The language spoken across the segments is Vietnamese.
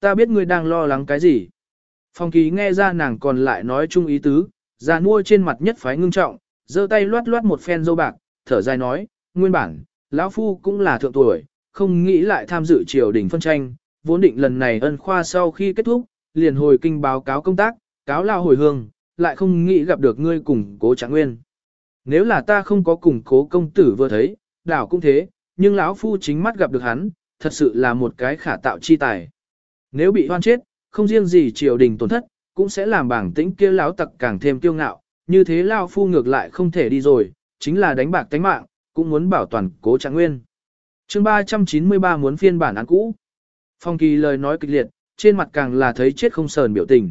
ta biết ngươi đang lo lắng cái gì. Phong kỳ nghe ra nàng còn lại nói chung ý tứ, già nua trên mặt nhất phái ngưng trọng, giơ tay loát loát một phen dâu bạc, thở dài nói, nguyên bản, lão phu cũng là thượng tuổi, không nghĩ lại tham dự triều đình phân tranh, vốn định lần này ân khoa sau khi kết thúc, liền hồi kinh báo cáo công tác, cáo lao hồi hương, lại không nghĩ gặp được ngươi cùng cố trạng nguyên. Nếu là ta không có cùng cố công tử vừa thấy, đảo cũng thế, nhưng lão phu chính mắt gặp được hắn, thật sự là một cái khả tạo chi tài. Nếu bị hoan chết, không riêng gì triều đình tổn thất, cũng sẽ làm bảng tĩnh kia lão tặc càng thêm kiêu ngạo, như thế lao phu ngược lại không thể đi rồi, chính là đánh bạc tánh mạng, cũng muốn bảo toàn cố trạng nguyên. chương 393 muốn phiên bản án cũ. Phong kỳ lời nói kịch liệt, trên mặt càng là thấy chết không sờn biểu tình.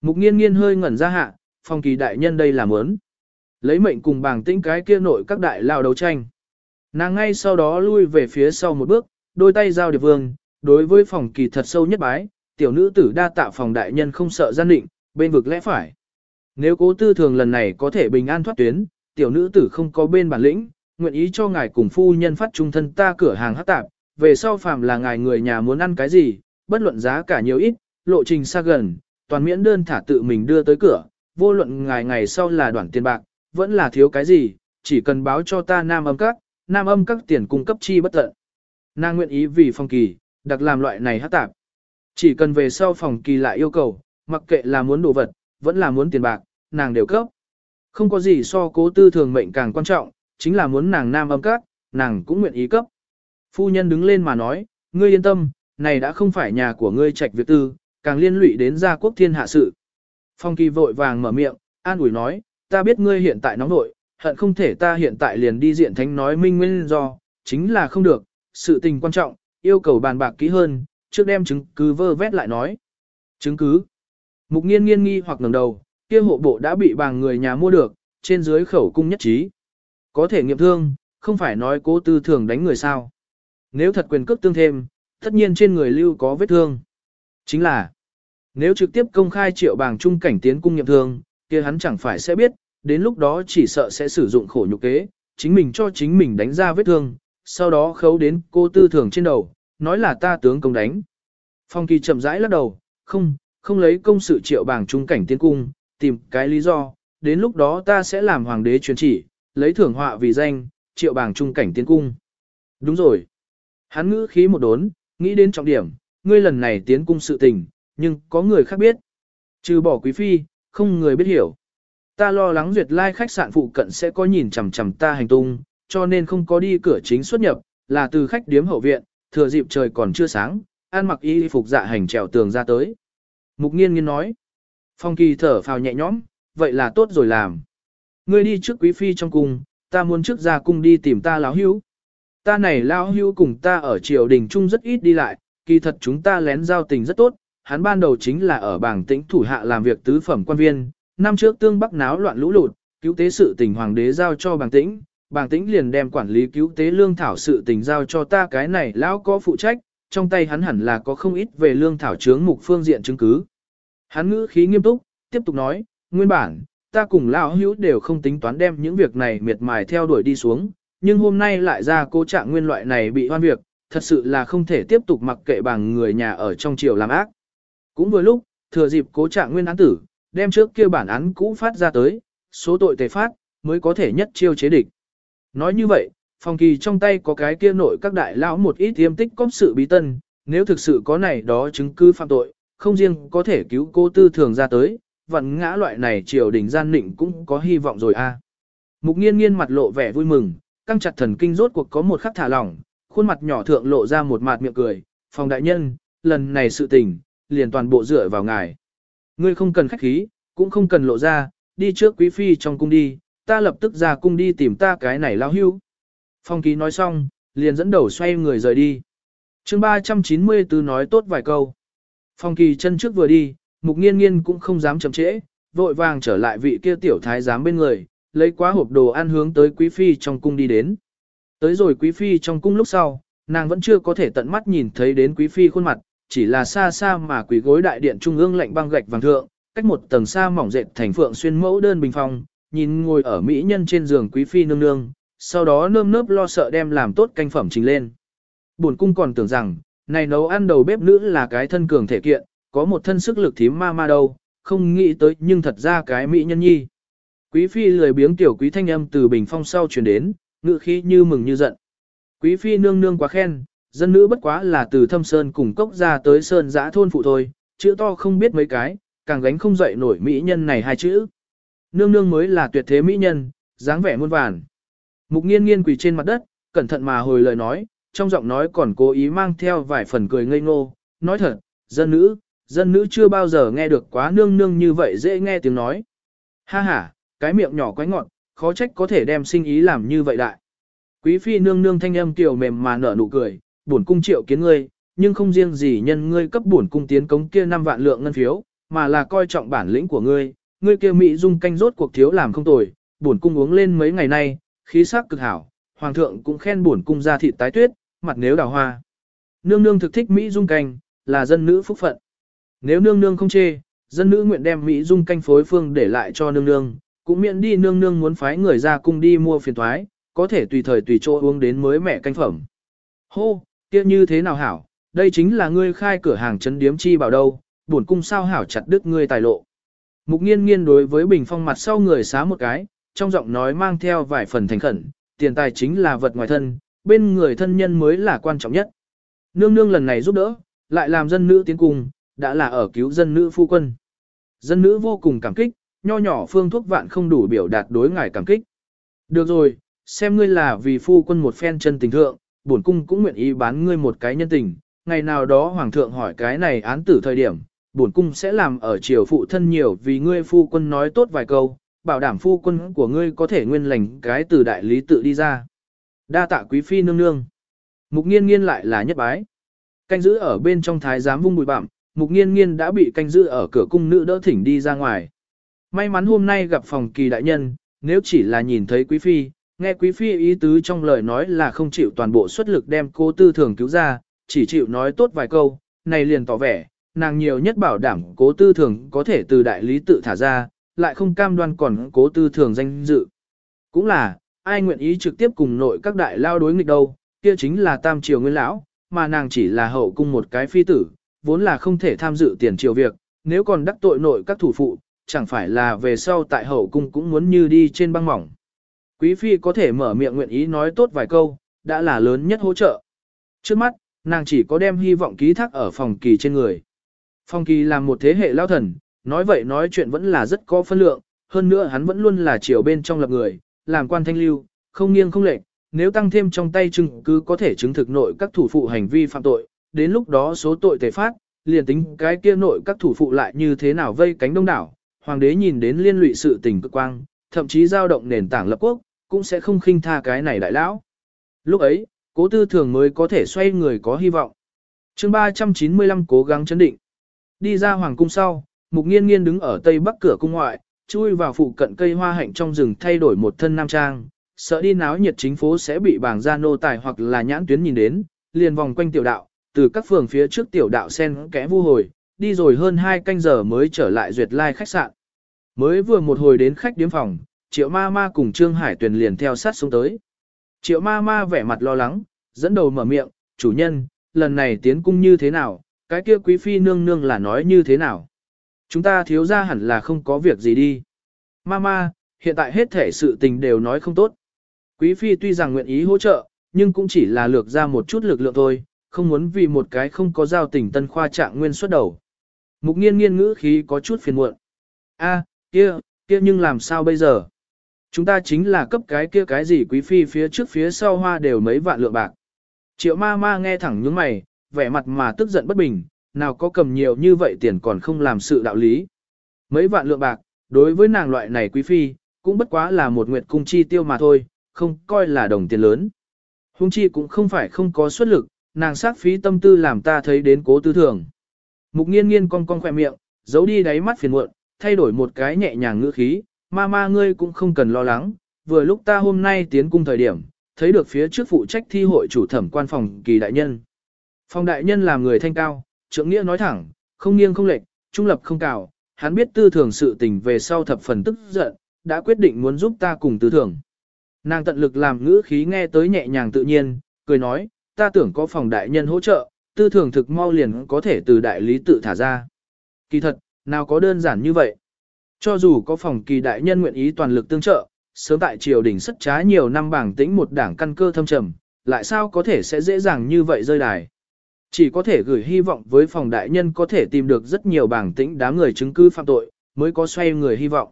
Mục nghiên nghiên hơi ngẩn ra hạ, phong kỳ đại nhân đây là muốn. Lấy mệnh cùng bảng tĩnh cái kia nội các đại lao đấu tranh. Nàng ngay sau đó lui về phía sau một bước, đôi tay giao điệp vương, đối với phòng kỳ thật sâu nhất bái, tiểu nữ tử đa tạ phòng đại nhân không sợ gian định, bên vực lẽ phải. Nếu cố tư thường lần này có thể bình an thoát tuyến, tiểu nữ tử không có bên bản lĩnh, nguyện ý cho ngài cùng phu nhân phát trung thân ta cửa hàng hát tạp, về sau phàm là ngài người nhà muốn ăn cái gì, bất luận giá cả nhiều ít, lộ trình xa gần, toàn miễn đơn thả tự mình đưa tới cửa, vô luận ngài ngày sau là đoạn tiền bạc, vẫn là thiếu cái gì, chỉ cần báo cho ta nam âm các, nam âm các tiền cung cấp chi bất tận. Nàng nguyện ý vì phong kỳ, đặc làm loại này hát tạp. Chỉ cần về sau phòng kỳ lại yêu cầu, mặc kệ là muốn đồ vật, vẫn là muốn tiền bạc, nàng đều cấp. Không có gì so cố tư thường mệnh càng quan trọng, chính là muốn nàng nam âm các, nàng cũng nguyện ý cấp. Phu nhân đứng lên mà nói, ngươi yên tâm, này đã không phải nhà của ngươi trạch việc tư, càng liên lụy đến gia quốc thiên hạ sự. Phong kỳ vội vàng mở miệng, an ủi nói, ta biết ngươi hiện tại nóng nội, hận không thể ta hiện tại liền đi diện thánh nói minh nguyên do, chính là không được, sự tình quan trọng, yêu cầu bàn bạc kỹ hơn, trước đem chứng cứ vơ vét lại nói. Chứng cứ. Mục nghiên nghiên nghi hoặc ngẩng đầu, kia hộ bộ đã bị bàng người nhà mua được, trên dưới khẩu cung nhất trí. Có thể nghiệm thương, không phải nói cố tư thường đánh người sao. Nếu thật quyền cước tương thêm, tất nhiên trên người lưu có vết thương. Chính là, nếu trực tiếp công khai triệu bàng trung cảnh tiến cung nghiệm thương, kia hắn chẳng phải sẽ biết, đến lúc đó chỉ sợ sẽ sử dụng khổ nhục kế, chính mình cho chính mình đánh ra vết thương, sau đó khấu đến cô tư thường trên đầu, nói là ta tướng công đánh. Phong kỳ chậm rãi lắc đầu, không, không lấy công sự triệu bảng trung cảnh tiến cung, tìm cái lý do, đến lúc đó ta sẽ làm hoàng đế truyền chỉ, lấy thưởng họa vì danh, triệu bảng trung cảnh tiến cung. Đúng rồi. Hắn ngữ khí một đốn, nghĩ đến trọng điểm, ngươi lần này tiến cung sự tình, nhưng có người khác biết. Trừ bỏ quý phi, không người biết hiểu. Ta lo lắng duyệt lai khách sạn phụ cận sẽ có nhìn chằm chằm ta hành tung, cho nên không có đi cửa chính xuất nhập, là từ khách điếm hậu viện, thừa dịp trời còn chưa sáng, ăn mặc y phục dạ hành trèo tường ra tới. Mục nghiên nghiên nói. Phong kỳ thở phào nhẹ nhõm, vậy là tốt rồi làm. Ngươi đi trước quý phi trong cung, ta muốn trước ra cung đi tìm ta lão hữu. Ta này lão hữu cùng ta ở triều đình chung rất ít đi lại, kỳ thật chúng ta lén giao tình rất tốt, hắn ban đầu chính là ở bảng tĩnh thủ hạ làm việc tứ phẩm quan viên, năm trước tương bắc náo loạn lũ lụt, cứu tế sự tình hoàng đế giao cho bảng tĩnh, bàng tĩnh liền đem quản lý cứu tế lương thảo sự tình giao cho ta cái này lão có phụ trách, trong tay hắn hẳn là có không ít về lương thảo chướng mục phương diện chứng cứ. Hắn ngữ khí nghiêm túc, tiếp tục nói, nguyên bản, ta cùng lão hữu đều không tính toán đem những việc này miệt mài theo đuổi đi xuống, nhưng hôm nay lại ra cố trạng nguyên loại này bị hoan việc, thật sự là không thể tiếp tục mặc kệ bằng người nhà ở trong triều làm ác. Cũng vừa lúc, thừa dịp cố trạng nguyên án tử, đem trước kia bản án cũ phát ra tới, số tội tề phát, mới có thể nhất chiêu chế địch. Nói như vậy, phòng kỳ trong tay có cái kia nội các đại lão một ít tiêm tích có sự bí tân, nếu thực sự có này đó chứng cứ phạm tội, không riêng có thể cứu cô tư thường ra tới, vận ngã loại này triều đình gian nịnh cũng có hy vọng rồi a. Mục nghiên nghiên mặt lộ vẻ vui mừng, căng chặt thần kinh rốt cuộc có một khắc thả lỏng, khuôn mặt nhỏ thượng lộ ra một mặt miệng cười, phòng đại nhân, lần này sự tình, liền toàn bộ dựa vào ngài. Ngươi không cần khách khí, cũng không cần lộ ra, đi trước quý phi trong cung đi, ta lập tức ra cung đi tìm ta cái này lao hưu. Phong ký nói xong, liền dẫn đầu xoay người rời đi. chương 394 nói tốt vài câu. Phong kỳ chân trước vừa đi, mục nghiên nghiên cũng không dám chậm trễ, vội vàng trở lại vị kia tiểu thái giám bên người, lấy quá hộp đồ ăn hướng tới quý phi trong cung đi đến. Tới rồi quý phi trong cung lúc sau, nàng vẫn chưa có thể tận mắt nhìn thấy đến quý phi khuôn mặt, chỉ là xa xa mà quý gối đại điện trung ương lạnh băng gạch vàng thượng, cách một tầng xa mỏng dệt thành phượng xuyên mẫu đơn bình phong, nhìn ngồi ở mỹ nhân trên giường quý phi nương nương, sau đó nơm nớp lo sợ đem làm tốt canh phẩm trình lên. Buồn cung còn tưởng rằng, Này nấu ăn đầu bếp nữ là cái thân cường thể kiện, có một thân sức lực thím ma ma đâu, không nghĩ tới nhưng thật ra cái mỹ nhân nhi. Quý phi lười biếng tiểu quý thanh âm từ bình phong sau truyền đến, ngự khí như mừng như giận. Quý phi nương nương quá khen, dân nữ bất quá là từ thâm sơn cùng cốc ra tới sơn giã thôn phụ thôi, chữ to không biết mấy cái, càng gánh không dậy nổi mỹ nhân này hai chữ. Nương nương mới là tuyệt thế mỹ nhân, dáng vẻ muôn vàn. Mục nghiên nghiên quỳ trên mặt đất, cẩn thận mà hồi lời nói, trong giọng nói còn cố ý mang theo vài phần cười ngây ngô, nói thật, dân nữ, dân nữ chưa bao giờ nghe được quá nương nương như vậy dễ nghe tiếng nói. Ha ha, cái miệng nhỏ quái ngọn, khó trách có thể đem sinh ý làm như vậy đại. Quý phi nương nương thanh âm tiểu mềm mà nở nụ cười, bổn cung triệu kiến ngươi, nhưng không riêng gì nhân ngươi cấp bổn cung tiến cống kia 5 vạn lượng ngân phiếu, mà là coi trọng bản lĩnh của ngươi, ngươi kia mỹ dung canh rốt cuộc thiếu làm không tồi, bổn cung uống lên mấy ngày nay, khí sắc cực hảo, hoàng thượng cũng khen bổn cung ra thịt tái tuyết, mặt nếu đào hoa. Nương nương thực thích mỹ dung canh, là dân nữ phúc phận. Nếu nương nương không chê, dân nữ nguyện đem mỹ dung canh phối phương để lại cho nương nương, cũng miễn đi nương nương muốn phái người ra cung đi mua phiền thoái, có thể tùy thời tùy chỗ uống đến mới mẹ canh phẩm. Hô, kia như thế nào hảo, đây chính là ngươi khai cửa hàng trấn điếm chi bảo đâu, bổn cung sao hảo chặt đứt ngươi tài lộ. Mục nghiên nghiên đối với bình phong mặt sau người xá một cái, trong giọng nói mang theo vài phần thành khẩn, tiền tài chính là vật ngoài thân, bên người thân nhân mới là quan trọng nhất. Nương nương lần này giúp đỡ, lại làm dân nữ tiến cung, đã là ở cứu dân nữ phu quân. Dân nữ vô cùng cảm kích, nho nhỏ phương thuốc vạn không đủ biểu đạt đối ngài cảm kích. Được rồi, xem ngươi là vì phu quân một phen chân tình thượng, bổn cung cũng nguyện ý bán ngươi một cái nhân tình, ngày nào đó hoàng thượng hỏi cái này án tử thời điểm, bổn cung sẽ làm ở triều phụ thân nhiều vì ngươi phu quân nói tốt vài câu, bảo đảm phu quân của ngươi có thể nguyên lành cái từ đại lý tự đi ra. Đa tạ quý phi nương nương. Mục nghiên nghiên lại là nhất bái. Canh giữ ở bên trong thái giám vung bụi bặm, mục nghiên nghiên đã bị canh giữ ở cửa cung nữ đỡ thỉnh đi ra ngoài. May mắn hôm nay gặp phòng kỳ đại nhân, nếu chỉ là nhìn thấy quý phi, nghe quý phi ý tứ trong lời nói là không chịu toàn bộ xuất lực đem cô tư thường cứu ra, chỉ chịu nói tốt vài câu, này liền tỏ vẻ, nàng nhiều nhất bảo đảm cố tư thường có thể từ đại lý tự thả ra, lại không cam đoan còn cố tư thường danh dự. Cũng là, ai nguyện ý trực tiếp cùng nội các đại lao đối nghịch đâu, kia chính là tam triều nguyên lão, mà nàng chỉ là hậu cung một cái phi tử, vốn là không thể tham dự tiền triều việc, nếu còn đắc tội nội các thủ phụ, chẳng phải là về sau tại hậu cung cũng muốn như đi trên băng mỏng. Quý phi có thể mở miệng nguyện ý nói tốt vài câu, đã là lớn nhất hỗ trợ. Trước mắt, nàng chỉ có đem hy vọng ký thác ở phòng kỳ trên người. Phong kỳ là một thế hệ lao thần, nói vậy nói chuyện vẫn là rất có phân lượng, hơn nữa hắn vẫn luôn là chiều bên trong lập người, làm quan thanh lưu, không nghiêng không lệch, nếu tăng thêm trong tay chứng cứ có thể chứng thực nội các thủ phụ hành vi phạm tội, đến lúc đó số tội tề phát, liền tính cái kia nội các thủ phụ lại như thế nào vây cánh đông đảo, hoàng đế nhìn đến liên lụy sự tình cực quang, thậm chí giao động nền tảng lập quốc, cũng sẽ không khinh tha cái này đại lão. Lúc ấy, cố tư thường mới có thể xoay người có hy vọng. chương 395 cố gắng chấn định. Đi ra hoàng cung sau, mục nghiên nghiên đứng ở tây bắc cửa cung ngoại, chui vào phụ cận cây hoa hạnh trong rừng thay đổi một thân nam trang, sợ đi náo nhiệt chính phố sẽ bị bảng gia nô tài hoặc là nhãn tuyến nhìn đến, liền vòng quanh tiểu đạo, từ các phường phía trước tiểu đạo sen kẽ vu hồi, đi rồi hơn hai canh giờ mới trở lại duyệt lai khách sạn. Mới vừa một hồi đến khách điếm phòng, triệu ma ma cùng Trương Hải Tuyền liền theo sát xuống tới. Triệu ma ma vẻ mặt lo lắng, dẫn đầu mở miệng, chủ nhân, lần này tiến cung như thế nào, cái kia quý phi nương nương là nói như thế nào. Chúng ta thiếu ra hẳn là không có việc gì đi. Mama, hiện tại hết thể sự tình đều nói không tốt. Quý phi tuy rằng nguyện ý hỗ trợ, nhưng cũng chỉ là lược ra một chút lực lượng thôi, không muốn vì một cái không có giao tình tân khoa trạng nguyên xuất đầu. Mục nghiên nghiên ngữ khí có chút phiền muộn. A, kia, kia nhưng làm sao bây giờ? Chúng ta chính là cấp cái kia cái gì quý phi phía trước phía sau hoa đều mấy vạn lượng bạc. Triệu ma ma nghe thẳng những mày, vẻ mặt mà tức giận bất bình, nào có cầm nhiều như vậy tiền còn không làm sự đạo lý. Mấy vạn lượng bạc, đối với nàng loại này quý phi, cũng bất quá là một nguyệt cung chi tiêu mà thôi, không coi là đồng tiền lớn. Hung chi cũng không phải không có xuất lực, nàng sát phí tâm tư làm ta thấy đến cố tư thường. Mục nghiên nghiên cong cong khỏe miệng, giấu đi đáy mắt phiền muộn, thay đổi một cái nhẹ nhàng ngữ khí, ma ma ngươi cũng không cần lo lắng, vừa lúc ta hôm nay tiến cung thời điểm, thấy được phía trước phụ trách thi hội chủ thẩm quan phòng kỳ đại nhân. Phong đại nhân là người thanh cao, trưởng nghĩa nói thẳng, không nghiêng không lệch, trung lập không cào, hắn biết tư thường sự tình về sau thập phần tức giận, đã quyết định muốn giúp ta cùng tư thường. Nàng tận lực làm ngữ khí nghe tới nhẹ nhàng tự nhiên, cười nói, ta tưởng có phòng đại nhân hỗ trợ, tư thường thực mau liền có thể từ đại lý tự thả ra. Kỳ thật, nào có đơn giản như vậy. Cho dù có phòng kỳ đại nhân nguyện ý toàn lực tương trợ, sớm tại triều đình sất trá nhiều năm bảng tĩnh một đảng căn cơ thâm trầm, lại sao có thể sẽ dễ dàng như vậy rơi đài. Chỉ có thể gửi hy vọng với phòng đại nhân có thể tìm được rất nhiều bảng tĩnh đám người chứng cứ phạm tội, mới có xoay người hy vọng.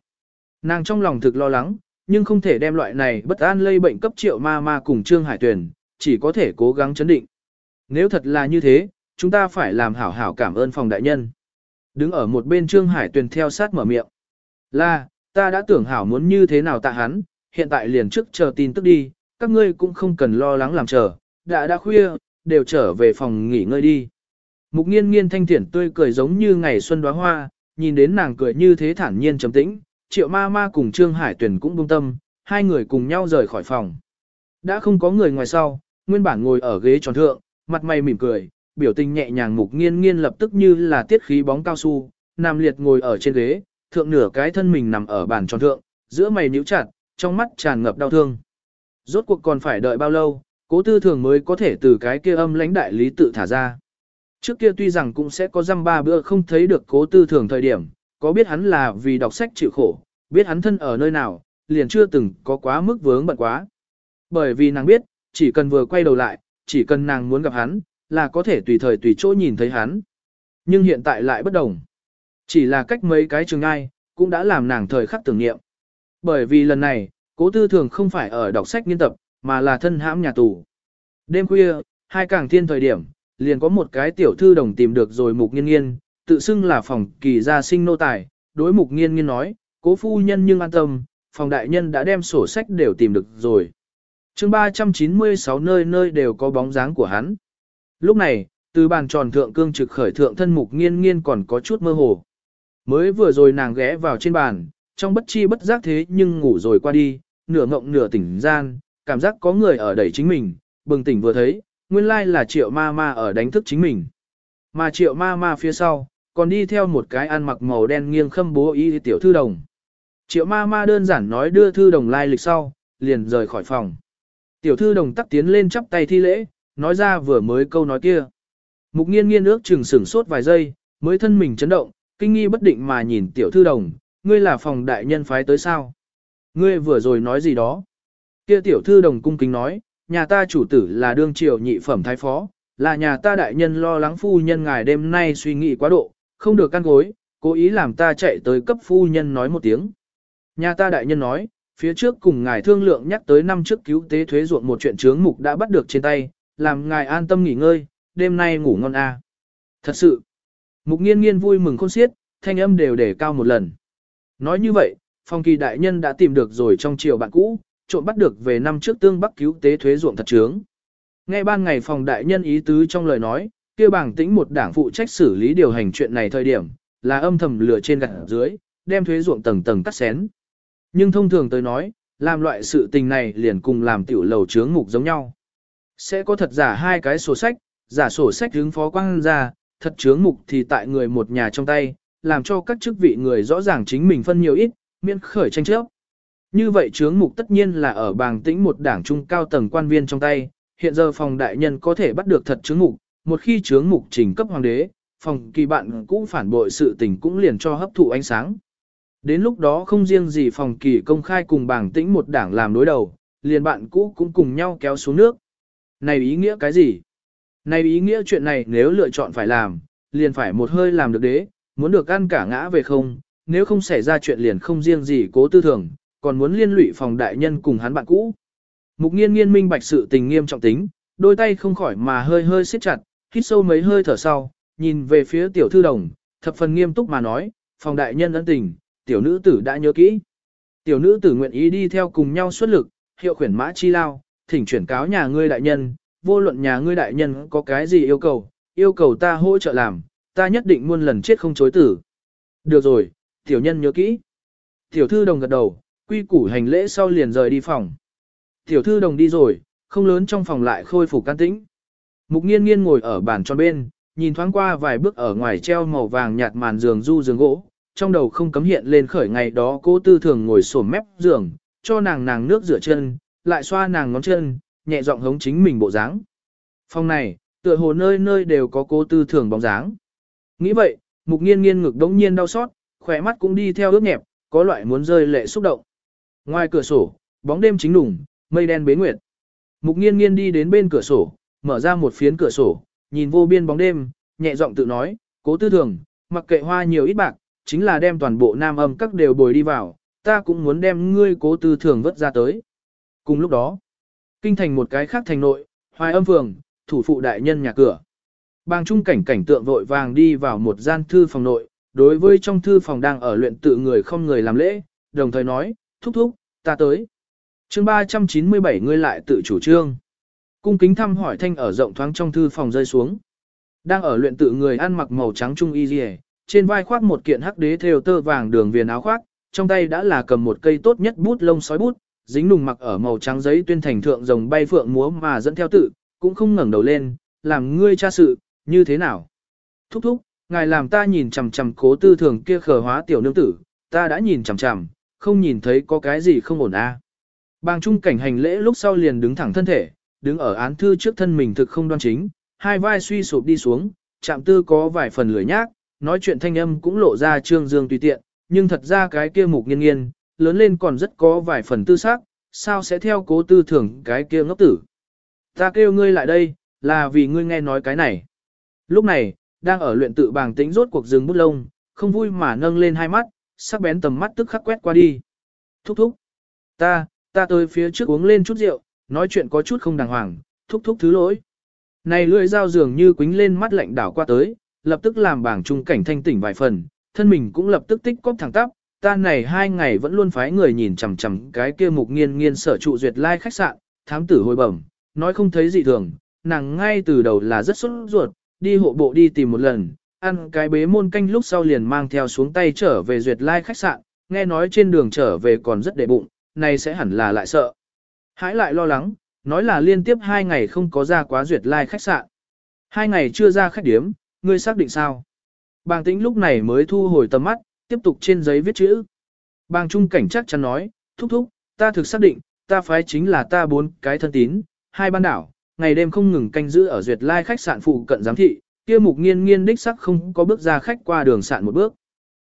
Nàng trong lòng thực lo lắng, nhưng không thể đem loại này bất an lây bệnh cấp triệu ma ma cùng Trương Hải Tuyền, chỉ có thể cố gắng chấn định. Nếu thật là như thế, chúng ta phải làm hảo hảo cảm ơn phòng đại nhân. Đứng ở một bên Trương Hải Tuyền theo sát mở miệng. Là, ta đã tưởng hảo muốn như thế nào tạ hắn, hiện tại liền trước chờ tin tức đi, các ngươi cũng không cần lo lắng làm chờ, đã đã khuya, đều trở về phòng nghỉ ngơi đi. Mục nghiên nghiên thanh thiển tươi cười giống như ngày xuân đóa hoa, nhìn đến nàng cười như thế thản nhiên trầm tĩnh, triệu ma ma cùng Trương Hải Tuyền cũng buông tâm, hai người cùng nhau rời khỏi phòng. Đã không có người ngoài sau, nguyên bản ngồi ở ghế tròn thượng, mặt mày mỉm cười, biểu tình nhẹ nhàng mục nghiên nghiên lập tức như là tiết khí bóng cao su, nằm liệt ngồi ở trên ghế, thượng nửa cái thân mình nằm ở bàn tròn thượng, giữa mày níu chặt, trong mắt tràn ngập đau thương. Rốt cuộc còn phải đợi bao lâu, cố tư thường mới có thể từ cái kia âm lãnh đại lý tự thả ra. Trước kia tuy rằng cũng sẽ có răm ba bữa không thấy được cố tư thường thời điểm, có biết hắn là vì đọc sách chịu khổ, biết hắn thân ở nơi nào, liền chưa từng có quá mức vướng bận quá. Bởi vì nàng biết, chỉ cần vừa quay đầu lại, chỉ cần nàng muốn gặp hắn, là có thể tùy thời tùy chỗ nhìn thấy hắn. Nhưng hiện tại lại bất đồng. Chỉ là cách mấy cái trường ai, cũng đã làm nàng thời khắc tưởng niệm. Bởi vì lần này, cố tư thường không phải ở đọc sách nghiên tập, mà là thân hãm nhà tù. Đêm khuya, hai càng thiên thời điểm, liền có một cái tiểu thư đồng tìm được rồi mục nghiên nghiên, tự xưng là phòng kỳ gia sinh nô tài, đối mục nghiên nghiên nói, cố phu nhân nhưng an tâm, phòng đại nhân đã đem sổ sách đều tìm được rồi. chương 396 nơi nơi đều có bóng dáng của hắn. Lúc này, từ bàn tròn thượng cương trực khởi thượng thân mục nghiên nghiên còn có chút mơ hồ. Mới vừa rồi nàng ghé vào trên bàn, trong bất chi bất giác thế nhưng ngủ rồi qua đi, nửa ngộng nửa tỉnh gian, cảm giác có người ở đẩy chính mình, bừng tỉnh vừa thấy, nguyên lai là triệu ma ma ở đánh thức chính mình. Mà triệu ma ma phía sau, còn đi theo một cái ăn mặc màu đen nghiêng khâm bố y tiểu thư đồng. Triệu ma ma đơn giản nói đưa thư đồng lai lịch sau, liền rời khỏi phòng. Tiểu thư đồng tắc tiến lên chắp tay thi lễ, nói ra vừa mới câu nói kia. Mục nghiên nghiên ước chừng sửng sốt vài giây, mới thân mình chấn động, kinh nghi bất định mà nhìn tiểu thư đồng, ngươi là phòng đại nhân phái tới sao? Ngươi vừa rồi nói gì đó? Kia tiểu thư đồng cung kính nói, nhà ta chủ tử là đương triều nhị phẩm thái phó, là nhà ta đại nhân lo lắng phu nhân ngài đêm nay suy nghĩ quá độ, không được căn gối, cố ý làm ta chạy tới cấp phu nhân nói một tiếng. Nhà ta đại nhân nói, phía trước cùng ngài thương lượng nhắc tới năm trước cứu tế thuế ruộng một chuyện chướng mục đã bắt được trên tay, làm ngài an tâm nghỉ ngơi, đêm nay ngủ ngon a. À. Thật sự, mục nghiên nghiên vui mừng khôn xiết, thanh âm đều để cao một lần. Nói như vậy, phong kỳ đại nhân đã tìm được rồi trong triều bạn cũ, trộm bắt được về năm trước tương bắc cứu tế thuế ruộng thật trướng. Ngay ban ngày phòng đại nhân ý tứ trong lời nói, kia bảng tĩnh một đảng phụ trách xử lý điều hành chuyện này thời điểm, là âm thầm lửa trên gặt dưới, đem thuế ruộng tầng tầng cắt xén. Nhưng thông thường tới nói, làm loại sự tình này liền cùng làm tiểu lầu trướng mục giống nhau. Sẽ có thật giả hai cái sổ sách, giả sổ sách hướng phó quang ra, thật trướng mục thì tại người một nhà trong tay, làm cho các chức vị người rõ ràng chính mình phân nhiều ít, miễn khởi tranh chấp. Như vậy chướng mục tất nhiên là ở bàng tĩnh một đảng trung cao tầng quan viên trong tay, hiện giờ phòng đại nhân có thể bắt được thật chướng mục, một khi chướng mục trình cấp hoàng đế, phòng kỳ bạn cũng phản bội sự tình cũng liền cho hấp thụ ánh sáng. Đến lúc đó không riêng gì phòng kỳ công khai cùng bảng tĩnh một đảng làm đối đầu, liền bạn cũ cũng cùng nhau kéo xuống nước. Này ý nghĩa cái gì? Này ý nghĩa chuyện này nếu lựa chọn phải làm, liền phải một hơi làm được đế, muốn được ăn cả ngã về không, nếu không xảy ra chuyện liền không riêng gì cố tư thường, còn muốn liên lụy phòng đại nhân cùng hắn bạn cũ. Mục nghiên nghiên minh bạch sự tình nghiêm trọng tính, đôi tay không khỏi mà hơi hơi siết chặt, hít sâu mấy hơi thở sau, nhìn về phía tiểu thư đồng, thập phần nghiêm túc mà nói, phòng đại nhân ân tình, tiểu nữ tử đã nhớ kỹ. Tiểu nữ tử nguyện ý đi theo cùng nhau xuất lực, hiệu khuyển mã chi lao, thỉnh chuyển cáo nhà ngươi đại nhân, vô luận nhà ngươi đại nhân có cái gì yêu cầu, yêu cầu ta hỗ trợ làm, ta nhất định muôn lần chết không chối tử. Được rồi, tiểu nhân nhớ kỹ. Tiểu thư đồng gật đầu, quy củ hành lễ sau liền rời đi phòng. Tiểu thư đồng đi rồi, không lớn trong phòng lại khôi phục can tĩnh. Mục nghiên nghiên ngồi ở bàn tròn bên, nhìn thoáng qua vài bước ở ngoài treo màu vàng nhạt màn giường du giường gỗ, trong đầu không cấm hiện lên khởi ngày đó cô tư thường ngồi sổm mép giường, cho nàng nàng nước rửa chân, lại xoa nàng ngón chân, nhẹ giọng hống chính mình bộ dáng. Phòng này, Tựa hồ nơi nơi đều có cô tư thường bóng dáng. Nghĩ vậy, mục nghiên nghiên ngực đống nhiên đau xót, khỏe mắt cũng đi theo ướt nhẹp, có loại muốn rơi lệ xúc động. Ngoài cửa sổ, bóng đêm chính đủng, mây đen bế nguyệt. Mục nghiên nghiên đi đến bên cửa sổ, mở ra một phiến cửa sổ, nhìn vô biên bóng đêm, nhẹ giọng tự nói, cố tư thường, mặc kệ hoa nhiều ít bạc, chính là đem toàn bộ nam âm các đều bồi đi vào, ta cũng muốn đem ngươi cố tư thường vất ra tới. Cùng lúc đó, kinh thành một cái khác thành nội, hoài âm phường, thủ phụ đại nhân nhà cửa. Bang trung cảnh cảnh tượng vội vàng đi vào một gian thư phòng nội, đối với trong thư phòng đang ở luyện tự người không người làm lễ, đồng thời nói, thúc thúc, ta tới. chương 397 ngươi lại tự chủ trương. Cung kính thăm hỏi thanh ở rộng thoáng trong thư phòng rơi xuống. Đang ở luyện tự người ăn mặc màu trắng trung y dì trên vai khoác một kiện hắc đế theo tơ vàng đường viền áo khoác, trong tay đã là cầm một cây tốt nhất bút lông sói bút, dính nùng mặc ở màu trắng giấy tuyên thành thượng rồng bay phượng múa mà dẫn theo tự, cũng không ngẩng đầu lên, làm ngươi cha sự, như thế nào? Thúc thúc, ngài làm ta nhìn chằm chằm cố tư thường kia khờ hóa tiểu nương tử, ta đã nhìn chằm chằm, không nhìn thấy có cái gì không ổn a. À. Bàng trung cảnh hành lễ lúc sau liền đứng thẳng thân thể, đứng ở án thư trước thân mình thực không đoan chính, hai vai suy sụp đi xuống, chạm tư có vài phần lười nhác, nói chuyện thanh âm cũng lộ ra trương dương tùy tiện, nhưng thật ra cái kia mục nghiên nghiên, lớn lên còn rất có vài phần tư xác, sao sẽ theo cố tư thưởng cái kia ngốc tử. Ta kêu ngươi lại đây, là vì ngươi nghe nói cái này. Lúc này, đang ở luyện tự bàng tĩnh rốt cuộc rừng bút lông, không vui mà nâng lên hai mắt, sắc bén tầm mắt tức khắc quét qua đi. Thúc thúc. Ta, ta tới phía trước uống lên chút rượu, nói chuyện có chút không đàng hoàng, thúc thúc thứ lỗi. Này lưỡi dao dường như quính lên mắt lạnh đảo qua tới, lập tức làm bảng trung cảnh thanh tỉnh vài phần, thân mình cũng lập tức tích cóp thẳng tắp, ta này hai ngày vẫn luôn phái người nhìn chằm chằm cái kia mục nghiên nghiên sở trụ duyệt lai khách sạn, thám tử hồi bẩm, nói không thấy gì thường, nàng ngay từ đầu là rất sốt ruột, đi hộ bộ đi tìm một lần, ăn cái bế môn canh lúc sau liền mang theo xuống tay trở về duyệt lai khách sạn, nghe nói trên đường trở về còn rất đệ bụng, này sẽ hẳn là lại sợ. Hãy lại lo lắng, nói là liên tiếp hai ngày không có ra quá duyệt lai khách sạn. Hai ngày chưa ra khách điếm, ngươi xác định sao? Bàng tĩnh lúc này mới thu hồi tầm mắt, tiếp tục trên giấy viết chữ. Bàng trung cảnh chắc chắn nói, thúc thúc, ta thực xác định, ta phái chính là ta bốn cái thân tín, hai ban đảo, ngày đêm không ngừng canh giữ ở duyệt lai khách sạn phụ cận giám thị, kia mục nghiên nghiên đích sắc không có bước ra khách qua đường sạn một bước.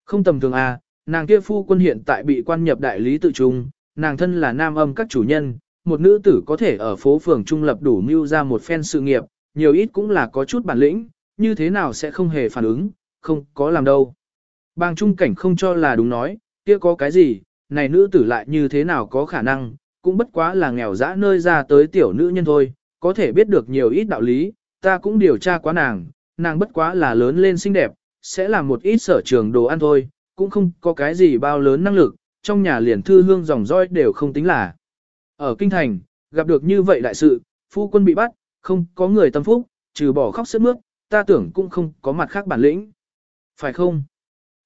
Không tầm thường à, nàng kia phu quân hiện tại bị quan nhập đại lý tự trung, nàng thân là nam âm các chủ nhân, một nữ tử có thể ở phố phường trung lập đủ mưu ra một phen sự nghiệp, nhiều ít cũng là có chút bản lĩnh, như thế nào sẽ không hề phản ứng, không có làm đâu. Bang trung cảnh không cho là đúng nói, kia có cái gì, này nữ tử lại như thế nào có khả năng, cũng bất quá là nghèo dã nơi ra tới tiểu nữ nhân thôi, có thể biết được nhiều ít đạo lý, ta cũng điều tra quá nàng, nàng bất quá là lớn lên xinh đẹp, sẽ làm một ít sở trường đồ ăn thôi, cũng không có cái gì bao lớn năng lực, trong nhà liền thư hương dòng roi đều không tính là. Ở kinh thành, gặp được như vậy đại sự, phu quân bị bắt, không có người tâm phúc, trừ bỏ khóc sức mướt, ta tưởng cũng không có mặt khác bản lĩnh. Phải không?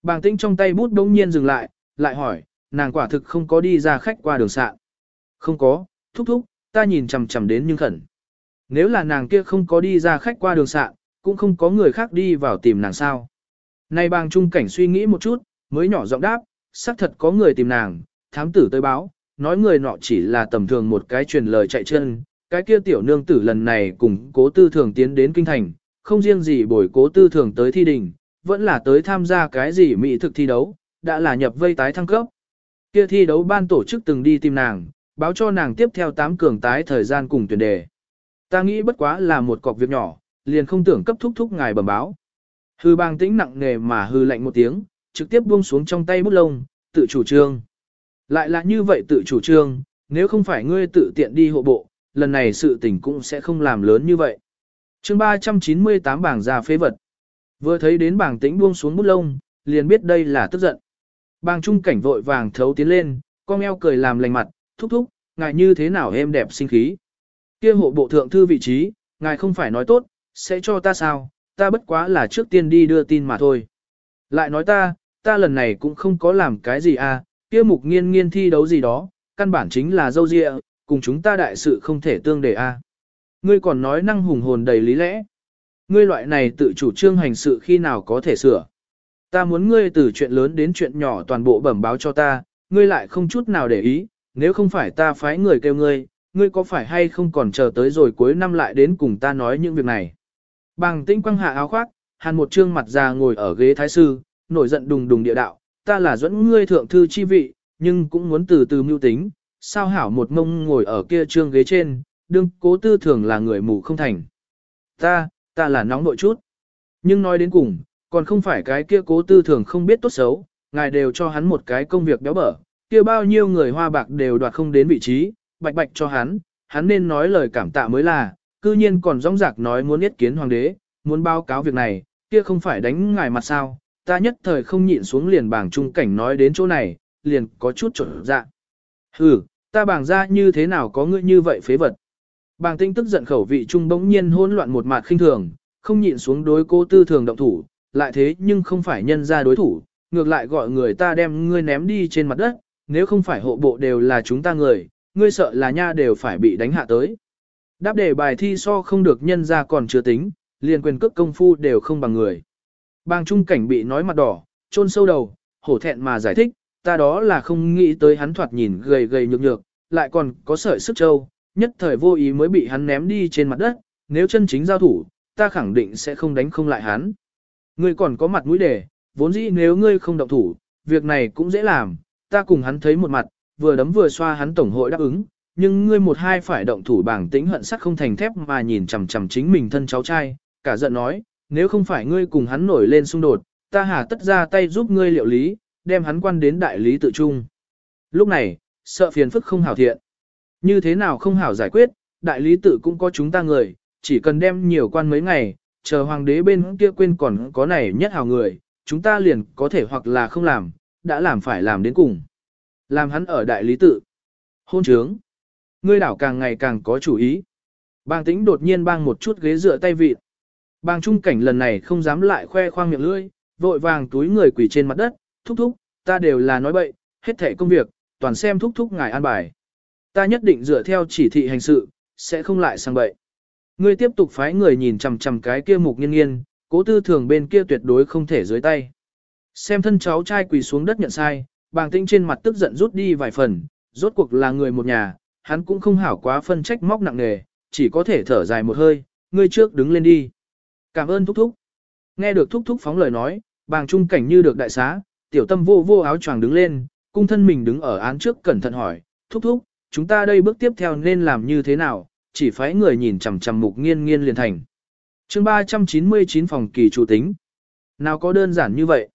Bàng tĩnh trong tay bút đống nhiên dừng lại, lại hỏi, nàng quả thực không có đi ra khách qua đường sạn. Không có, thúc thúc, ta nhìn chằm chằm đến nhưng khẩn. Nếu là nàng kia không có đi ra khách qua đường sạn, cũng không có người khác đi vào tìm nàng sao. Nay bàng trung cảnh suy nghĩ một chút, mới nhỏ giọng đáp, xác thật có người tìm nàng, thám tử tới báo, nói người nọ chỉ là tầm thường một cái truyền lời chạy chân, cái kia tiểu nương tử lần này cùng cố tư thường tiến đến kinh thành, không riêng gì bồi cố tư thường tới thi đình, vẫn là tới tham gia cái gì mỹ thực thi đấu, đã là nhập vây tái thăng cấp. Kia thi đấu ban tổ chức từng đi tìm nàng, báo cho nàng tiếp theo tám cường tái thời gian cùng tuyển đề. Ta nghĩ bất quá là một cọc việc nhỏ, liền không tưởng cấp thúc thúc ngài bẩm báo. Hư bang tĩnh nặng nề mà hư lạnh một tiếng, trực tiếp buông xuống trong tay bút lông, tự chủ trương. Lại là như vậy tự chủ trương, nếu không phải ngươi tự tiện đi hộ bộ, lần này sự tình cũng sẽ không làm lớn như vậy. chương 398 bảng ra phế vật. Vừa thấy đến bảng tĩnh buông xuống bút lông, liền biết đây là tức giận. Bàng trung cảnh vội vàng thấu tiến lên, con eo cười làm lành mặt, thúc thúc, ngài như thế nào êm đẹp sinh khí. Kia hộ bộ thượng thư vị trí, ngài không phải nói tốt, sẽ cho ta sao, ta bất quá là trước tiên đi đưa tin mà thôi. Lại nói ta, ta lần này cũng không có làm cái gì à, kia mục nghiên nghiên thi đấu gì đó, căn bản chính là dâu dịa, cùng chúng ta đại sự không thể tương đề a. À. Ngươi còn nói năng hùng hồn đầy lý lẽ. Ngươi loại này tự chủ trương hành sự khi nào có thể sửa. Ta muốn ngươi từ chuyện lớn đến chuyện nhỏ toàn bộ bẩm báo cho ta, ngươi lại không chút nào để ý, nếu không phải ta phái người kêu ngươi, ngươi có phải hay không còn chờ tới rồi cuối năm lại đến cùng ta nói những việc này. Bàng tĩnh quăng hạ áo khoác, hàn một trương mặt già ngồi ở ghế thái sư, nổi giận đùng đùng địa đạo, ta là dẫn ngươi thượng thư chi vị, nhưng cũng muốn từ từ mưu tính, sao hảo một mông ngồi ở kia trương ghế trên, đương cố tư thường là người mù không thành. Ta, ta là nóng nội chút. Nhưng nói đến cùng, còn không phải cái kia cố tư thường không biết tốt xấu, ngài đều cho hắn một cái công việc béo bở, kia bao nhiêu người hoa bạc đều đoạt không đến vị trí, bạch bạch cho hắn, hắn nên nói lời cảm tạ mới là, cư nhiên còn rong rạc nói muốn yết kiến hoàng đế, muốn báo cáo việc này, kia không phải đánh ngài mặt sao, ta nhất thời không nhịn xuống liền bảng trung cảnh nói đến chỗ này, liền có chút trộn dạ. Hừ, ta bảng ra như thế nào có ngươi như vậy phế vật. Bàng tinh tức giận khẩu vị trung bỗng nhiên hỗn loạn một mạt khinh thường, không nhịn xuống đối cố tư thường động thủ, lại thế nhưng không phải nhân ra đối thủ, ngược lại gọi người ta đem ngươi ném đi trên mặt đất, nếu không phải hộ bộ đều là chúng ta người, ngươi sợ là nha đều phải bị đánh hạ tới. Đáp đề bài thi so không được nhân ra còn chưa tính, liền quyền cước công phu đều không bằng người. Bang trung cảnh bị nói mặt đỏ, chôn sâu đầu, hổ thẹn mà giải thích, ta đó là không nghĩ tới hắn thoạt nhìn gầy gầy nhược nhược, lại còn có sợi sức trâu, nhất thời vô ý mới bị hắn ném đi trên mặt đất, nếu chân chính giao thủ, ta khẳng định sẽ không đánh không lại hắn. Ngươi còn có mặt mũi đề, vốn dĩ nếu ngươi không động thủ, việc này cũng dễ làm, ta cùng hắn thấy một mặt, vừa đấm vừa xoa hắn tổng hội đáp ứng, nhưng ngươi một hai phải động thủ bảng tĩnh hận sắc không thành thép mà nhìn chằm chằm chính mình thân cháu trai, cả giận nói, nếu không phải ngươi cùng hắn nổi lên xung đột, ta hà tất ra tay giúp ngươi liệu lý, đem hắn quan đến đại lý tự trung. Lúc này, sợ phiền phức không hảo thiện. Như thế nào không hảo giải quyết, đại lý tự cũng có chúng ta người, chỉ cần đem nhiều quan mấy ngày, chờ hoàng đế bên kia quên còn có này nhất hảo người, chúng ta liền có thể hoặc là không làm, đã làm phải làm đến cùng. Làm hắn ở đại lý tự. Hôn trướng. Ngươi đảo càng ngày càng có chủ ý. Bang tĩnh đột nhiên bang một chút ghế dựa tay vịt. Bang trung cảnh lần này không dám lại khoe khoang miệng lưỡi, vội vàng túi người quỳ trên mặt đất, thúc thúc, ta đều là nói bậy, hết thể công việc, toàn xem thúc thúc ngài an bài. Ta nhất định dựa theo chỉ thị hành sự, sẽ không lại sang bậy. Ngươi tiếp tục phái người nhìn chằm chằm cái kia mục nghiên nghiên, cố tư thường bên kia tuyệt đối không thể dưới tay. Xem thân cháu trai quỳ xuống đất nhận sai, bàng tinh trên mặt tức giận rút đi vài phần, rốt cuộc là người một nhà, hắn cũng không hảo quá phân trách móc nặng nề, chỉ có thể thở dài một hơi, ngươi trước đứng lên đi. Cảm ơn thúc thúc. Nghe được thúc thúc phóng lời nói, bàng trung cảnh như được đại xá, tiểu tâm vô vô áo choàng đứng lên, cung thân mình đứng ở án trước cẩn thận hỏi, thúc thúc, chúng ta đây bước tiếp theo nên làm như thế nào, chỉ phải người nhìn chằm chằm mục nghiên nghiên liền thành. chương 399 phòng kỳ chủ tính. Nào có đơn giản như vậy?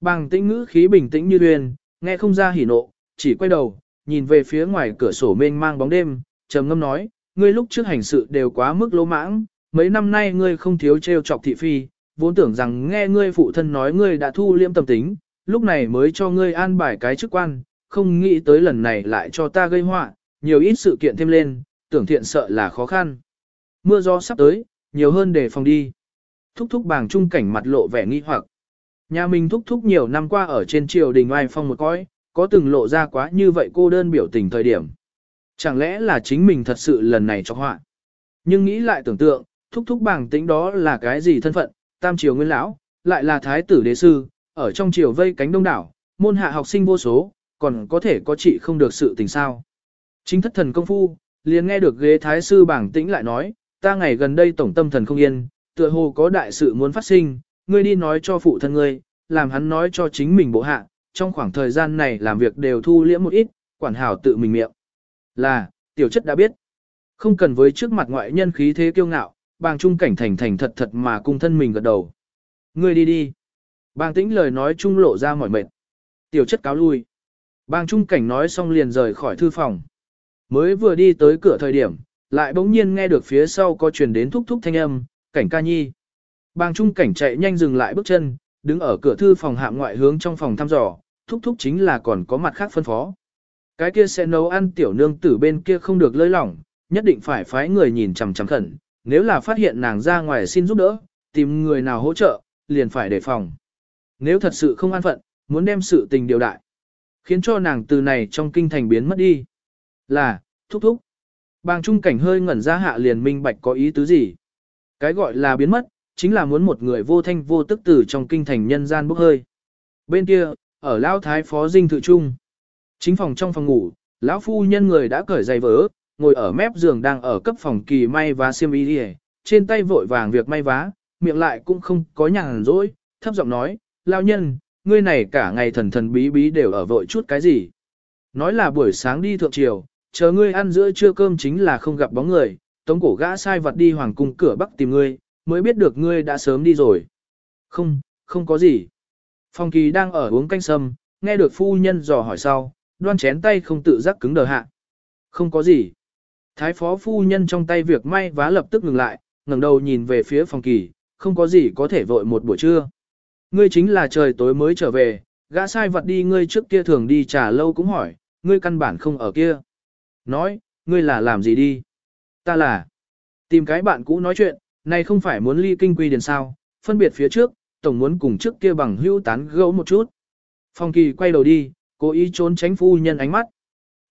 Bàng tĩnh ngữ khí bình tĩnh như uyên, nghe không ra hỉ nộ, chỉ quay đầu, nhìn về phía ngoài cửa sổ mênh mang bóng đêm, trầm ngâm nói, ngươi lúc trước hành sự đều quá mức lỗ mãng, mấy năm nay ngươi không thiếu trêu chọc thị phi, vốn tưởng rằng nghe ngươi phụ thân nói ngươi đã thu liêm tâm tính, lúc này mới cho ngươi an bài cái chức quan, không nghĩ tới lần này lại cho ta gây họa, nhiều ít sự kiện thêm lên, tưởng thiện sợ là khó khăn. Mưa gió sắp tới, nhiều hơn để phòng đi. Thúc thúc bàng trung cảnh mặt lộ vẻ nghi hoặc. Nhà mình thúc thúc nhiều năm qua ở trên triều đình oai phong một cõi, có từng lộ ra quá như vậy cô đơn biểu tình thời điểm. Chẳng lẽ là chính mình thật sự lần này cho họa. Nhưng nghĩ lại tưởng tượng, thúc thúc bảng tính đó là cái gì thân phận, tam triều nguyên lão, lại là thái tử đế sư, ở trong triều vây cánh đông đảo, môn hạ học sinh vô số, còn có thể có trị không được sự tình sao. Chính thất thần công phu, liền nghe được ghế thái sư bảng tĩnh lại nói, ta ngày gần đây tổng tâm thần không yên, tựa hồ có đại sự muốn phát sinh, ngươi đi nói cho phụ thân ngươi, làm hắn nói cho chính mình bộ hạ, trong khoảng thời gian này làm việc đều thu liễm một ít, quản hảo tự mình miệng. Là, tiểu chất đã biết. Không cần với trước mặt ngoại nhân khí thế kiêu ngạo, bàng trung cảnh thành thành thật thật mà cung thân mình gật đầu. Ngươi đi đi. Bàng tĩnh lời nói trung lộ ra mỏi mệt. Tiểu chất cáo lui. Bàng trung cảnh nói xong liền rời khỏi thư phòng. Mới vừa đi tới cửa thời điểm, lại bỗng nhiên nghe được phía sau có truyền đến thúc thúc thanh âm, cảnh ca nhi. Bàng trung cảnh chạy nhanh dừng lại bước chân, đứng ở cửa thư phòng hạm ngoại hướng trong phòng thăm dò, thúc thúc chính là còn có mặt khác phân phó. Cái kia sẽ nấu ăn tiểu nương tử bên kia không được lơi lỏng, nhất định phải phái người nhìn chằm chằm khẩn, nếu là phát hiện nàng ra ngoài xin giúp đỡ, tìm người nào hỗ trợ, liền phải đề phòng. Nếu thật sự không an phận, muốn đem sự tình điều đại, khiến cho nàng từ này trong kinh thành biến mất đi. Là, thúc thúc. Bàng trung cảnh hơi ngẩn ra hạ liền minh bạch có ý tứ gì. Cái gọi là biến mất, chính là muốn một người vô thanh vô tức từ trong kinh thành nhân gian bốc hơi. Bên kia, ở Lão Thái Phó Dinh Thự Trung. Chính phòng trong phòng ngủ, lão phu nhân người đã cởi giày vỡ, ngồi ở mép giường đang ở cấp phòng kỳ may và xiêm y đi trên tay vội vàng việc may vá, miệng lại cũng không có nhàn rỗi, thấp giọng nói, lao nhân, ngươi này cả ngày thần thần bí bí đều ở vội chút cái gì. Nói là buổi sáng đi thượng triều, chờ ngươi ăn giữa trưa cơm chính là không gặp bóng người, tống cổ gã sai vật đi hoàng cung cửa bắc tìm ngươi, mới biết được ngươi đã sớm đi rồi. Không, không có gì. Phong kỳ đang ở uống canh sâm, nghe được phu nhân dò hỏi sau, đoan chén tay không tự giác cứng đờ hạ. Không có gì. Thái phó phu nhân trong tay việc may vá lập tức ngừng lại, ngẩng đầu nhìn về phía phòng kỳ, không có gì có thể vội một buổi trưa. Ngươi chính là trời tối mới trở về, gã sai vật đi ngươi trước kia thường đi trả lâu cũng hỏi, ngươi căn bản không ở kia. Nói, ngươi là làm gì đi? Ta là tìm cái bạn cũ nói chuyện, này không phải muốn ly kinh quy điển sao, phân biệt phía trước, tổng muốn cùng trước kia bằng hữu tán gẫu một chút. Phong kỳ quay đầu đi, cố ý trốn tránh phu nhân ánh mắt.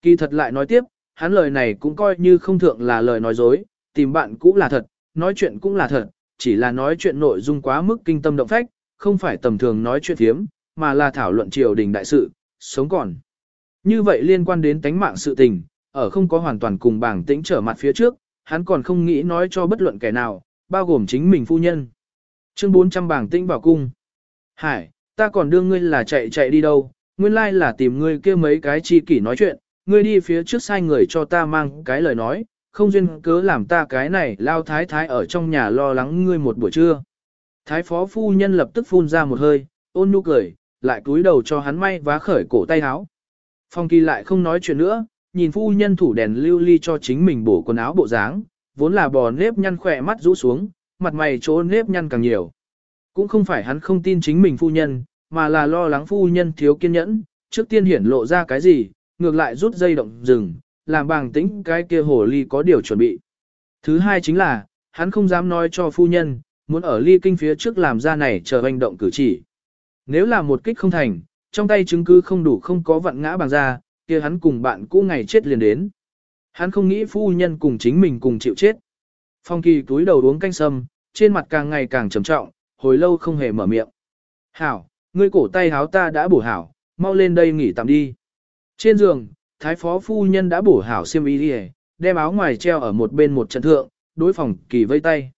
Kỳ thật lại nói tiếp, hắn lời này cũng coi như không thượng là lời nói dối, tìm bạn cũng là thật, nói chuyện cũng là thật, chỉ là nói chuyện nội dung quá mức kinh tâm động phách, không phải tầm thường nói chuyện thiếm, mà là thảo luận triều đình đại sự, sống còn. Như vậy liên quan đến tánh mạng sự tình, ở không có hoàn toàn cùng bảng tĩnh trở mặt phía trước, hắn còn không nghĩ nói cho bất luận kẻ nào, bao gồm chính mình phu nhân. Chương 400 bảng tinh vào cung. Hải, ta còn đương ngươi là chạy chạy đi đâu, nguyên lai là tìm ngươi kia mấy cái chi kỷ nói chuyện, ngươi đi phía trước sai người cho ta mang cái lời nói, không duyên cớ làm ta cái này lao thái thái ở trong nhà lo lắng ngươi một buổi trưa. Thái phó phu nhân lập tức phun ra một hơi, ôn nhu cười, lại cúi đầu cho hắn may vá khởi cổ tay áo. Phong kỳ lại không nói chuyện nữa, nhìn phu nhân thủ đèn lưu ly cho chính mình bổ quần áo bộ dáng, vốn là bò nếp nhăn khỏe mắt rũ xuống, mặt mày chỗ nếp nhăn càng nhiều. Cũng không phải hắn không tin chính mình phu nhân, mà là lo lắng phu nhân thiếu kiên nhẫn, trước tiên hiển lộ ra cái gì, ngược lại rút dây động rừng, làm bàng tĩnh cái kia hồ ly có điều chuẩn bị. Thứ hai chính là, hắn không dám nói cho phu nhân, muốn ở ly kinh phía trước làm ra này chờ hành động cử chỉ. Nếu là một kích không thành, trong tay chứng cứ không đủ không có vặn ngã bằng ra, kia hắn cùng bạn cũ ngày chết liền đến. Hắn không nghĩ phu nhân cùng chính mình cùng chịu chết. Phong kỳ túi đầu uống canh sâm, trên mặt càng ngày càng trầm trọng, hồi lâu không hề mở miệng. Hảo, ngươi cổ tay háo ta đã bổ hảo, mau lên đây nghỉ tạm đi. Trên giường, thái phó phu nhân đã bổ hảo xiêm y đi đem áo ngoài treo ở một bên một trận thượng, đối phòng kỳ vây tay.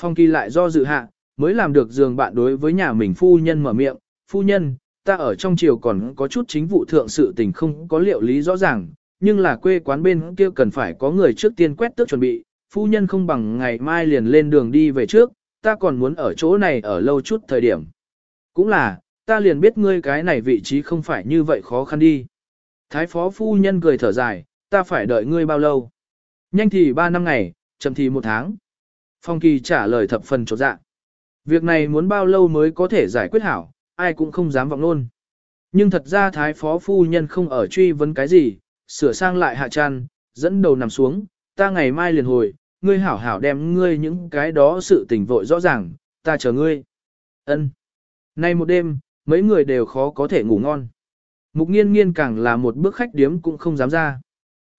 Phong kỳ lại do dự hạ, mới làm được giường bạn đối với nhà mình phu nhân mở miệng, phu nhân, ta ở trong triều còn có chút chính vụ thượng sự tình không có liệu lý rõ ràng, nhưng là quê quán bên kia cần phải có người trước tiên quét tước chuẩn bị, phu nhân không bằng ngày mai liền lên đường đi về trước, ta còn muốn ở chỗ này ở lâu chút thời điểm. Cũng là, ta liền biết ngươi cái này vị trí không phải như vậy khó khăn đi. Thái phó phu nhân cười thở dài, ta phải đợi ngươi bao lâu? Nhanh thì ba năm ngày, chậm thì một tháng. Phong kỳ trả lời thập phần trột dạ. Việc này muốn bao lâu mới có thể giải quyết hảo, ai cũng không dám vọng luôn. Nhưng thật ra thái phó phu nhân không ở truy vấn cái gì, sửa sang lại hạ tràn, dẫn đầu nằm xuống, ta ngày mai liền hồi, ngươi hảo hảo đem ngươi những cái đó sự tình vội rõ ràng, ta chờ ngươi. Ân. Nay một đêm, mấy người đều khó có thể ngủ ngon. Mục nghiên nghiên càng là một bước khách điếm cũng không dám ra.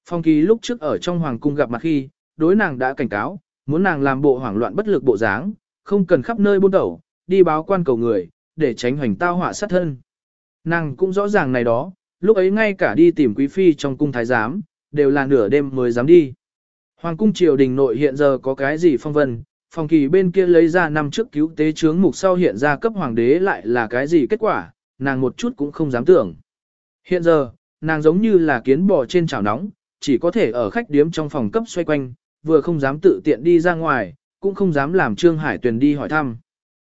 Phong kỳ lúc trước ở trong hoàng cung gặp mặt khi, đối nàng đã cảnh cáo, muốn nàng làm bộ hoảng loạn bất lực bộ dáng, không cần khắp nơi buôn đầu, đi báo quan cầu người, để tránh hoành tao họa sát thân. Nàng cũng rõ ràng này đó, lúc ấy ngay cả đi tìm quý phi trong cung thái giám, đều là nửa đêm mới dám đi. Hoàng cung triều đình nội hiện giờ có cái gì phong vân, phòng kỳ bên kia lấy ra năm trước cứu tế chướng mục sau hiện ra cấp hoàng đế lại là cái gì kết quả, nàng một chút cũng không dám tưởng. Hiện giờ, nàng giống như là kiến bò trên chảo nóng, chỉ có thể ở khách điếm trong phòng cấp xoay quanh, vừa không dám tự tiện đi ra ngoài, cũng không dám làm Trương Hải Tuyền đi hỏi thăm.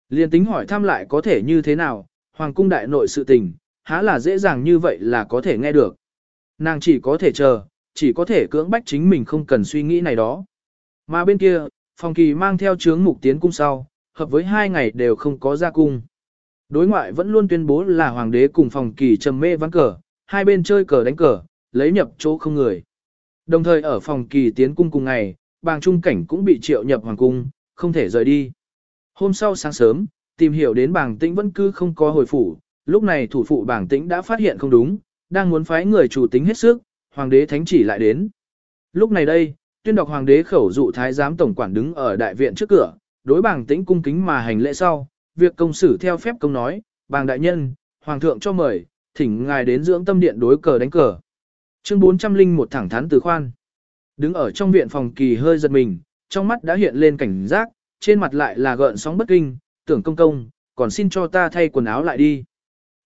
Liên tính hỏi thăm lại có thể như thế nào, hoàng cung đại nội sự tình, há là dễ dàng như vậy là có thể nghe được. Nàng chỉ có thể chờ, chỉ có thể cưỡng bách chính mình không cần suy nghĩ này đó. Mà bên kia, phòng kỳ mang theo chướng mục tiến cung sau, hợp với hai ngày đều không có ra cung. Đối ngoại vẫn luôn tuyên bố là hoàng đế cùng phòng kỳ trầm mê ván cờ, hai bên chơi cờ đánh cờ, lấy nhập chỗ không người. Đồng thời ở phòng kỳ tiến cung cùng ngày, bàng trung cảnh cũng bị triệu nhập hoàng cung, không thể rời đi. Hôm sau sáng sớm, tìm hiểu đến bàng tĩnh vẫn cứ không có hồi phủ, lúc này thủ phụ bảng tĩnh đã phát hiện không đúng, đang muốn phái người chủ tính hết sức, hoàng đế thánh chỉ lại đến. Lúc này đây, tuyên đọc hoàng đế khẩu dụ thái giám tổng quản đứng ở đại viện trước cửa, đối bảng tĩnh cung kính mà hành lễ sau, việc công xử theo phép công nói, bàng đại nhân, hoàng thượng cho mời, thỉnh ngài đến dưỡng tâm điện đối cờ đánh cờ. Chương 401 thẳng thắn từ khoan. Đứng ở trong viện phòng kỳ hơi giật mình, trong mắt đã hiện lên cảnh giác, trên mặt lại là gợn sóng bất kinh, tưởng công công, còn xin cho ta thay quần áo lại đi.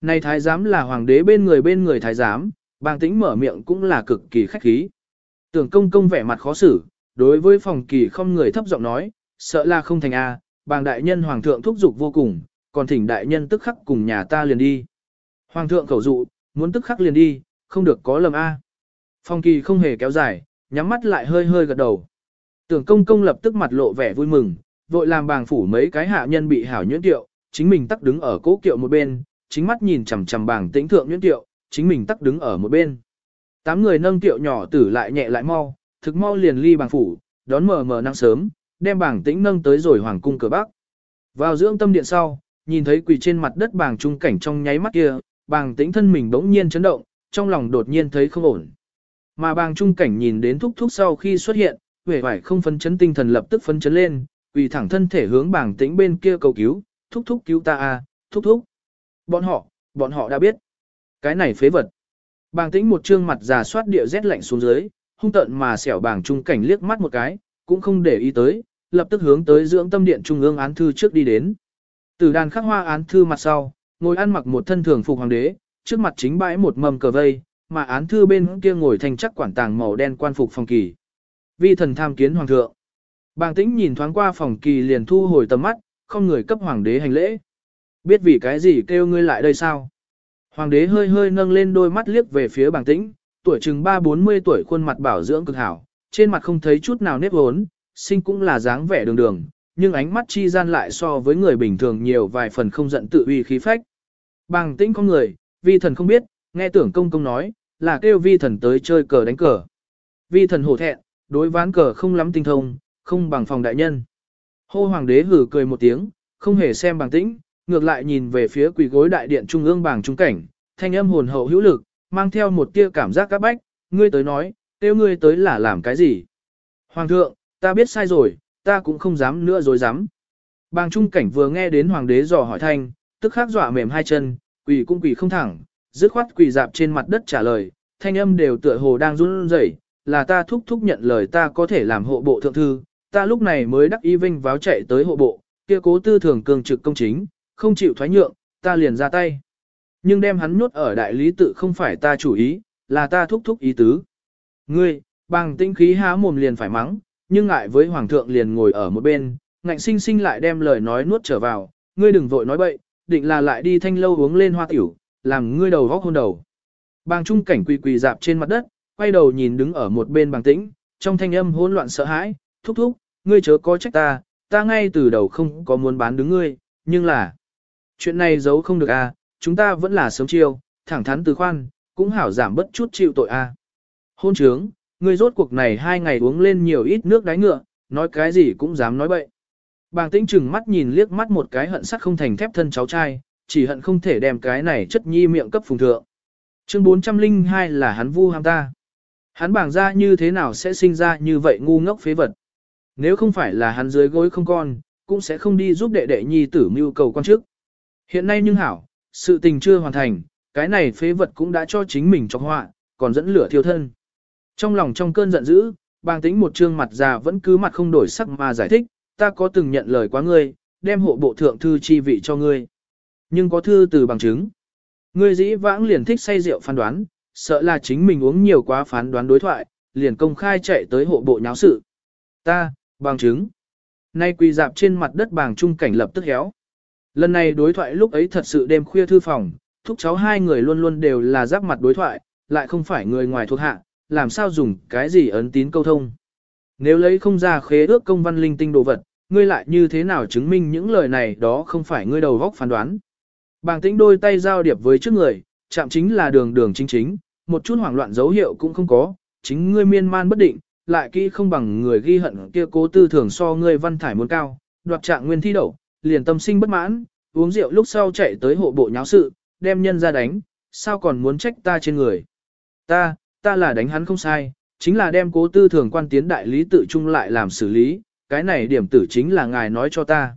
Này thái giám là hoàng đế bên người bên người thái giám, bàng tĩnh mở miệng cũng là cực kỳ khách khí. Tưởng công công vẻ mặt khó xử, đối với phòng kỳ không người thấp giọng nói, sợ là không thành A, bàng đại nhân hoàng thượng thúc giục vô cùng, còn thỉnh đại nhân tức khắc cùng nhà ta liền đi. Hoàng thượng khẩu dụ, muốn tức khắc liền đi, không được có lầm A. Phong kỳ không hề kéo dài, nhắm mắt lại hơi hơi gật đầu. Tưởng công công lập tức mặt lộ vẻ vui mừng, vội làm bàng phủ mấy cái hạ nhân bị hảo nhuyễn tiệu, chính mình tắc đứng ở cố kiệu một bên, chính mắt nhìn chằm chằm bàng tĩnh thượng nhuyễn tiệu, chính mình tắc đứng ở một bên. Tám người nâng tiệu nhỏ tử lại nhẹ lại mau, thực mau liền ly bảng phủ, đón mờ mờ năng sớm, đem bảng tĩnh nâng tới rồi hoàng cung cửa bắc. Vào dưỡng tâm điện sau, nhìn thấy quỳ trên mặt đất bàng trung cảnh trong nháy mắt kia, bàng tĩnh thân mình bỗng nhiên chấn động, trong lòng đột nhiên thấy không ổn. Mà bàng trung cảnh nhìn đến thúc thúc sau khi xuất hiện, vẻ vải không phấn chấn tinh thần lập tức phấn chấn lên, quỳ thẳng thân thể hướng bàng tĩnh bên kia cầu cứu, thúc thúc cứu ta a, thúc thúc. Bọn họ, bọn họ đã biết. Cái này phế vật. Bàng tĩnh một trương mặt già soát địa rét lạnh xuống dưới, hung tận mà xẻo bàng trung cảnh liếc mắt một cái, cũng không để ý tới, lập tức hướng tới dưỡng tâm điện trung ương án thư trước đi đến. Từ đàn khắc hoa án thư mặt sau, ngồi ăn mặc một thân thường phục hoàng đế, trước mặt chính bãi một mầm cờ vây, mà án thư bên kia ngồi thành chắc quản tàng màu đen quan phục phòng kỳ. Vi thần tham kiến hoàng thượng. Bàng tĩnh nhìn thoáng qua phòng kỳ liền thu hồi tầm mắt, không người cấp hoàng đế hành lễ. Biết vì cái gì kêu ngươi lại đây sao? Hoàng đế hơi hơi nâng lên đôi mắt liếc về phía bàng tĩnh, tuổi chừng 3-40 tuổi khuôn mặt bảo dưỡng cực hảo, trên mặt không thấy chút nào nếp hốn, sinh cũng là dáng vẻ đường đường, nhưng ánh mắt chi gian lại so với người bình thường nhiều vài phần không giận tự uy khí phách. Bàng tĩnh con người, vi thần không biết, nghe tưởng công công nói, là kêu vi thần tới chơi cờ đánh cờ. Vi thần hổ thẹn, đối ván cờ không lắm tinh thông, không bằng phòng đại nhân. Hô hoàng đế hử cười một tiếng, không hề xem bàng tĩnh, ngược lại nhìn về phía quỳ gối đại điện trung ương bảng trung cảnh, thanh âm hồn hậu hữu lực, mang theo một tia cảm giác các bách, ngươi tới nói, kêu ngươi tới là làm cái gì? Hoàng thượng, ta biết sai rồi, ta cũng không dám nữa dối dám. Bàng trung cảnh vừa nghe đến hoàng đế dò hỏi thanh, tức khắc dọa mềm hai chân, quỳ cũng quỳ không thẳng, dứt khoát quỳ dạp trên mặt đất trả lời, thanh âm đều tựa hồ đang run rẩy, là ta thúc thúc nhận lời ta có thể làm hộ bộ thượng thư, ta lúc này mới đắc y vinh váo chạy tới hộ bộ, kia cố tư thường cường trực công chính, không chịu thoái nhượng, ta liền ra tay. Nhưng đem hắn nhốt ở đại lý tự không phải ta chủ ý, là ta thúc thúc ý tứ. Ngươi, bằng tinh khí há mồm liền phải mắng, nhưng ngại với hoàng thượng liền ngồi ở một bên, ngạnh sinh sinh lại đem lời nói nuốt trở vào, ngươi đừng vội nói bậy, định là lại đi thanh lâu uống lên hoa tiểu, làm ngươi đầu góc hôn đầu. Bàng trung cảnh quỳ quỳ dạp trên mặt đất, quay đầu nhìn đứng ở một bên bằng tĩnh, trong thanh âm hỗn loạn sợ hãi, thúc thúc, ngươi chớ có trách ta, ta ngay từ đầu không có muốn bán đứng ngươi, nhưng là, chuyện này giấu không được à, chúng ta vẫn là sớm chiêu, thẳng thắn từ khoan, cũng hảo giảm bất chút chịu tội a. À. Hôn trướng, ngươi rốt cuộc này hai ngày uống lên nhiều ít nước đáy ngựa, nói cái gì cũng dám nói bậy. Bàng tĩnh chừng mắt nhìn liếc mắt một cái hận sắt không thành thép thân cháu trai, chỉ hận không thể đem cái này chất nhi miệng cấp phùng thượng. Chương 402 là hắn vu ham ta. Hắn bảng ra như thế nào sẽ sinh ra như vậy ngu ngốc phế vật. Nếu không phải là hắn dưới gối không con, cũng sẽ không đi giúp đệ đệ nhi tử mưu cầu quan chức. Hiện nay nhưng hảo, sự tình chưa hoàn thành, cái này phế vật cũng đã cho chính mình chọc họa, còn dẫn lửa thiêu thân. Trong lòng trong cơn giận dữ, bàng tính một trương mặt già vẫn cứ mặt không đổi sắc mà giải thích, ta có từng nhận lời quá ngươi, đem hộ bộ thượng thư chi vị cho ngươi. Nhưng có thư từ bằng chứng. Ngươi dĩ vãng liền thích say rượu phán đoán, sợ là chính mình uống nhiều quá phán đoán đối thoại, liền công khai chạy tới hộ bộ nháo sự. Ta, bằng chứng. Nay quỳ dạp trên mặt đất bàng trung cảnh lập tức héo. Lần này đối thoại lúc ấy thật sự đêm khuya thư phòng, thúc cháu hai người luôn luôn đều là giáp mặt đối thoại, lại không phải người ngoài thuộc hạ, làm sao dùng cái gì ấn tín câu thông. Nếu lấy không ra khế ước công văn linh tinh đồ vật, ngươi lại như thế nào chứng minh những lời này đó không phải ngươi đầu góc phán đoán. Bàng tĩnh đôi tay giao điệp với trước người, chạm chính là đường đường chính chính, một chút hoảng loạn dấu hiệu cũng không có, chính ngươi miên man bất định, lại kỹ không bằng người ghi hận kia cố tư thường so ngươi văn thải muốn cao, đoạt trạng nguyên thi đậu, liền tâm sinh bất mãn, uống rượu lúc sau chạy tới hộ bộ nháo sự, đem nhân ra đánh, sao còn muốn trách ta trên người. Ta, ta là đánh hắn không sai, chính là đem cố tư thường quan tiến đại lý tự trung lại làm xử lý, cái này điểm tử chính là ngài nói cho ta.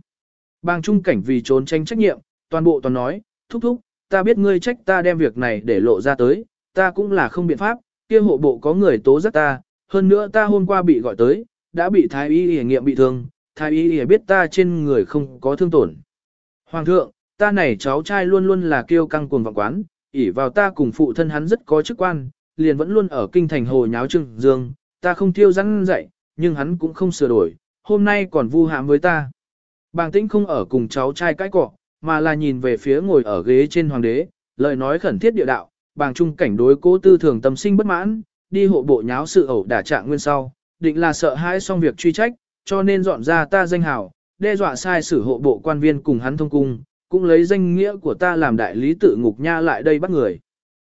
Bang trung cảnh vì trốn tranh trách nhiệm, toàn bộ toàn nói, thúc thúc, ta biết ngươi trách ta đem việc này để lộ ra tới, ta cũng là không biện pháp, kia hộ bộ có người tố giác ta, hơn nữa ta hôm qua bị gọi tới, đã bị thái y y nghiệm bị thương, thái y y biết ta trên người không có thương tổn. Hoàng thượng, ta này cháu trai luôn luôn là kiêu căng cuồng vọng quán, ỷ vào ta cùng phụ thân hắn rất có chức quan, liền vẫn luôn ở kinh thành hồ nháo trưng dương, ta không thiêu răng dậy, nhưng hắn cũng không sửa đổi, hôm nay còn vu hãm với ta. Bàng tĩnh không ở cùng cháu trai cãi cọ, mà là nhìn về phía ngồi ở ghế trên hoàng đế, lời nói khẩn thiết địa đạo, bàng trung cảnh đối cố tư thường tâm sinh bất mãn, đi hộ bộ nháo sự ẩu đả trạng nguyên sau, định là sợ hãi xong việc truy trách, cho nên dọn ra ta danh hào, đe dọa sai sử hộ bộ quan viên cùng hắn thông cung, cũng lấy danh nghĩa của ta làm đại lý tự ngục nha lại đây bắt người.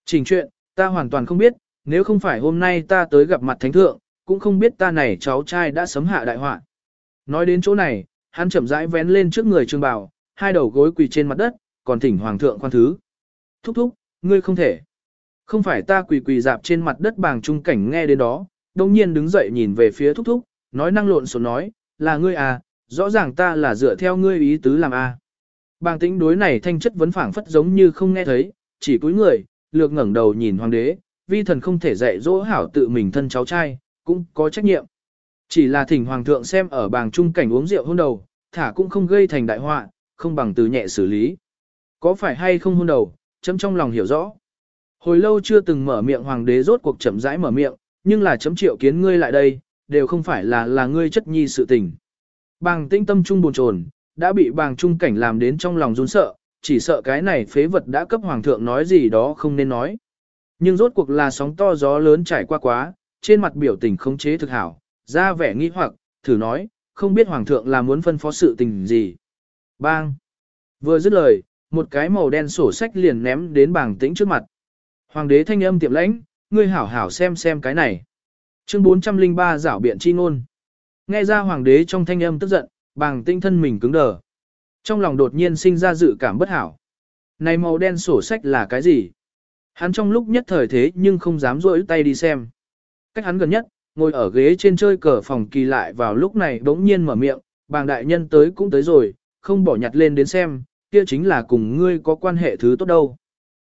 Trình chuyện, ta hoàn toàn không biết, nếu không phải hôm nay ta tới gặp mặt thánh thượng, cũng không biết ta này cháu trai đã sấm hạ đại họa. Nói đến chỗ này, hắn chậm rãi vén lên trước người trương bào, hai đầu gối quỳ trên mặt đất, còn thỉnh hoàng thượng khoan thứ. Thúc thúc, ngươi không thể. Không phải ta quỳ quỳ dạp trên mặt đất bàng trung cảnh nghe đến đó, đồng nhiên đứng dậy nhìn về phía thúc thúc, nói năng lộn xộn nói, là ngươi à, rõ ràng ta là dựa theo ngươi ý tứ làm a. À. Bàng tĩnh đối này thanh chất vấn phảng phất giống như không nghe thấy, chỉ cúi người, lược ngẩng đầu nhìn hoàng đế, vi thần không thể dạy dỗ hảo tự mình thân cháu trai, cũng có trách nhiệm. Chỉ là thỉnh hoàng thượng xem ở bàng trung cảnh uống rượu hôn đầu, thả cũng không gây thành đại họa, không bằng từ nhẹ xử lý. Có phải hay không hôn đầu, chấm trong lòng hiểu rõ. Hồi lâu chưa từng mở miệng hoàng đế rốt cuộc chậm rãi mở miệng, nhưng là chấm triệu kiến ngươi lại đây, đều không phải là là ngươi chất nhi sự tình. Bàng tinh tâm trung buồn chồn, đã bị bàng trung cảnh làm đến trong lòng run sợ, chỉ sợ cái này phế vật đã cấp hoàng thượng nói gì đó không nên nói. Nhưng rốt cuộc là sóng to gió lớn trải qua quá, trên mặt biểu tình không chế thực hảo, ra vẻ nghi hoặc, thử nói, không biết hoàng thượng là muốn phân phó sự tình gì. Bang! Vừa dứt lời, một cái màu đen sổ sách liền ném đến bàng tĩnh trước mặt. Hoàng đế thanh âm tiệm lãnh, ngươi hảo hảo xem xem cái này. Chương 403 giảo biện chi ngôn. Nghe ra hoàng đế trong thanh âm tức giận, bàng tinh thân mình cứng đờ. Trong lòng đột nhiên sinh ra dự cảm bất hảo. Này màu đen sổ sách là cái gì? Hắn trong lúc nhất thời thế nhưng không dám rỗi tay đi xem. Cách hắn gần nhất, ngồi ở ghế trên chơi cờ phòng kỳ lại vào lúc này bỗng nhiên mở miệng, bàng đại nhân tới cũng tới rồi, không bỏ nhặt lên đến xem, kia chính là cùng ngươi có quan hệ thứ tốt đâu.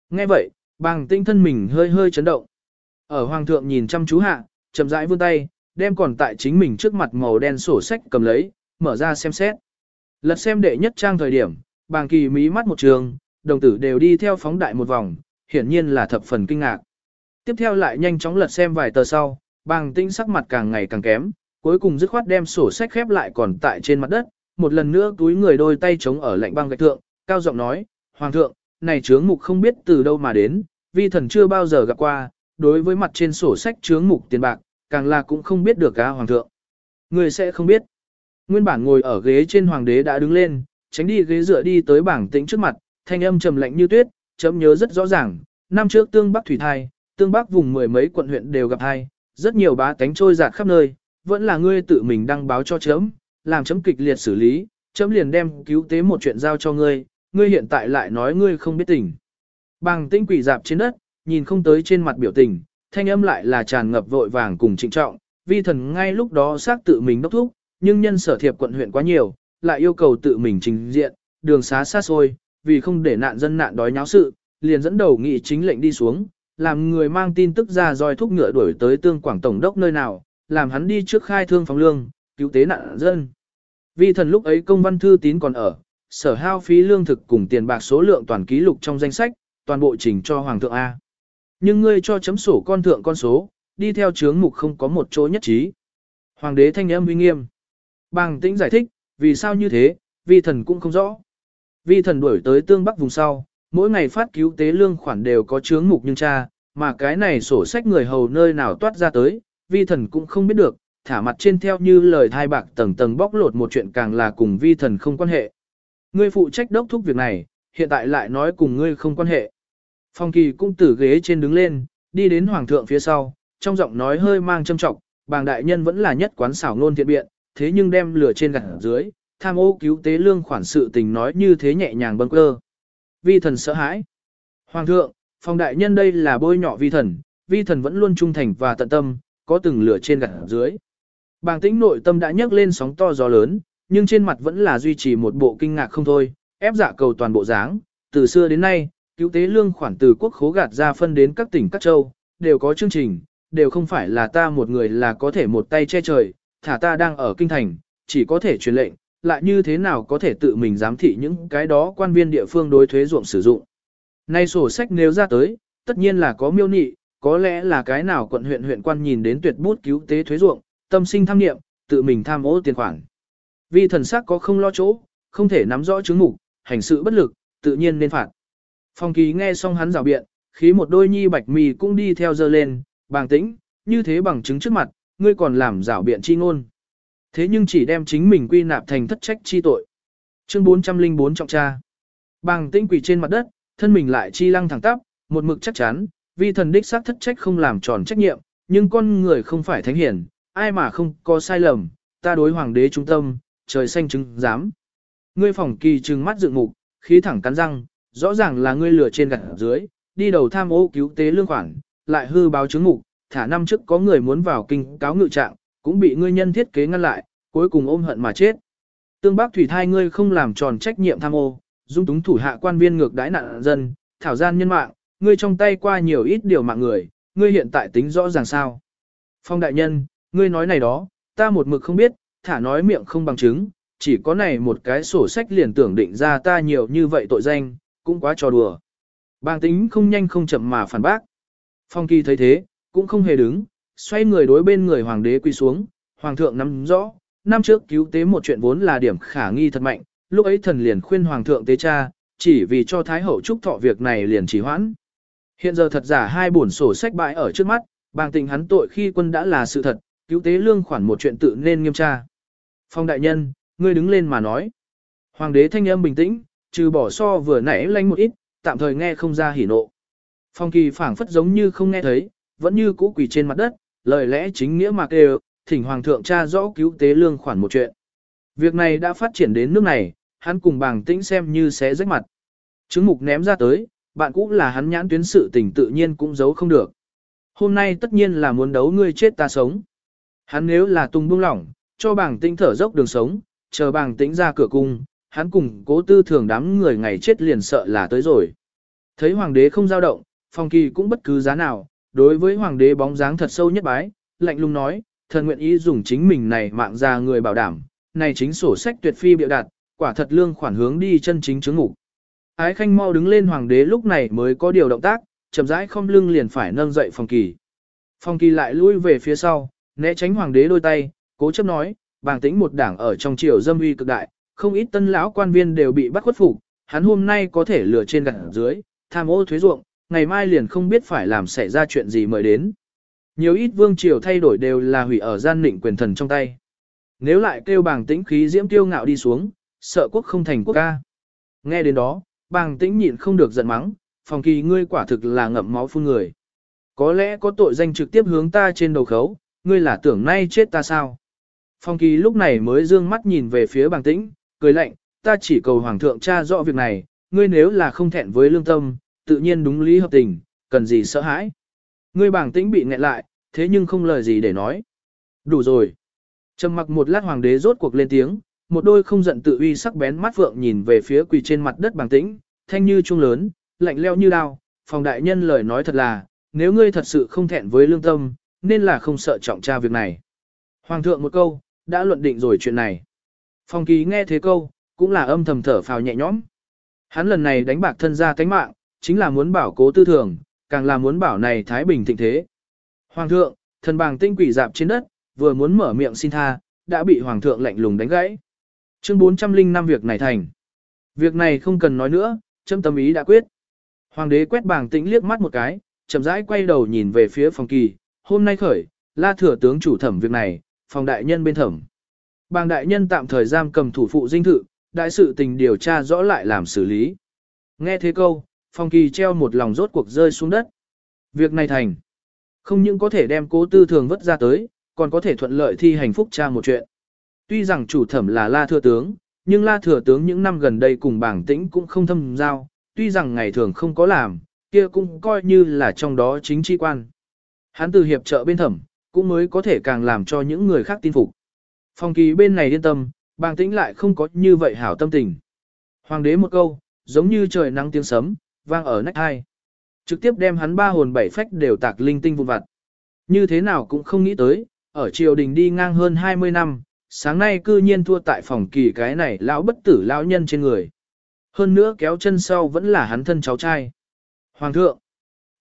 Nghe vậy, bàng tinh thân mình hơi hơi chấn động. Ở hoàng thượng nhìn chăm chú hạ, chậm rãi vươn tay, đem còn tại chính mình trước mặt màu đen sổ sách cầm lấy, mở ra xem xét. Lật xem đệ nhất trang thời điểm, bàng kỳ mí mắt một trường, đồng tử đều đi theo phóng đại một vòng, hiển nhiên là thập phần kinh ngạc. Tiếp theo lại nhanh chóng lật xem vài tờ sau, bàng tinh sắc mặt càng ngày càng kém, cuối cùng dứt khoát đem sổ sách khép lại còn tại trên mặt đất, một lần nữa túi người đôi tay chống ở lạnh băng gạch thượng, cao giọng nói, Hoàng thượng, này chướng mục không biết từ đâu mà đến, vi thần chưa bao giờ gặp qua, đối với mặt trên sổ sách chướng mục tiền bạc, càng là cũng không biết được cả Hoàng thượng. Người sẽ không biết. Nguyên bản ngồi ở ghế trên Hoàng đế đã đứng lên, tránh đi ghế dựa đi tới bảng tĩnh trước mặt, thanh âm trầm lạnh như tuyết, chấm nhớ rất rõ ràng, năm trước tương Bắc Thủy Thai, tương Bắc vùng mười mấy quận huyện đều gặp hai, rất nhiều bá tánh trôi dạt khắp nơi, vẫn là ngươi tự mình đăng báo cho chấm, làm chấm kịch liệt xử lý, chấm liền đem cứu tế một chuyện giao cho ngươi, ngươi hiện tại lại nói ngươi không biết tình. Bảng tĩnh quỷ dạp trên đất, nhìn không tới trên mặt biểu tình, thanh âm lại là tràn ngập vội vàng cùng trịnh trọng, vi thần ngay lúc đó xác tự mình đốc thúc, nhưng nhân sở thiệp quận huyện quá nhiều, lại yêu cầu tự mình trình diện, đường xá xa xôi, vì không để nạn dân nạn đói nháo sự, liền dẫn đầu nghị chính lệnh đi xuống, làm người mang tin tức ra roi thúc ngựa đuổi tới tương quảng tổng đốc nơi nào, làm hắn đi trước khai thương phóng lương, cứu tế nạn dân. Vi thần lúc ấy công văn thư tín còn ở, sở hao phí lương thực cùng tiền bạc số lượng toàn ký lục trong danh sách, toàn bộ trình cho Hoàng thượng A. Nhưng ngươi cho chấm sổ con thượng con số, đi theo chướng mục không có một chỗ nhất trí. Hoàng đế thanh âm uy nghiêm. Bàng tĩnh giải thích, vì sao như thế, vi thần cũng không rõ. Vi thần đuổi tới tương bắc vùng sau, mỗi ngày phát cứu tế lương khoản đều có chướng mục nhưng cha, mà cái này sổ sách người hầu nơi nào toát ra tới, vi thần cũng không biết được, thả mặt trên theo như lời thai bạc tầng tầng bóc lột một chuyện càng là cùng vi thần không quan hệ. Ngươi phụ trách đốc thúc việc này, hiện tại lại nói cùng ngươi không quan hệ. Phong kỳ cũng từ ghế trên đứng lên, đi đến hoàng thượng phía sau, trong giọng nói hơi mang châm trọng, bàng đại nhân vẫn là nhất quán xảo ngôn thiện biện, thế nhưng đem lửa trên gặt dưới, tham ô cứu tế lương khoản sự tình nói như thế nhẹ nhàng bâng cơ. Vi thần sợ hãi. Hoàng thượng, phong đại nhân đây là bôi nhọ vi thần, vi thần vẫn luôn trung thành và tận tâm, có từng lửa trên gặt dưới. Bàng tĩnh nội tâm đã nhấc lên sóng to gió lớn, nhưng trên mặt vẫn là duy trì một bộ kinh ngạc không thôi, ép dạ cầu toàn bộ dáng. Từ xưa đến nay, cứu tế lương khoản từ quốc khố gạt ra phân đến các tỉnh các châu, đều có chương trình, đều không phải là ta một người là có thể một tay che trời, thả ta đang ở kinh thành, chỉ có thể truyền lệnh, lại như thế nào có thể tự mình giám thị những cái đó quan viên địa phương đối thuế ruộng sử dụng. Nay sổ sách nếu ra tới, tất nhiên là có miêu nị, có lẽ là cái nào quận huyện huyện quan nhìn đến tuyệt bút cứu tế thuế ruộng, tâm sinh tham niệm, tự mình tham ô tiền khoản. Vì thần sắc có không lo chỗ, không thể nắm rõ chứng mục, hành sự bất lực, tự nhiên nên phạt. Phong kỳ nghe xong hắn rào biện, khí một đôi nhi bạch mì cũng đi theo dơ lên, bàng tĩnh, như thế bằng chứng trước mặt, ngươi còn làm rào biện chi ngôn. Thế nhưng chỉ đem chính mình quy nạp thành thất trách chi tội. Chương 404 trọng tra. Bàng tĩnh quỳ trên mặt đất, thân mình lại chi lăng thẳng tắp, một mực chắc chắn, vì thần đích xác thất trách không làm tròn trách nhiệm, nhưng con người không phải thánh hiển, ai mà không có sai lầm, ta đối hoàng đế trung tâm, trời xanh chứng dám. Ngươi phỏng kỳ trừng mắt dựng mục, khí thẳng cắn răng, rõ ràng là ngươi lừa trên gặt dưới, đi đầu tham ô cứu tế lương khoản, lại hư báo chứng mục, thả năm trước có người muốn vào kinh cáo ngự trạng, cũng bị ngươi nhân thiết kế ngăn lại, cuối cùng ôm hận mà chết. Tương Bắc Thủy Thai ngươi không làm tròn trách nhiệm tham ô, dung túng thủ hạ quan viên ngược đãi nạn dân, thảo gian nhân mạng, ngươi trong tay qua nhiều ít điều mạng người, ngươi hiện tại tính rõ ràng sao. Phong đại nhân, ngươi nói này đó, ta một mực không biết, thả nói miệng không bằng chứng, chỉ có này một cái sổ sách liền tưởng định ra ta nhiều như vậy tội danh, cũng quá trò đùa. Bang tính không nhanh không chậm mà phản bác. Phong kỳ thấy thế, cũng không hề đứng, xoay người đối bên người hoàng đế quy xuống, hoàng thượng nắm rõ, năm trước cứu tế một chuyện vốn là điểm khả nghi thật mạnh, lúc ấy thần liền khuyên hoàng thượng tế cha, chỉ vì cho thái hậu chúc thọ việc này liền chỉ hoãn. Hiện giờ thật giả hai bổn sổ sách bại ở trước mắt, bàng tình hắn tội khi quân đã là sự thật, cứu tế lương khoản một chuyện tự nên nghiêm tra. Phong đại nhân, ngươi đứng lên mà nói. Hoàng đế thanh âm bình tĩnh, trừ bỏ so vừa nãy lanh một ít, tạm thời nghe không ra hỉ nộ. Phong kỳ phảng phất giống như không nghe thấy, vẫn như cũ quỳ trên mặt đất, lời lẽ chính nghĩa mà kêu, thỉnh hoàng thượng tra rõ cứu tế lương khoản một chuyện. Việc này đã phát triển đến nước này, hắn cùng bàng tĩnh xem như xé rách mặt. Chứng mục ném ra tới, bạn cũ là hắn nhãn tuyến sự tình tự nhiên cũng giấu không được. Hôm nay tất nhiên là muốn đấu ngươi chết ta sống. Hắn nếu là tung buông lỏng, cho bàng tĩnh thở dốc đường sống, chờ bàng tĩnh ra cửa cung, hắn cùng cố tư thường đám người ngày chết liền sợ là tới rồi. Thấy hoàng đế không dao động, phong kỳ cũng bất cứ giá nào, đối với hoàng đế bóng dáng thật sâu nhất bái, lạnh lùng nói, thần nguyện ý dùng chính mình này mạng ra người bảo đảm, này chính sổ sách tuyệt phi biểu đạt, quả thật lương khoản hướng đi chân chính chứng ngục. Ái khanh mau đứng lên hoàng đế lúc này mới có điều động tác, chậm rãi không lưng liền phải nâng dậy phong kỳ. Phong kỳ lại lui về phía sau, né tránh hoàng đế đôi tay, cố chấp nói, bàng tĩnh một đảng ở trong triều dâm uy cực đại, không ít tân lão quan viên đều bị bắt khuất phục, hắn hôm nay có thể lừa trên gặt dưới, tham ô thuế ruộng, ngày mai liền không biết phải làm xảy ra chuyện gì mới đến. Nhiều ít vương triều thay đổi đều là hủy ở gian nịnh quyền thần trong tay. Nếu lại kêu bàng tĩnh khí diễm tiêu ngạo đi xuống, sợ quốc không thành quốc ca. Nghe đến đó, bàng tĩnh nhịn không được giận mắng, phòng kỳ ngươi quả thực là ngậm máu phun người. Có lẽ có tội danh trực tiếp hướng ta trên đầu khấu, ngươi là tưởng nay chết ta sao? Phong kỳ lúc này mới dương mắt nhìn về phía bàng tĩnh, cười lạnh, ta chỉ cầu hoàng thượng tra rõ việc này, ngươi nếu là không thẹn với lương tâm, tự nhiên đúng lý hợp tình, cần gì sợ hãi. Ngươi bảng tĩnh bị nghẹn lại, thế nhưng không lời gì để nói. Đủ rồi. Trầm mặc một lát hoàng đế rốt cuộc lên tiếng, một đôi không giận tự uy sắc bén mắt phượng nhìn về phía quỳ trên mặt đất bảng tĩnh, thanh như trung lớn, lạnh leo như đao, phòng đại nhân lời nói thật là, nếu ngươi thật sự không thẹn với lương tâm, nên là không sợ trọng tra việc này. Hoàng thượng một câu, đã luận định rồi chuyện này. Phong kỳ nghe thế câu, cũng là âm thầm thở phào nhẹ nhõm. Hắn lần này đánh bạc thân ra cánh mạng, chính là muốn bảo cố tư thường, càng là muốn bảo này Thái Bình thịnh thế. Hoàng thượng, thần bàng tinh quỷ dạp trên đất, vừa muốn mở miệng xin tha, đã bị Hoàng thượng lạnh lùng đánh gãy. Chương 405 việc này thành. Việc này không cần nói nữa, châm tâm ý đã quyết. Hoàng đế quét bàng tĩnh liếc mắt một cái, chậm rãi quay đầu nhìn về phía phòng kỳ, hôm nay khởi, la thừa tướng chủ thẩm việc này, phòng đại nhân bên thẩm. Bàng đại nhân tạm thời giam cầm thủ phụ dinh thự, đại sự tình điều tra rõ lại làm xử lý. Nghe thế câu, Phong kỳ treo một lòng rốt cuộc rơi xuống đất. Việc này thành. Không những có thể đem cố tư thường vất ra tới, còn có thể thuận lợi thi hành phúc tra một chuyện. Tuy rằng chủ thẩm là la thừa tướng, nhưng la thừa tướng những năm gần đây cùng bảng tĩnh cũng không thâm giao, tuy rằng ngày thường không có làm, kia cũng coi như là trong đó chính trị quan. Hắn từ hiệp trợ bên thẩm, cũng mới có thể càng làm cho những người khác tin phục. Phong kỳ bên này yên tâm, bàng tĩnh lại không có như vậy hảo tâm tình. Hoàng đế một câu, giống như trời nắng tiếng sấm, vang ở nách hai. Trực tiếp đem hắn ba hồn bảy phách đều tạc linh tinh vụn vặt. Như thế nào cũng không nghĩ tới, ở triều đình đi ngang hơn 20 năm, sáng nay cư nhiên thua tại phòng kỳ cái này lão bất tử lão nhân trên người. Hơn nữa kéo chân sau vẫn là hắn thân cháu trai. Hoàng thượng,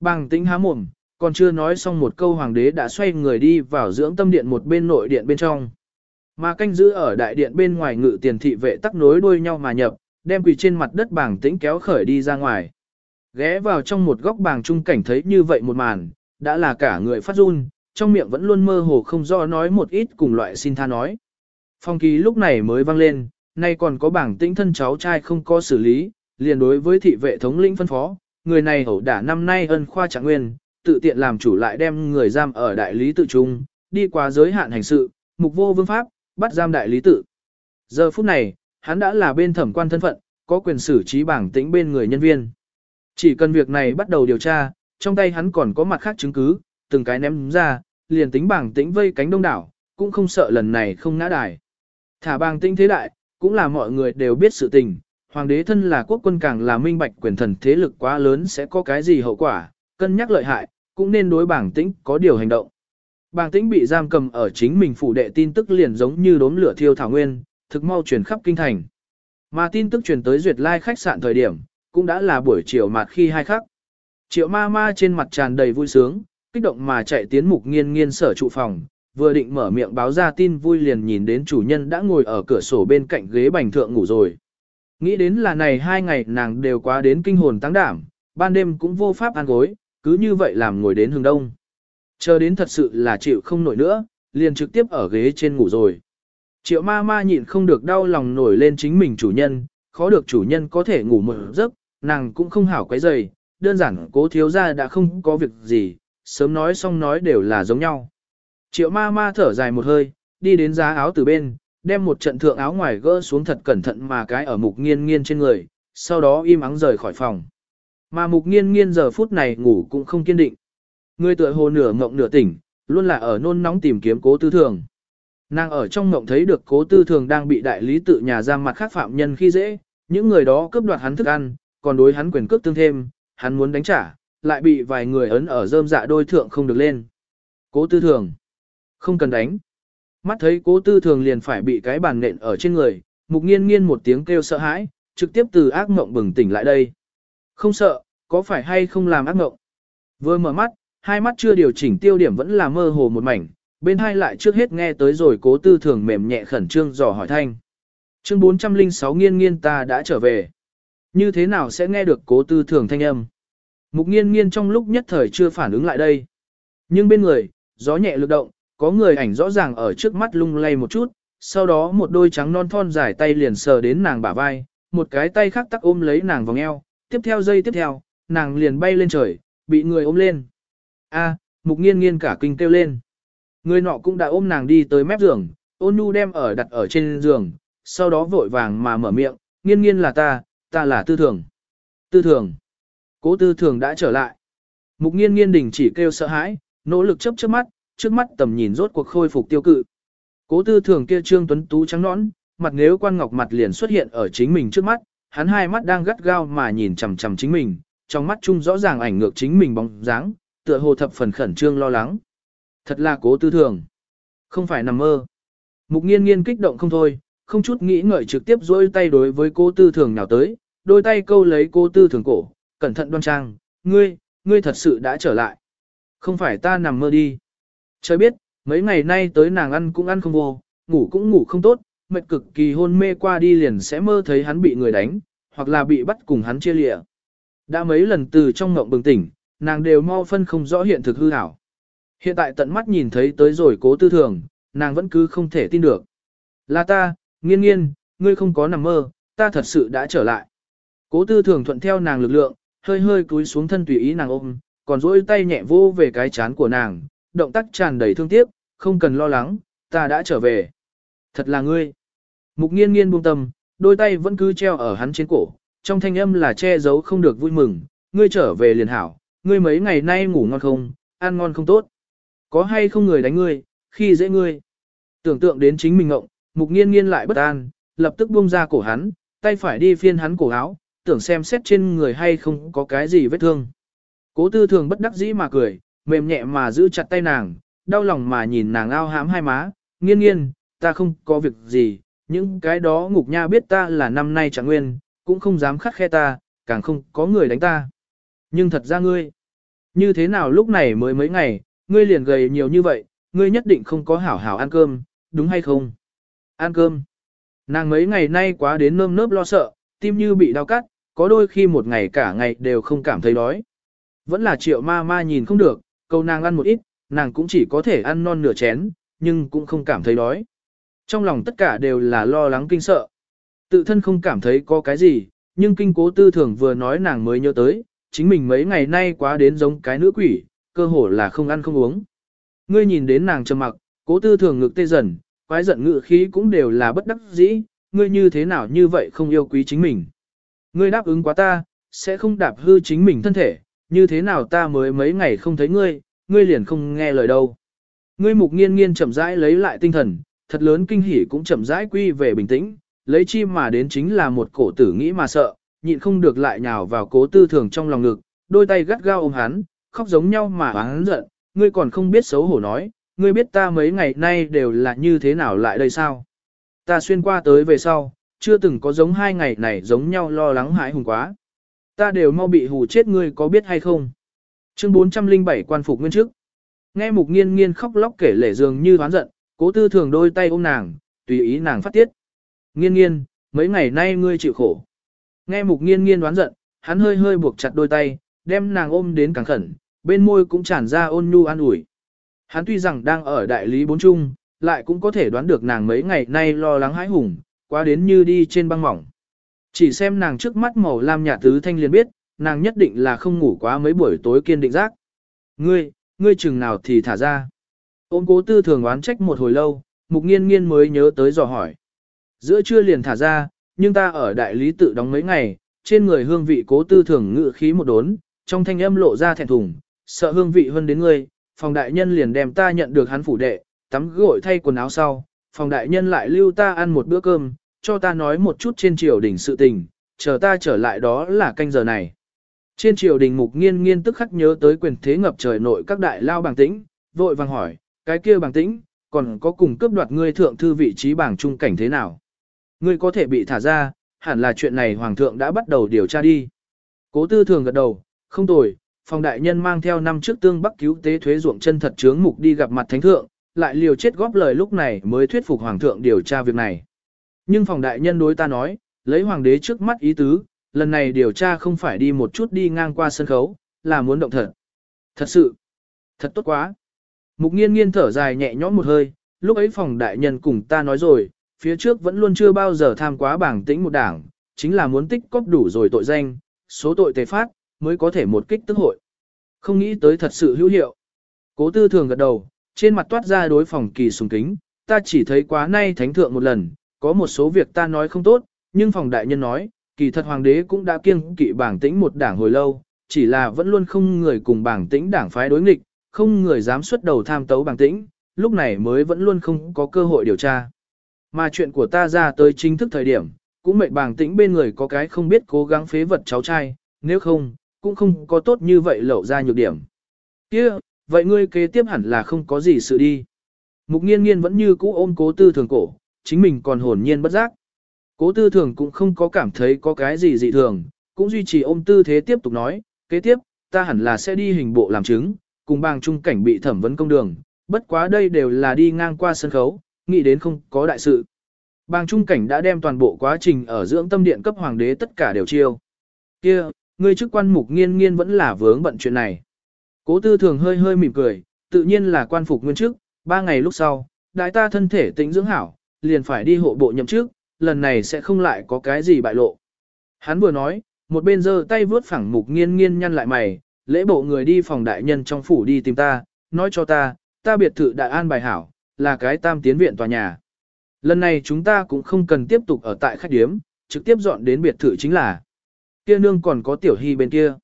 bằng tính há mồm, còn chưa nói xong một câu hoàng đế đã xoay người đi vào dưỡng tâm điện một bên nội điện bên trong. Mà canh giữ ở đại điện bên ngoài ngự tiền thị vệ tắc nối đuôi nhau mà nhập, đem quỳ trên mặt đất bảng tĩnh kéo khởi đi ra ngoài. Ghé vào trong một góc bảng trung cảnh thấy như vậy một màn, đã là cả người phát run, trong miệng vẫn luôn mơ hồ không do nói một ít cùng loại xin tha nói. Phong ký lúc này mới vang lên, nay còn có bảng tĩnh thân cháu trai không có xử lý, liền đối với thị vệ thống lĩnh phân phó, người này ẩu đả năm nay ân khoa trạng nguyên, tự tiện làm chủ lại đem người giam ở đại lý tự trung, đi qua giới hạn hành sự, mục vô vương pháp, bắt giam đại lý tự. Giờ phút này, hắn đã là bên thẩm quan thân phận, có quyền xử trí bảng tĩnh bên người nhân viên. Chỉ cần việc này bắt đầu điều tra, trong tay hắn còn có mặt khác chứng cứ, từng cái ném ra, liền tính bảng tĩnh vây cánh đông đảo, cũng không sợ lần này không ngã đài. Thả bảng tĩnh thế đại, cũng là mọi người đều biết sự tình, hoàng đế thân là quốc quân càng là minh bạch quyền thần thế lực quá lớn sẽ có cái gì hậu quả, cân nhắc lợi hại, cũng nên đối bảng tĩnh có điều hành động. Bàng tĩnh bị giam cầm ở chính mình phủ đệ tin tức liền giống như đốm lửa thiêu thảo nguyên, thực mau truyền khắp kinh thành. Mà tin tức truyền tới duyệt lai khách sạn thời điểm, cũng đã là buổi chiều mạt khi hai khắc. Triệu ma ma trên mặt tràn đầy vui sướng, kích động mà chạy tiến mục nghiên nghiên sở trụ phòng, vừa định mở miệng báo ra tin vui liền nhìn đến chủ nhân đã ngồi ở cửa sổ bên cạnh ghế bành thượng ngủ rồi. Nghĩ đến là này hai ngày nàng đều quá đến kinh hồn tăng đảm, ban đêm cũng vô pháp ăn gối, cứ như vậy làm ngồi đến hừng đông. Chờ đến thật sự là chịu không nổi nữa, liền trực tiếp ở ghế trên ngủ rồi. Triệu ma ma nhịn không được đau lòng nổi lên chính mình chủ nhân, khó được chủ nhân có thể ngủ một giấc, nàng cũng không hảo quấy dày, đơn giản cố thiếu ra đã không có việc gì, sớm nói xong nói đều là giống nhau. Triệu ma ma thở dài một hơi, đi đến giá áo từ bên, đem một trận thượng áo ngoài gỡ xuống thật cẩn thận mà cái ở mục nghiên nghiên trên người, sau đó im ắng rời khỏi phòng. Mà mục nghiên nghiên giờ phút này ngủ cũng không kiên định. Người tựa hồ nửa ngộng nửa tỉnh, luôn là ở nôn nóng tìm kiếm cố tư thường. Nàng ở trong ngộng thấy được cố tư thường đang bị đại lý tự nhà giam mặt khác phạm nhân khi dễ, những người đó cướp đoạt hắn thức ăn, còn đối hắn quyền cướp tương thêm, hắn muốn đánh trả, lại bị vài người ấn ở rơm dạ đôi thượng không được lên. Cố tư thường. Không cần đánh. Mắt thấy cố tư thường liền phải bị cái bàn nện ở trên người, mục nghiên nghiên một tiếng kêu sợ hãi, trực tiếp từ ác mộng bừng tỉnh lại đây. Không sợ, có phải hay không làm ác mộng? Vừa mở mắt, hai mắt chưa điều chỉnh tiêu điểm vẫn là mơ hồ một mảnh, bên hai lại trước hết nghe tới rồi cố tư thường mềm nhẹ khẩn trương dò hỏi thanh. Chương 406 nghiên nghiên ta đã trở về. Như thế nào sẽ nghe được cố tư thường thanh âm? Mục nghiên nghiên trong lúc nhất thời chưa phản ứng lại đây. Nhưng bên người, gió nhẹ lực động, có người ảnh rõ ràng ở trước mắt lung lay một chút, sau đó một đôi trắng non thon dài tay liền sờ đến nàng bả vai, một cái tay khác tắc ôm lấy nàng vòng eo, tiếp theo dây tiếp theo, nàng liền bay lên trời, bị người ôm lên. A, mục nghiên nghiên cả kinh kêu lên. Người nọ cũng đã ôm nàng đi tới mép giường, ôn nhu đem ở đặt ở trên giường, sau đó vội vàng mà mở miệng, nghiên nghiên là ta, ta là tư thường. Tư thường. Cố tư thường đã trở lại. Mục nghiên nghiên đình chỉ kêu sợ hãi, nỗ lực chấp chớp mắt, trước mắt tầm nhìn rốt cuộc khôi phục tiêu cự. Cố tư thường kia trương tuấn tú trắng nõn, mặt nếu quan ngọc mặt liền xuất hiện ở chính mình trước mắt, hắn hai mắt đang gắt gao mà nhìn chằm chằm chính mình, trong mắt chung rõ ràng ảnh ngược chính mình bóng dáng, tựa hồ thập phần khẩn trương lo lắng. Thật là cố tư thường. Không phải nằm mơ. Mục nghiên nghiên kích động không thôi, không chút nghĩ ngợi trực tiếp dối tay đối với cố tư thường nào tới, đôi tay câu lấy cố tư thường cổ, cẩn thận đoan trang, ngươi, ngươi thật sự đã trở lại. Không phải ta nằm mơ đi. Trời biết, mấy ngày nay tới nàng ăn cũng ăn không vô, ngủ cũng ngủ không tốt, mệt cực kỳ hôn mê qua đi liền sẽ mơ thấy hắn bị người đánh, hoặc là bị bắt cùng hắn chia lịa. Đã mấy lần từ trong ngộng bừng tỉnh, nàng đều mau phân không rõ hiện thực hư ảo. Hiện tại tận mắt nhìn thấy tới rồi cố tư thường, nàng vẫn cứ không thể tin được. Là ta, nghiên nghiên, ngươi không có nằm mơ, ta thật sự đã trở lại. Cố tư thường thuận theo nàng lực lượng, hơi hơi cúi xuống thân tùy ý nàng ôm, còn duỗi tay nhẹ vô về cái chán của nàng, động tác tràn đầy thương tiếc, không cần lo lắng, ta đã trở về. Thật là ngươi. Mục nghiên nghiên buông tâm, đôi tay vẫn cứ treo ở hắn trên cổ, trong thanh âm là che giấu không được vui mừng, ngươi trở về liền hảo, ngươi mấy ngày nay ngủ ngon không, ăn ngon không tốt. Có hay không người đánh ngươi, khi dễ ngươi. Tưởng tượng đến chính mình ngộng, mục nghiên nghiên lại bất an, lập tức buông ra cổ hắn, tay phải đi phiên hắn cổ áo, tưởng xem xét trên người hay không có cái gì vết thương. Cố tư thường bất đắc dĩ mà cười, mềm nhẹ mà giữ chặt tay nàng, đau lòng mà nhìn nàng ao hãm hai má, nghiên nghiên, ta không có việc gì, những cái đó ngục nha biết ta là năm nay chẳng nguyên, cũng không dám khắc khe ta, càng không có người đánh ta. Nhưng thật ra ngươi, như thế nào lúc này mới mấy ngày, ngươi liền gầy nhiều như vậy, ngươi nhất định không có hảo hảo ăn cơm, đúng hay không? Ăn cơm. Nàng mấy ngày nay quá đến nơm nớp lo sợ, tim như bị đau cắt, có đôi khi một ngày cả ngày đều không cảm thấy đói. Vẫn là triệu ma ma nhìn không được, câu nàng ăn một ít, nàng cũng chỉ có thể ăn non nửa chén, nhưng cũng không cảm thấy đói. Trong lòng tất cả đều là lo lắng kinh sợ. Tự thân không cảm thấy có cái gì, nhưng kinh cố tư thường vừa nói nàng mới nhớ tới, chính mình mấy ngày nay quá đến giống cái nữ quỷ, cơ hồ là không ăn không uống. Ngươi nhìn đến nàng trầm mặc, cố tư thường ngực tê dần, quái giận ngự khí cũng đều là bất đắc dĩ, ngươi như thế nào như vậy không yêu quý chính mình. Ngươi đáp ứng quá ta, sẽ không đạp hư chính mình thân thể, như thế nào ta mới mấy ngày không thấy ngươi, ngươi liền không nghe lời đâu. Ngươi mục nghiên nghiên chậm rãi lấy lại tinh thần, thật lớn kinh hỉ cũng chậm rãi quy về bình tĩnh, lấy chi mà đến chính là một cổ tử nghĩ mà sợ, nhịn không được lại nhào vào cố tư thường trong lòng ngực, đôi tay gắt gao ôm hắn, khóc giống nhau mà hắn giận, ngươi còn không biết xấu hổ nói, ngươi biết ta mấy ngày nay đều là như thế nào lại đây sao? Ta xuyên qua tới về sau, chưa từng có giống hai ngày này giống nhau lo lắng hãi hùng quá. Ta đều mau bị hù chết ngươi có biết hay không? Chương 407 quan phục nguyên chức. Nghe mục nghiên nghiên khóc lóc kể lể dường như hoán giận, cố tư thường đôi tay ôm nàng, tùy ý nàng phát tiết. Nghiên nghiên, mấy ngày nay ngươi chịu khổ. Nghe mục nghiên nghiên đoán giận, hắn hơi hơi buộc chặt đôi tay, đem nàng ôm đến càng khẩn, bên môi cũng tràn ra ôn nhu an ủi. Hắn tuy rằng đang ở đại lý bốn trung, lại cũng có thể đoán được nàng mấy ngày nay lo lắng hãi hùng, quá đến như đi trên băng mỏng. Chỉ xem nàng trước mắt màu lam nhạt tứ thanh liền biết, nàng nhất định là không ngủ quá mấy buổi tối kiên định giác. Ngươi, ngươi chừng nào thì thả ra. ôn cố tư thường oán trách một hồi lâu, mục nghiên nghiên mới nhớ tới dò hỏi. Giữa trưa liền thả ra, nhưng ta ở đại lý tự đóng mấy ngày, trên người hương vị cố tư thường ngự khí một đốn, trong thanh âm lộ ra thẹn thùng, sợ hương vị hơn đến ngươi, phòng đại nhân liền đem ta nhận được hắn phủ đệ, tắm gội thay quần áo sau, phòng đại nhân lại lưu ta ăn một bữa cơm, cho ta nói một chút trên triều đình sự tình, chờ ta trở lại đó là canh giờ này. Trên triều đình mục nghiên nghiên tức khắc nhớ tới quyền thế ngập trời nội các đại lao bằng tĩnh, vội vàng hỏi, cái kia bằng tĩnh, còn có cùng cướp đoạt ngươi thượng thư vị trí bảng trung cảnh thế nào? Ngươi có thể bị thả ra, hẳn là chuyện này hoàng thượng đã bắt đầu điều tra đi. Cố tư thường gật đầu, không tồi, phòng đại nhân mang theo năm trước tương bắc cứu tế thuế ruộng chân thật chướng mục đi gặp mặt thánh thượng, lại liều chết góp lời lúc này mới thuyết phục hoàng thượng điều tra việc này. Nhưng phòng đại nhân đối ta nói, lấy hoàng đế trước mắt ý tứ, lần này điều tra không phải đi một chút đi ngang qua sân khấu, là muốn động thật. Thật sự, thật tốt quá. Mục nghiên nghiên thở dài nhẹ nhõm một hơi, lúc ấy phòng đại nhân cùng ta nói rồi, phía trước vẫn luôn chưa bao giờ tham quá bảng tĩnh một đảng, chính là muốn tích cóp đủ rồi tội danh, số tội tề phát, mới có thể một kích tức hội. Không nghĩ tới thật sự hữu hiệu. Cố tư thường gật đầu, trên mặt toát ra đối phòng kỳ sùng kính, ta chỉ thấy quá nay thánh thượng một lần, có một số việc ta nói không tốt, nhưng phòng đại nhân nói, kỳ thật hoàng đế cũng đã kiêng kỵ bảng tĩnh một đảng hồi lâu, chỉ là vẫn luôn không người cùng bảng tĩnh đảng phái đối nghịch, không người dám xuất đầu tham tấu bảng tĩnh, lúc này mới vẫn luôn không có cơ hội điều tra. Mà chuyện của ta ra tới chính thức thời điểm, cũng mệt bảng tĩnh bên người có cái không biết cố gắng phế vật cháu trai, nếu không, cũng không có tốt như vậy lậu ra nhược điểm. kia vậy ngươi kế tiếp hẳn là không có gì sự đi. Mục nghiên nghiên vẫn như cũ ôm cố tư thường cổ, chính mình còn hồn nhiên bất giác. Cố tư thường cũng không có cảm thấy có cái gì dị thường, cũng duy trì ôm tư thế tiếp tục nói, kế tiếp, ta hẳn là sẽ đi hình bộ làm chứng, cùng bang trung cảnh bị thẩm vấn công đường, bất quá đây đều là đi ngang qua sân khấu, nghĩ đến không có đại sự. Bang trung cảnh đã đem toàn bộ quá trình ở dưỡng tâm điện cấp hoàng đế tất cả đều chiêu. kia ngươi chức quan mục nghiên nghiên vẫn là vướng bận chuyện này. Cố tư thường hơi hơi mỉm cười, tự nhiên là quan phục nguyên chức, ba ngày lúc sau, đại ta thân thể tĩnh dưỡng hảo, liền phải đi hộ bộ nhậm chức, lần này sẽ không lại có cái gì bại lộ. Hắn vừa nói, một bên giơ tay vướt phẳng mục nghiên nghiên nhăn lại mày, lễ bộ người đi phòng đại nhân trong phủ đi tìm ta, nói cho ta, ta biệt thự đại an bài hảo, là cái tam tiến viện tòa nhà. Lần này chúng ta cũng không cần tiếp tục ở tại khách điếm, trực tiếp dọn đến biệt thự chính là. Kia nương còn có tiểu hy bên kia.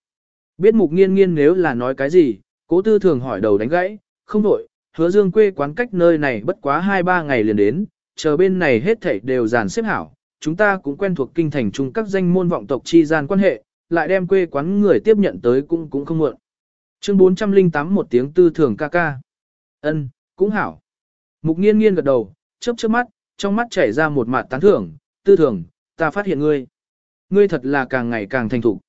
Biết mục nghiên nghiên nếu là nói cái gì, cố tư thường hỏi đầu đánh gãy, không đổi, hứa dương quê quán cách nơi này bất quá 2-3 ngày liền đến, chờ bên này hết thảy đều dàn xếp hảo, chúng ta cũng quen thuộc kinh thành chung các danh môn vọng tộc chi gian quan hệ, lại đem quê quán người tiếp nhận tới cũng cũng không muộn. Chương 408 một tiếng tư thường ca ca. Ân, cũng hảo. Mục nghiên nghiên gật đầu, chớp chớp mắt, trong mắt chảy ra một mạt tán thưởng, tư thường, ta phát hiện ngươi. Ngươi thật là càng ngày càng thành thục.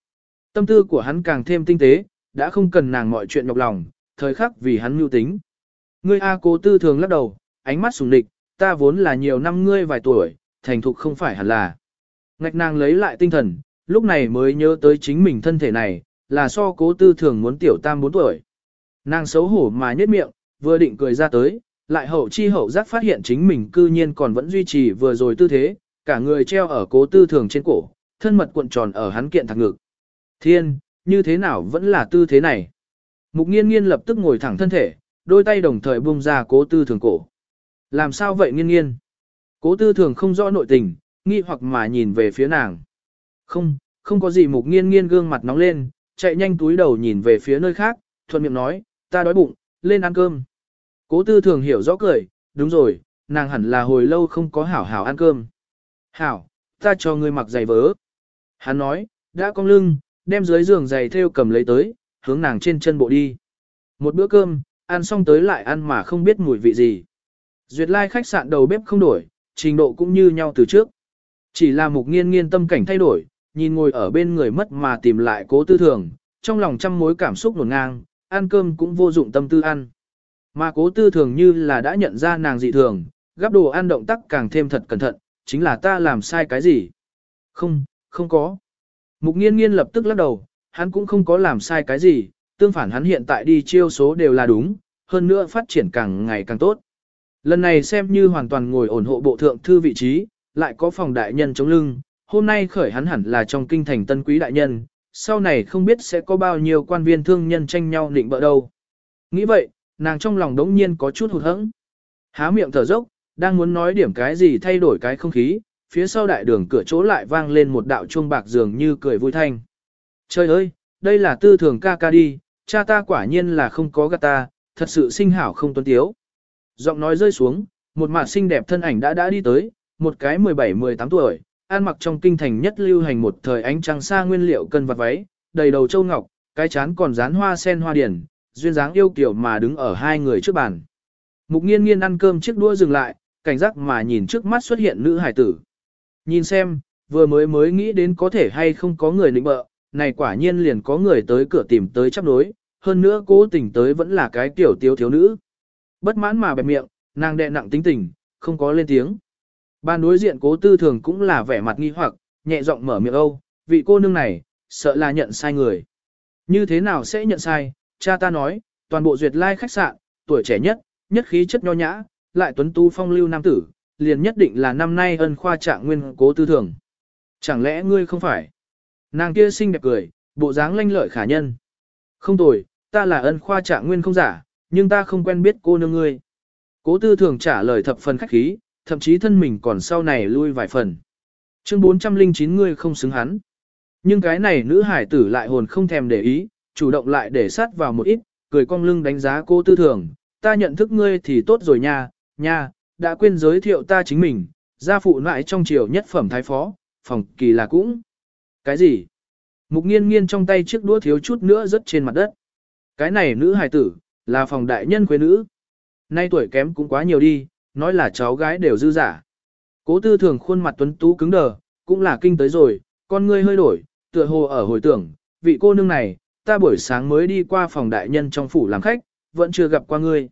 Tâm tư của hắn càng thêm tinh tế, đã không cần nàng mọi chuyện nhọc lòng, thời khắc vì hắn mưu tính. Ngươi A cố tư thường lắc đầu, ánh mắt sùng địch, ta vốn là nhiều năm ngươi vài tuổi, thành thục không phải hẳn là. Ngạch nàng lấy lại tinh thần, lúc này mới nhớ tới chính mình thân thể này, là so cố tư thường muốn tiểu tam bốn tuổi. Nàng xấu hổ mà nhếch miệng, vừa định cười ra tới, lại hậu chi hậu giác phát hiện chính mình cư nhiên còn vẫn duy trì vừa rồi tư thế, cả người treo ở cố tư thường trên cổ, thân mật cuộn tròn ở hắn kiện thẳng ngực. Thiên, như thế nào vẫn là tư thế này? Mục nghiên nghiên lập tức ngồi thẳng thân thể, đôi tay đồng thời buông ra cố tư thường cổ. Làm sao vậy nghiên nghiên? Cố tư thường không rõ nội tình, nghi hoặc mà nhìn về phía nàng. Không, không có gì mục nghiên nghiên gương mặt nóng lên, chạy nhanh túi đầu nhìn về phía nơi khác, thuận miệng nói, ta đói bụng, lên ăn cơm. Cố tư thường hiểu rõ cười, đúng rồi, nàng hẳn là hồi lâu không có hảo hảo ăn cơm. Hảo, ta cho ngươi mặc giày vớ. Hắn nói, đã cong lưng, đem dưới giường giày theo cầm lấy tới, hướng nàng trên chân bộ đi. Một bữa cơm, ăn xong tới lại ăn mà không biết mùi vị gì. Duyệt lai khách sạn đầu bếp không đổi, trình độ cũng như nhau từ trước. Chỉ là mục nghiên nghiên tâm cảnh thay đổi, nhìn ngồi ở bên người mất mà tìm lại cố tư thường, trong lòng trăm mối cảm xúc nổn ngang, ăn cơm cũng vô dụng tâm tư ăn. Mà cố tư thường như là đã nhận ra nàng dị thường, gắp đồ ăn động tác càng thêm thật cẩn thận, chính là ta làm sai cái gì? Không, không có. Mục nghiên nghiên lập tức lắc đầu, hắn cũng không có làm sai cái gì, tương phản hắn hiện tại đi chiêu số đều là đúng, hơn nữa phát triển càng ngày càng tốt. Lần này xem như hoàn toàn ngồi ổn hộ bộ thượng thư vị trí, lại có phòng đại nhân chống lưng, hôm nay khởi hắn hẳn là trong kinh thành tân quý đại nhân, sau này không biết sẽ có bao nhiêu quan viên thương nhân tranh nhau định bỡ đâu. Nghĩ vậy, nàng trong lòng đống nhiên có chút hụt hẫng. Há miệng thở dốc, đang muốn nói điểm cái gì thay đổi cái không khí, phía sau đại đường cửa chỗ lại vang lên một đạo chuông bạc dường như cười vui thanh. Trời ơi, đây là tư thường ca ca đi, cha ta quả nhiên là không có gạt ta, thật sự sinh hảo không tuấn tiếu. Giọng nói rơi xuống, một mặt xinh đẹp thân ảnh đã đã đi tới, một cái 17-18 tuổi, ăn mặc trong kinh thành nhất lưu hành một thời ánh trăng xa nguyên liệu cân vặt váy, đầy đầu châu ngọc, cái chán còn dán hoa sen hoa điển, duyên dáng yêu kiểu mà đứng ở hai người trước bàn. Mục nghiên nghiên ăn cơm chiếc đũa dừng lại, cảnh giác mà nhìn trước mắt xuất hiện nữ hải tử. Nhìn xem, vừa mới mới nghĩ đến có thể hay không có người nịnh bợ, này quả nhiên liền có người tới cửa tìm tới chấp đối, hơn nữa cố tình tới vẫn là cái tiểu tiếu thiếu nữ. Bất mãn mà bẹp miệng, nàng đệ nặng tính tình, không có lên tiếng. Ban đối diện cố tư thường cũng là vẻ mặt nghi hoặc, nhẹ giọng mở miệng âu, vị cô nương này, sợ là nhận sai người. Như thế nào sẽ nhận sai, cha ta nói, toàn bộ duyệt lai khách sạn, tuổi trẻ nhất, nhất khí chất nho nhã, lại tuấn tu phong lưu nam tử, liền nhất định là năm nay ân khoa trạng nguyên cố tư thường. Chẳng lẽ ngươi không phải? Nàng kia xinh đẹp cười, bộ dáng lanh lợi khả nhân. Không tồi, ta là ân khoa trạng nguyên không giả, nhưng ta không quen biết cô nương ngươi. Cố tư thường trả lời thập phần khách khí, thậm chí thân mình còn sau này lui vài phần. Chương 409 ngươi không xứng hắn. Nhưng cái này nữ hải tử lại hồn không thèm để ý, chủ động lại để sát vào một ít, cười cong lưng đánh giá cô tư thường, ta nhận thức ngươi thì tốt rồi nha, nha, đã quên giới thiệu ta chính mình, gia phụ lại trong triều nhất phẩm thái phó, phòng kỳ là cũng. Cái gì? Mục nghiên nghiên trong tay chiếc đũa thiếu chút nữa rớt trên mặt đất. Cái này nữ hài tử, là phòng đại nhân quê nữ. Nay tuổi kém cũng quá nhiều đi, nói là cháu gái đều dư giả. Cố tư thường khuôn mặt tuấn tú cứng đờ, cũng là kinh tới rồi, con ngươi hơi đổi, tựa hồ ở hồi tưởng, vị cô nương này, ta buổi sáng mới đi qua phòng đại nhân trong phủ làm khách, vẫn chưa gặp qua ngươi.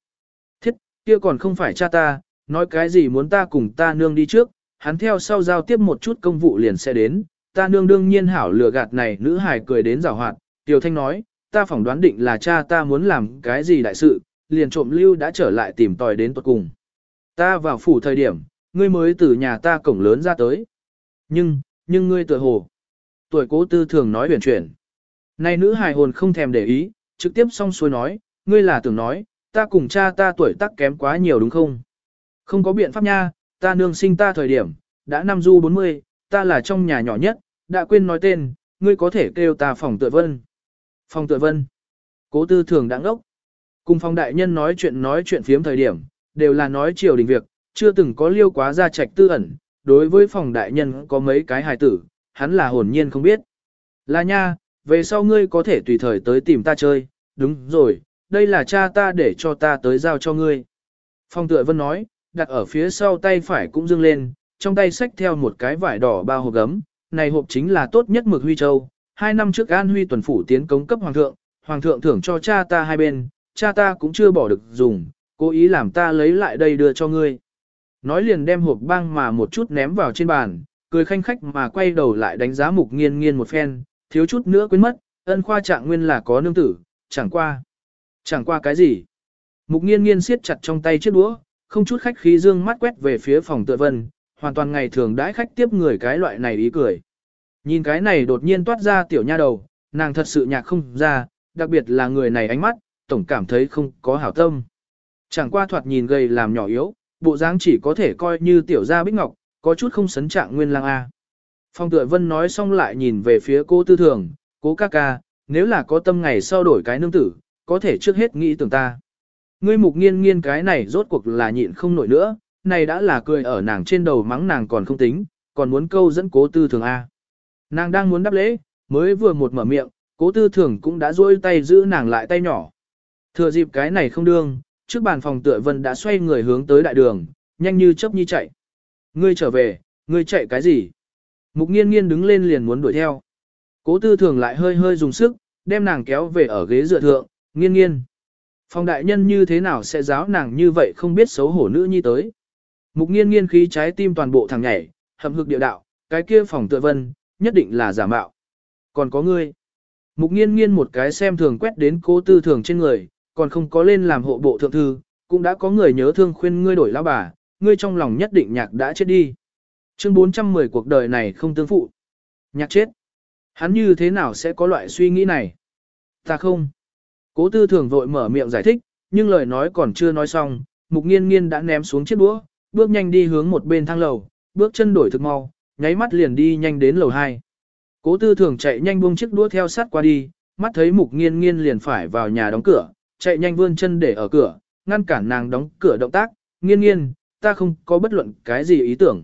Thiết, kia còn không phải cha ta, nói cái gì muốn ta cùng ta nương đi trước, hắn theo sau giao tiếp một chút công vụ liền sẽ đến, ta nương đương nhiên hảo lừa gạt này nữ hài cười đến rào hoạt, Tiểu Thanh nói, ta phỏng đoán định là cha ta muốn làm cái gì đại sự, liền trộm lưu đã trở lại tìm tòi đến tuật cùng. Ta vào phủ thời điểm, ngươi mới từ nhà ta cổng lớn ra tới. Nhưng, nhưng ngươi tự hồ. Tuổi cố tư thường nói huyền chuyển. Này nữ hài hồn không thèm để ý, trực tiếp xong xuôi nói, ngươi là tưởng nói, ta cùng cha ta tuổi tác kém quá nhiều đúng không? Không có biện pháp nha, ta nương sinh ta thời điểm, đã năm du 40, ta là trong nhà nhỏ nhất, đã quên nói tên, ngươi có thể kêu ta phòng tựa vân. Phòng tựa vân. Cố tư thường đã ngốc. Cùng phòng đại nhân nói chuyện nói chuyện phiếm thời điểm, đều là nói triều đình việc, chưa từng có liêu quá ra trạch tư ẩn. Đối với phòng đại nhân có mấy cái hài tử, hắn là hồn nhiên không biết. Là nha, về sau ngươi có thể tùy thời tới tìm ta chơi, đúng rồi, đây là cha ta để cho ta tới giao cho ngươi. Phong tựa vân nói, đặt ở phía sau tay phải cũng dưng lên, trong tay xách theo một cái vải đỏ bao hộp gấm, này hộp chính là tốt nhất mực huy châu. Hai năm trước An Huy tuần phủ tiến cống cấp hoàng thượng, hoàng thượng thưởng cho cha ta hai bên, cha ta cũng chưa bỏ được dùng, cố ý làm ta lấy lại đây đưa cho ngươi. Nói liền đem hộp băng mà một chút ném vào trên bàn, cười khanh khách mà quay đầu lại đánh giá mục nghiên nghiên một phen, thiếu chút nữa quên mất, ân khoa trạng nguyên là có nương tử, chẳng qua. Chẳng qua cái gì? Mục nghiên nghiên siết chặt trong tay chiếc đũa, không chút khách khí dương mắt quét về phía phòng tựa vân, hoàn toàn ngày thường đãi khách tiếp người cái loại này ý cười. Nhìn cái này đột nhiên toát ra tiểu nha đầu, nàng thật sự nhạc không ra, đặc biệt là người này ánh mắt, tổng cảm thấy không có hảo tâm. Chẳng qua thoạt nhìn gầy làm nhỏ yếu, bộ dáng chỉ có thể coi như tiểu gia bích ngọc, có chút không sấn trạng nguyên lang A. Phong tựa vân nói xong lại nhìn về phía cô tư thường, cố ca ca, nếu là có tâm ngày sau đổi cái nương tử, có thể trước hết nghĩ tưởng ta. Ngươi mục nghiên nghiên cái này rốt cuộc là nhịn không nổi nữa, này đã là cười ở nàng trên đầu mắng nàng còn không tính, còn muốn câu dẫn cố tư thường A. Nàng đang muốn đáp lễ, mới vừa một mở miệng, cố tư thường cũng đã duỗi tay giữ nàng lại tay nhỏ. Thừa dịp cái này không đương, trước bàn phòng tựa vân đã xoay người hướng tới đại đường, nhanh như chớp như chạy. Ngươi trở về, ngươi chạy cái gì? Mục nghiên nghiên đứng lên liền muốn đuổi theo. Cố tư thường lại hơi hơi dùng sức, đem nàng kéo về ở ghế dựa thượng, nghiên nghiên. Phòng đại nhân như thế nào sẽ giáo nàng như vậy không biết xấu hổ nữ nhi tới. Mục nghiên nghiên khí trái tim toàn bộ thằng nhảy, hầm hực địa đạo, cái kia phòng tựa vân, nhất định là giả mạo. Còn có ngươi. Mục nghiên nghiên một cái xem thường quét đến cố tư thường trên người, còn không có lên làm hộ bộ thượng thư, cũng đã có người nhớ thương khuyên ngươi đổi lão bà, ngươi trong lòng nhất định nhạc đã chết đi. Chương 410 cuộc đời này không tương phụ. Nhạc chết. Hắn như thế nào sẽ có loại suy nghĩ này? Ta không. Cố tư thường vội mở miệng giải thích, nhưng lời nói còn chưa nói xong, mục nghiên nghiên đã ném xuống chiếc đũa, bước nhanh đi hướng một bên thang lầu, bước chân đổi thực mau, nháy mắt liền đi nhanh đến lầu 2. Cố tư thường chạy nhanh buông chiếc đũa theo sát qua đi, mắt thấy mục nghiên nghiên liền phải vào nhà đóng cửa, chạy nhanh vươn chân để ở cửa, ngăn cản nàng đóng cửa động tác, nghiên nghiên, ta không có bất luận cái gì ý tưởng.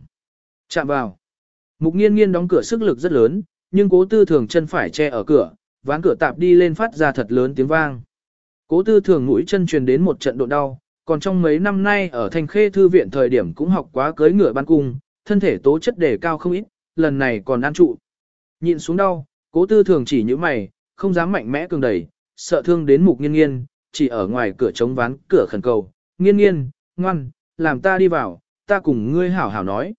Chạm vào. Mục nghiên nghiên đóng cửa sức lực rất lớn, nhưng cố tư thường chân phải che ở cửa, ván cửa tạp đi lên phát ra thật lớn tiếng vang. Cố tư thường mũi chân truyền đến một trận độ đau, còn trong mấy năm nay ở thành khê thư viện thời điểm cũng học quá cưới ngựa ban cung, thân thể tố chất đề cao không ít, lần này còn ăn trụ. Nhịn xuống đau, cố tư thường chỉ như mày, không dám mạnh mẽ cường đẩy, sợ thương đến mục nghiên nghiên, chỉ ở ngoài cửa chống ván cửa khẩn cầu, nghiên nghiên, ngoan, làm ta đi vào, ta cùng ngươi hảo hảo nói.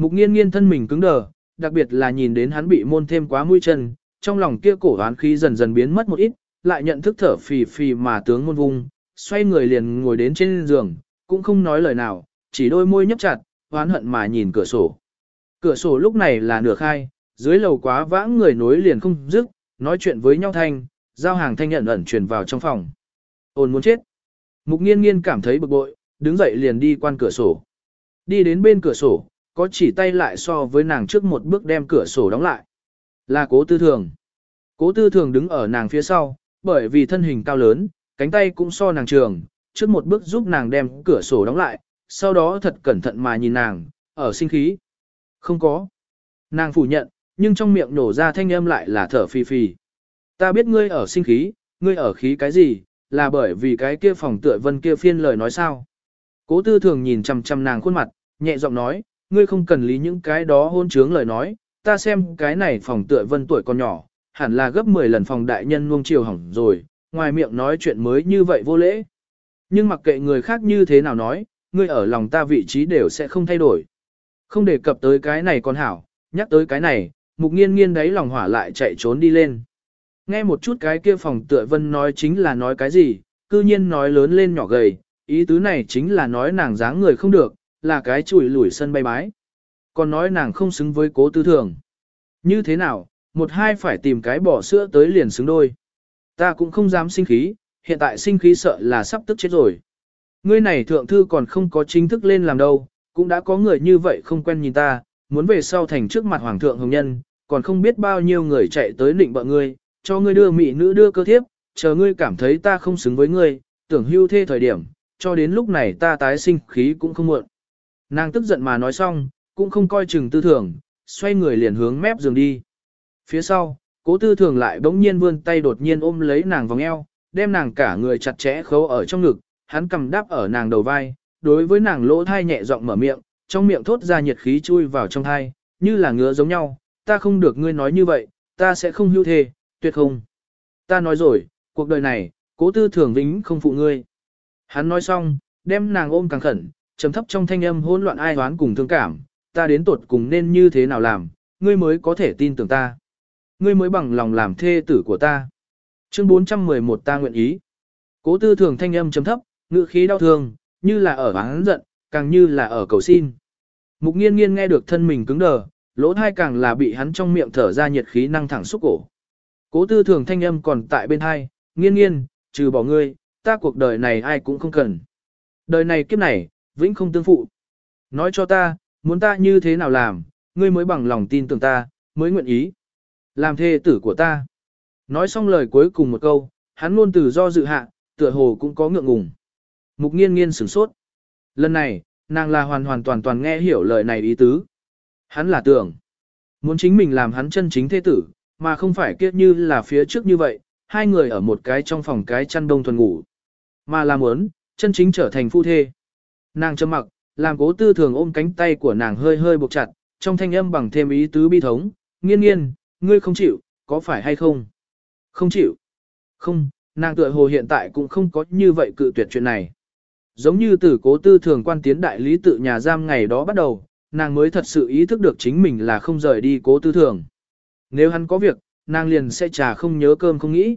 Mục nghiên nghiên thân mình cứng đờ, đặc biệt là nhìn đến hắn bị môn thêm quá mũi chân, trong lòng kia cổ oán khí dần dần biến mất một ít, lại nhận thức thở phì phì mà tướng môn vung, xoay người liền ngồi đến trên giường, cũng không nói lời nào, chỉ đôi môi nhấp chặt, oán hận mà nhìn cửa sổ. Cửa sổ lúc này là nửa khai, dưới lầu quá vãng người nối liền không dứt, nói chuyện với nhau thanh, giao hàng thanh nhận ẩn truyền vào trong phòng. Ôn muốn chết. Mục nghiên nghiên cảm thấy bực bội, đứng dậy liền đi quan cửa sổ. Đi đến bên cửa sổ, có chỉ tay lại so với nàng trước một bước đem cửa sổ đóng lại. Là cố tư thường. Cố tư thường đứng ở nàng phía sau, bởi vì thân hình cao lớn, cánh tay cũng so nàng trường, trước một bước giúp nàng đem cửa sổ đóng lại, sau đó thật cẩn thận mà nhìn nàng, ở sinh khí. Không có. Nàng phủ nhận, nhưng trong miệng nổ ra thanh âm lại là thở phì phì. Ta biết ngươi ở sinh khí, ngươi ở khí cái gì, là bởi vì cái kia phòng tựa vân kia phiên lời nói sao. Cố tư thường nhìn chằm chằm nàng khuôn mặt, nhẹ giọng nói, ngươi không cần lý những cái đó hôn trướng lời nói, ta xem cái này phòng tựa vân tuổi còn nhỏ, hẳn là gấp 10 lần phòng đại nhân nuông chiều hỏng rồi, ngoài miệng nói chuyện mới như vậy vô lễ. Nhưng mặc kệ người khác như thế nào nói, ngươi ở lòng ta vị trí đều sẽ không thay đổi. Không đề cập tới cái này còn hảo, nhắc tới cái này, mục nghiên nghiên đấy lòng hỏa lại chạy trốn đi lên. Nghe một chút cái kia phòng tựa vân nói chính là nói cái gì, cư nhiên nói lớn lên nhỏ gầy, ý tứ này chính là nói nàng dáng người không được, là cái chùi lủi sân bay bái. Còn nói nàng không xứng với cố tư thường. Như thế nào, một hai phải tìm cái bỏ sữa tới liền xứng đôi. Ta cũng không dám sinh khí, hiện tại sinh khí sợ là sắp tức chết rồi. Ngươi này thượng thư còn không có chính thức lên làm đâu, cũng đã có người như vậy không quen nhìn ta, muốn về sau thành trước mặt hoàng thượng hồng nhân, còn không biết bao nhiêu người chạy tới định bợ ngươi, cho ngươi đưa mỹ nữ đưa cơ thiếp, chờ ngươi cảm thấy ta không xứng với ngươi, tưởng hưu thê thời điểm, cho đến lúc này ta tái sinh khí cũng không muộn. Nàng tức giận mà nói xong, cũng không coi chừng tư thường, xoay người liền hướng mép giường đi. Phía sau, cố tư thường lại bỗng nhiên vươn tay đột nhiên ôm lấy nàng vòng eo, đem nàng cả người chặt chẽ khâu ở trong ngực, hắn cầm đáp ở nàng đầu vai, đối với nàng lỗ thai nhẹ giọng mở miệng, trong miệng thốt ra nhiệt khí chui vào trong thai, như là ngứa giống nhau, ta không được ngươi nói như vậy, ta sẽ không hưu thề, tuyệt không. Ta nói rồi, cuộc đời này, cố tư thường vĩnh không phụ ngươi. Hắn nói xong, đem nàng ôm càng khẩn, trầm thấp trong thanh âm hỗn loạn ai oán cùng thương cảm, ta đến tột cùng nên như thế nào làm, ngươi mới có thể tin tưởng ta. Ngươi mới bằng lòng làm thê tử của ta. Chương 411 ta nguyện ý. Cố tư thường thanh âm trầm thấp, ngữ khí đau thương, như là ở oán giận, càng như là ở cầu xin. Mục nghiên nghiên nghe được thân mình cứng đờ, lỗ thai càng là bị hắn trong miệng thở ra nhiệt khí năng thẳng xúc cổ. Cố tư thường thanh âm còn tại bên hai, nghiên nghiên, trừ bỏ ngươi, ta cuộc đời này ai cũng không cần. Đời này kiếp này, vĩnh không tương phụ. Nói cho ta, muốn ta như thế nào làm, ngươi mới bằng lòng tin tưởng ta, mới nguyện ý. Làm thê tử của ta. Nói xong lời cuối cùng một câu, hắn luôn từ do dự hạ, tựa hồ cũng có ngượng ngùng. Mục nghiên nghiên sửng sốt. Lần này, nàng là hoàn hoàn toàn toàn nghe hiểu lời này ý tứ. Hắn là tưởng. Muốn chính mình làm hắn chân chính thế tử, mà không phải kiết như là phía trước như vậy, hai người ở một cái trong phòng cái chăn đông thuần ngủ. Mà là muốn, chân chính trở thành phu thê. Nàng trầm mặc, làm cố tư thường ôm cánh tay của nàng hơi hơi buộc chặt, trong thanh âm bằng thêm ý tứ bi thống, nghiên nghiên, ngươi không chịu, có phải hay không? Không chịu. Không, nàng tựa hồ hiện tại cũng không có như vậy cự tuyệt chuyện này. Giống như từ cố tư thường quan tiến đại lý tự nhà giam ngày đó bắt đầu, nàng mới thật sự ý thức được chính mình là không rời đi cố tư thường. Nếu hắn có việc, nàng liền sẽ trà không nhớ cơm không nghĩ.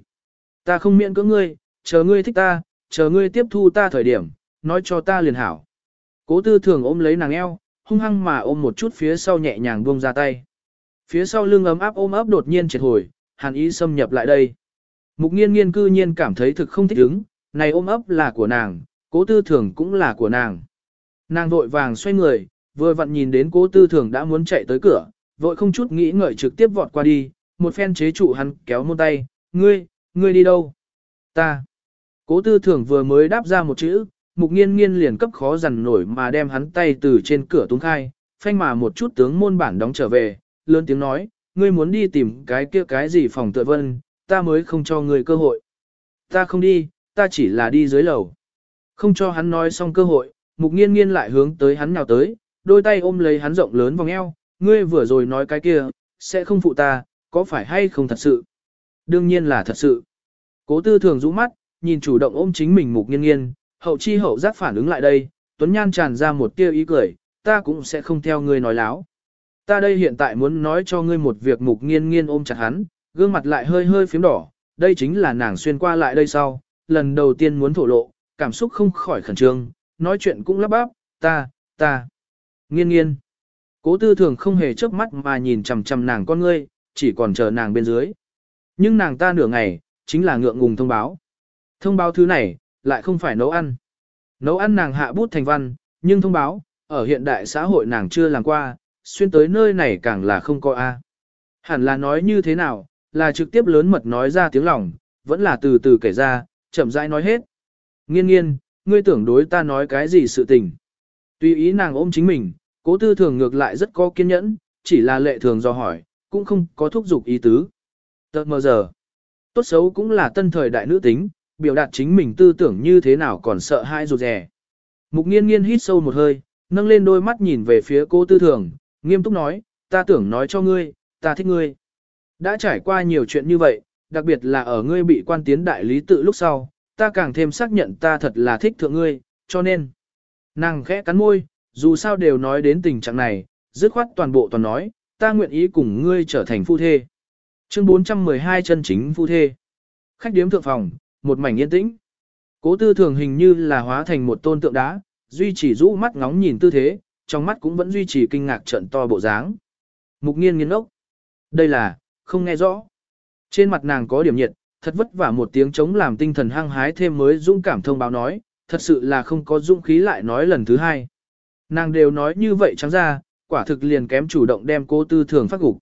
Ta không miễn cưỡng ngươi, chờ ngươi thích ta, chờ ngươi tiếp thu ta thời điểm, nói cho ta liền hảo. Cố tư thường ôm lấy nàng eo, hung hăng mà ôm một chút phía sau nhẹ nhàng buông ra tay. Phía sau lưng ấm áp ôm ấp đột nhiên triệt hồi, hàn ý xâm nhập lại đây. Mục nghiên nghiên cư nhiên cảm thấy thực không thích ứng, này ôm ấp là của nàng, cố tư thường cũng là của nàng. Nàng vội vàng xoay người, vừa vặn nhìn đến cố tư thường đã muốn chạy tới cửa, vội không chút nghĩ ngợi trực tiếp vọt qua đi, một phen chế trụ hắn kéo môn tay, ngươi, ngươi đi đâu? Ta. Cố tư thường vừa mới đáp ra một chữ, mục nghiên nghiên liền cấp khó dằn nổi mà đem hắn tay từ trên cửa tung khai, phanh mà một chút tướng môn bản đóng trở về, lớn tiếng nói, ngươi muốn đi tìm cái kia cái gì phòng tựa vân, ta mới không cho ngươi cơ hội. Ta không đi, ta chỉ là đi dưới lầu. Không cho hắn nói xong cơ hội, mục nghiên nghiên lại hướng tới hắn nào tới, đôi tay ôm lấy hắn rộng lớn vòng eo, ngươi vừa rồi nói cái kia, sẽ không phụ ta, có phải hay không thật sự? Đương nhiên là thật sự. Cố tư thường rũ mắt, nhìn chủ động ôm chính mình mục nghiên nghiên, hậu chi hậu giác phản ứng lại đây, Tuấn Nhan tràn ra một tia ý cười, ta cũng sẽ không theo ngươi nói láo. Ta đây hiện tại muốn nói cho ngươi một việc mục nghiên nghiên ôm chặt hắn, gương mặt lại hơi hơi phím đỏ, đây chính là nàng xuyên qua lại đây sau, lần đầu tiên muốn thổ lộ, cảm xúc không khỏi khẩn trương, nói chuyện cũng lắp bắp, ta, ta, nghiên nghiên. Cố tư thường không hề chớp mắt mà nhìn chằm chằm nàng con ngươi, chỉ còn chờ nàng bên dưới. Nhưng nàng ta nửa ngày, chính là ngượng ngùng thông báo. Thông báo thứ này, lại không phải nấu ăn. Nấu ăn nàng hạ bút thành văn, nhưng thông báo, ở hiện đại xã hội nàng chưa làm qua, xuyên tới nơi này càng là không có A. Hẳn là nói như thế nào, là trực tiếp lớn mật nói ra tiếng lòng, vẫn là từ từ kể ra, chậm rãi nói hết. Nghiên nghiên, ngươi tưởng đối ta nói cái gì sự tình. Tùy ý nàng ôm chính mình, cố tư thường ngược lại rất có kiên nhẫn, chỉ là lệ thường do hỏi, cũng không có thúc giục ý tứ. Tợt mờ giờ, tốt xấu cũng là tân thời đại nữ tính, biểu đạt chính mình tư tưởng như thế nào còn sợ hai rụt rè. Mục nghiên nghiên hít sâu một hơi, nâng lên đôi mắt nhìn về phía cô tư thường, nghiêm túc nói, ta tưởng nói cho ngươi, ta thích ngươi. Đã trải qua nhiều chuyện như vậy, đặc biệt là ở ngươi bị quan tiến đại lý tự lúc sau, ta càng thêm xác nhận ta thật là thích thượng ngươi, cho nên. Nàng khẽ cắn môi, dù sao đều nói đến tình trạng này, dứt khoát toàn bộ toàn nói, ta nguyện ý cùng ngươi trở thành phu thê. Chương 412 chân chính phu thê. Khách điếm thượng phòng, một mảnh yên tĩnh. Cố tư thường hình như là hóa thành một tôn tượng đá, duy trì rũ mắt ngóng nhìn tư thế, trong mắt cũng vẫn duy trì kinh ngạc trận to bộ dáng. Mục nghiên nghiên ốc. Đây là, không nghe rõ. Trên mặt nàng có điểm nhiệt, thật vất vả một tiếng chống làm tinh thần hăng hái thêm mới dũng cảm thông báo nói, thật sự là không có dũng khí lại nói lần thứ hai. Nàng đều nói như vậy trắng ra, quả thực liền kém chủ động đem cố tư thường phát gục.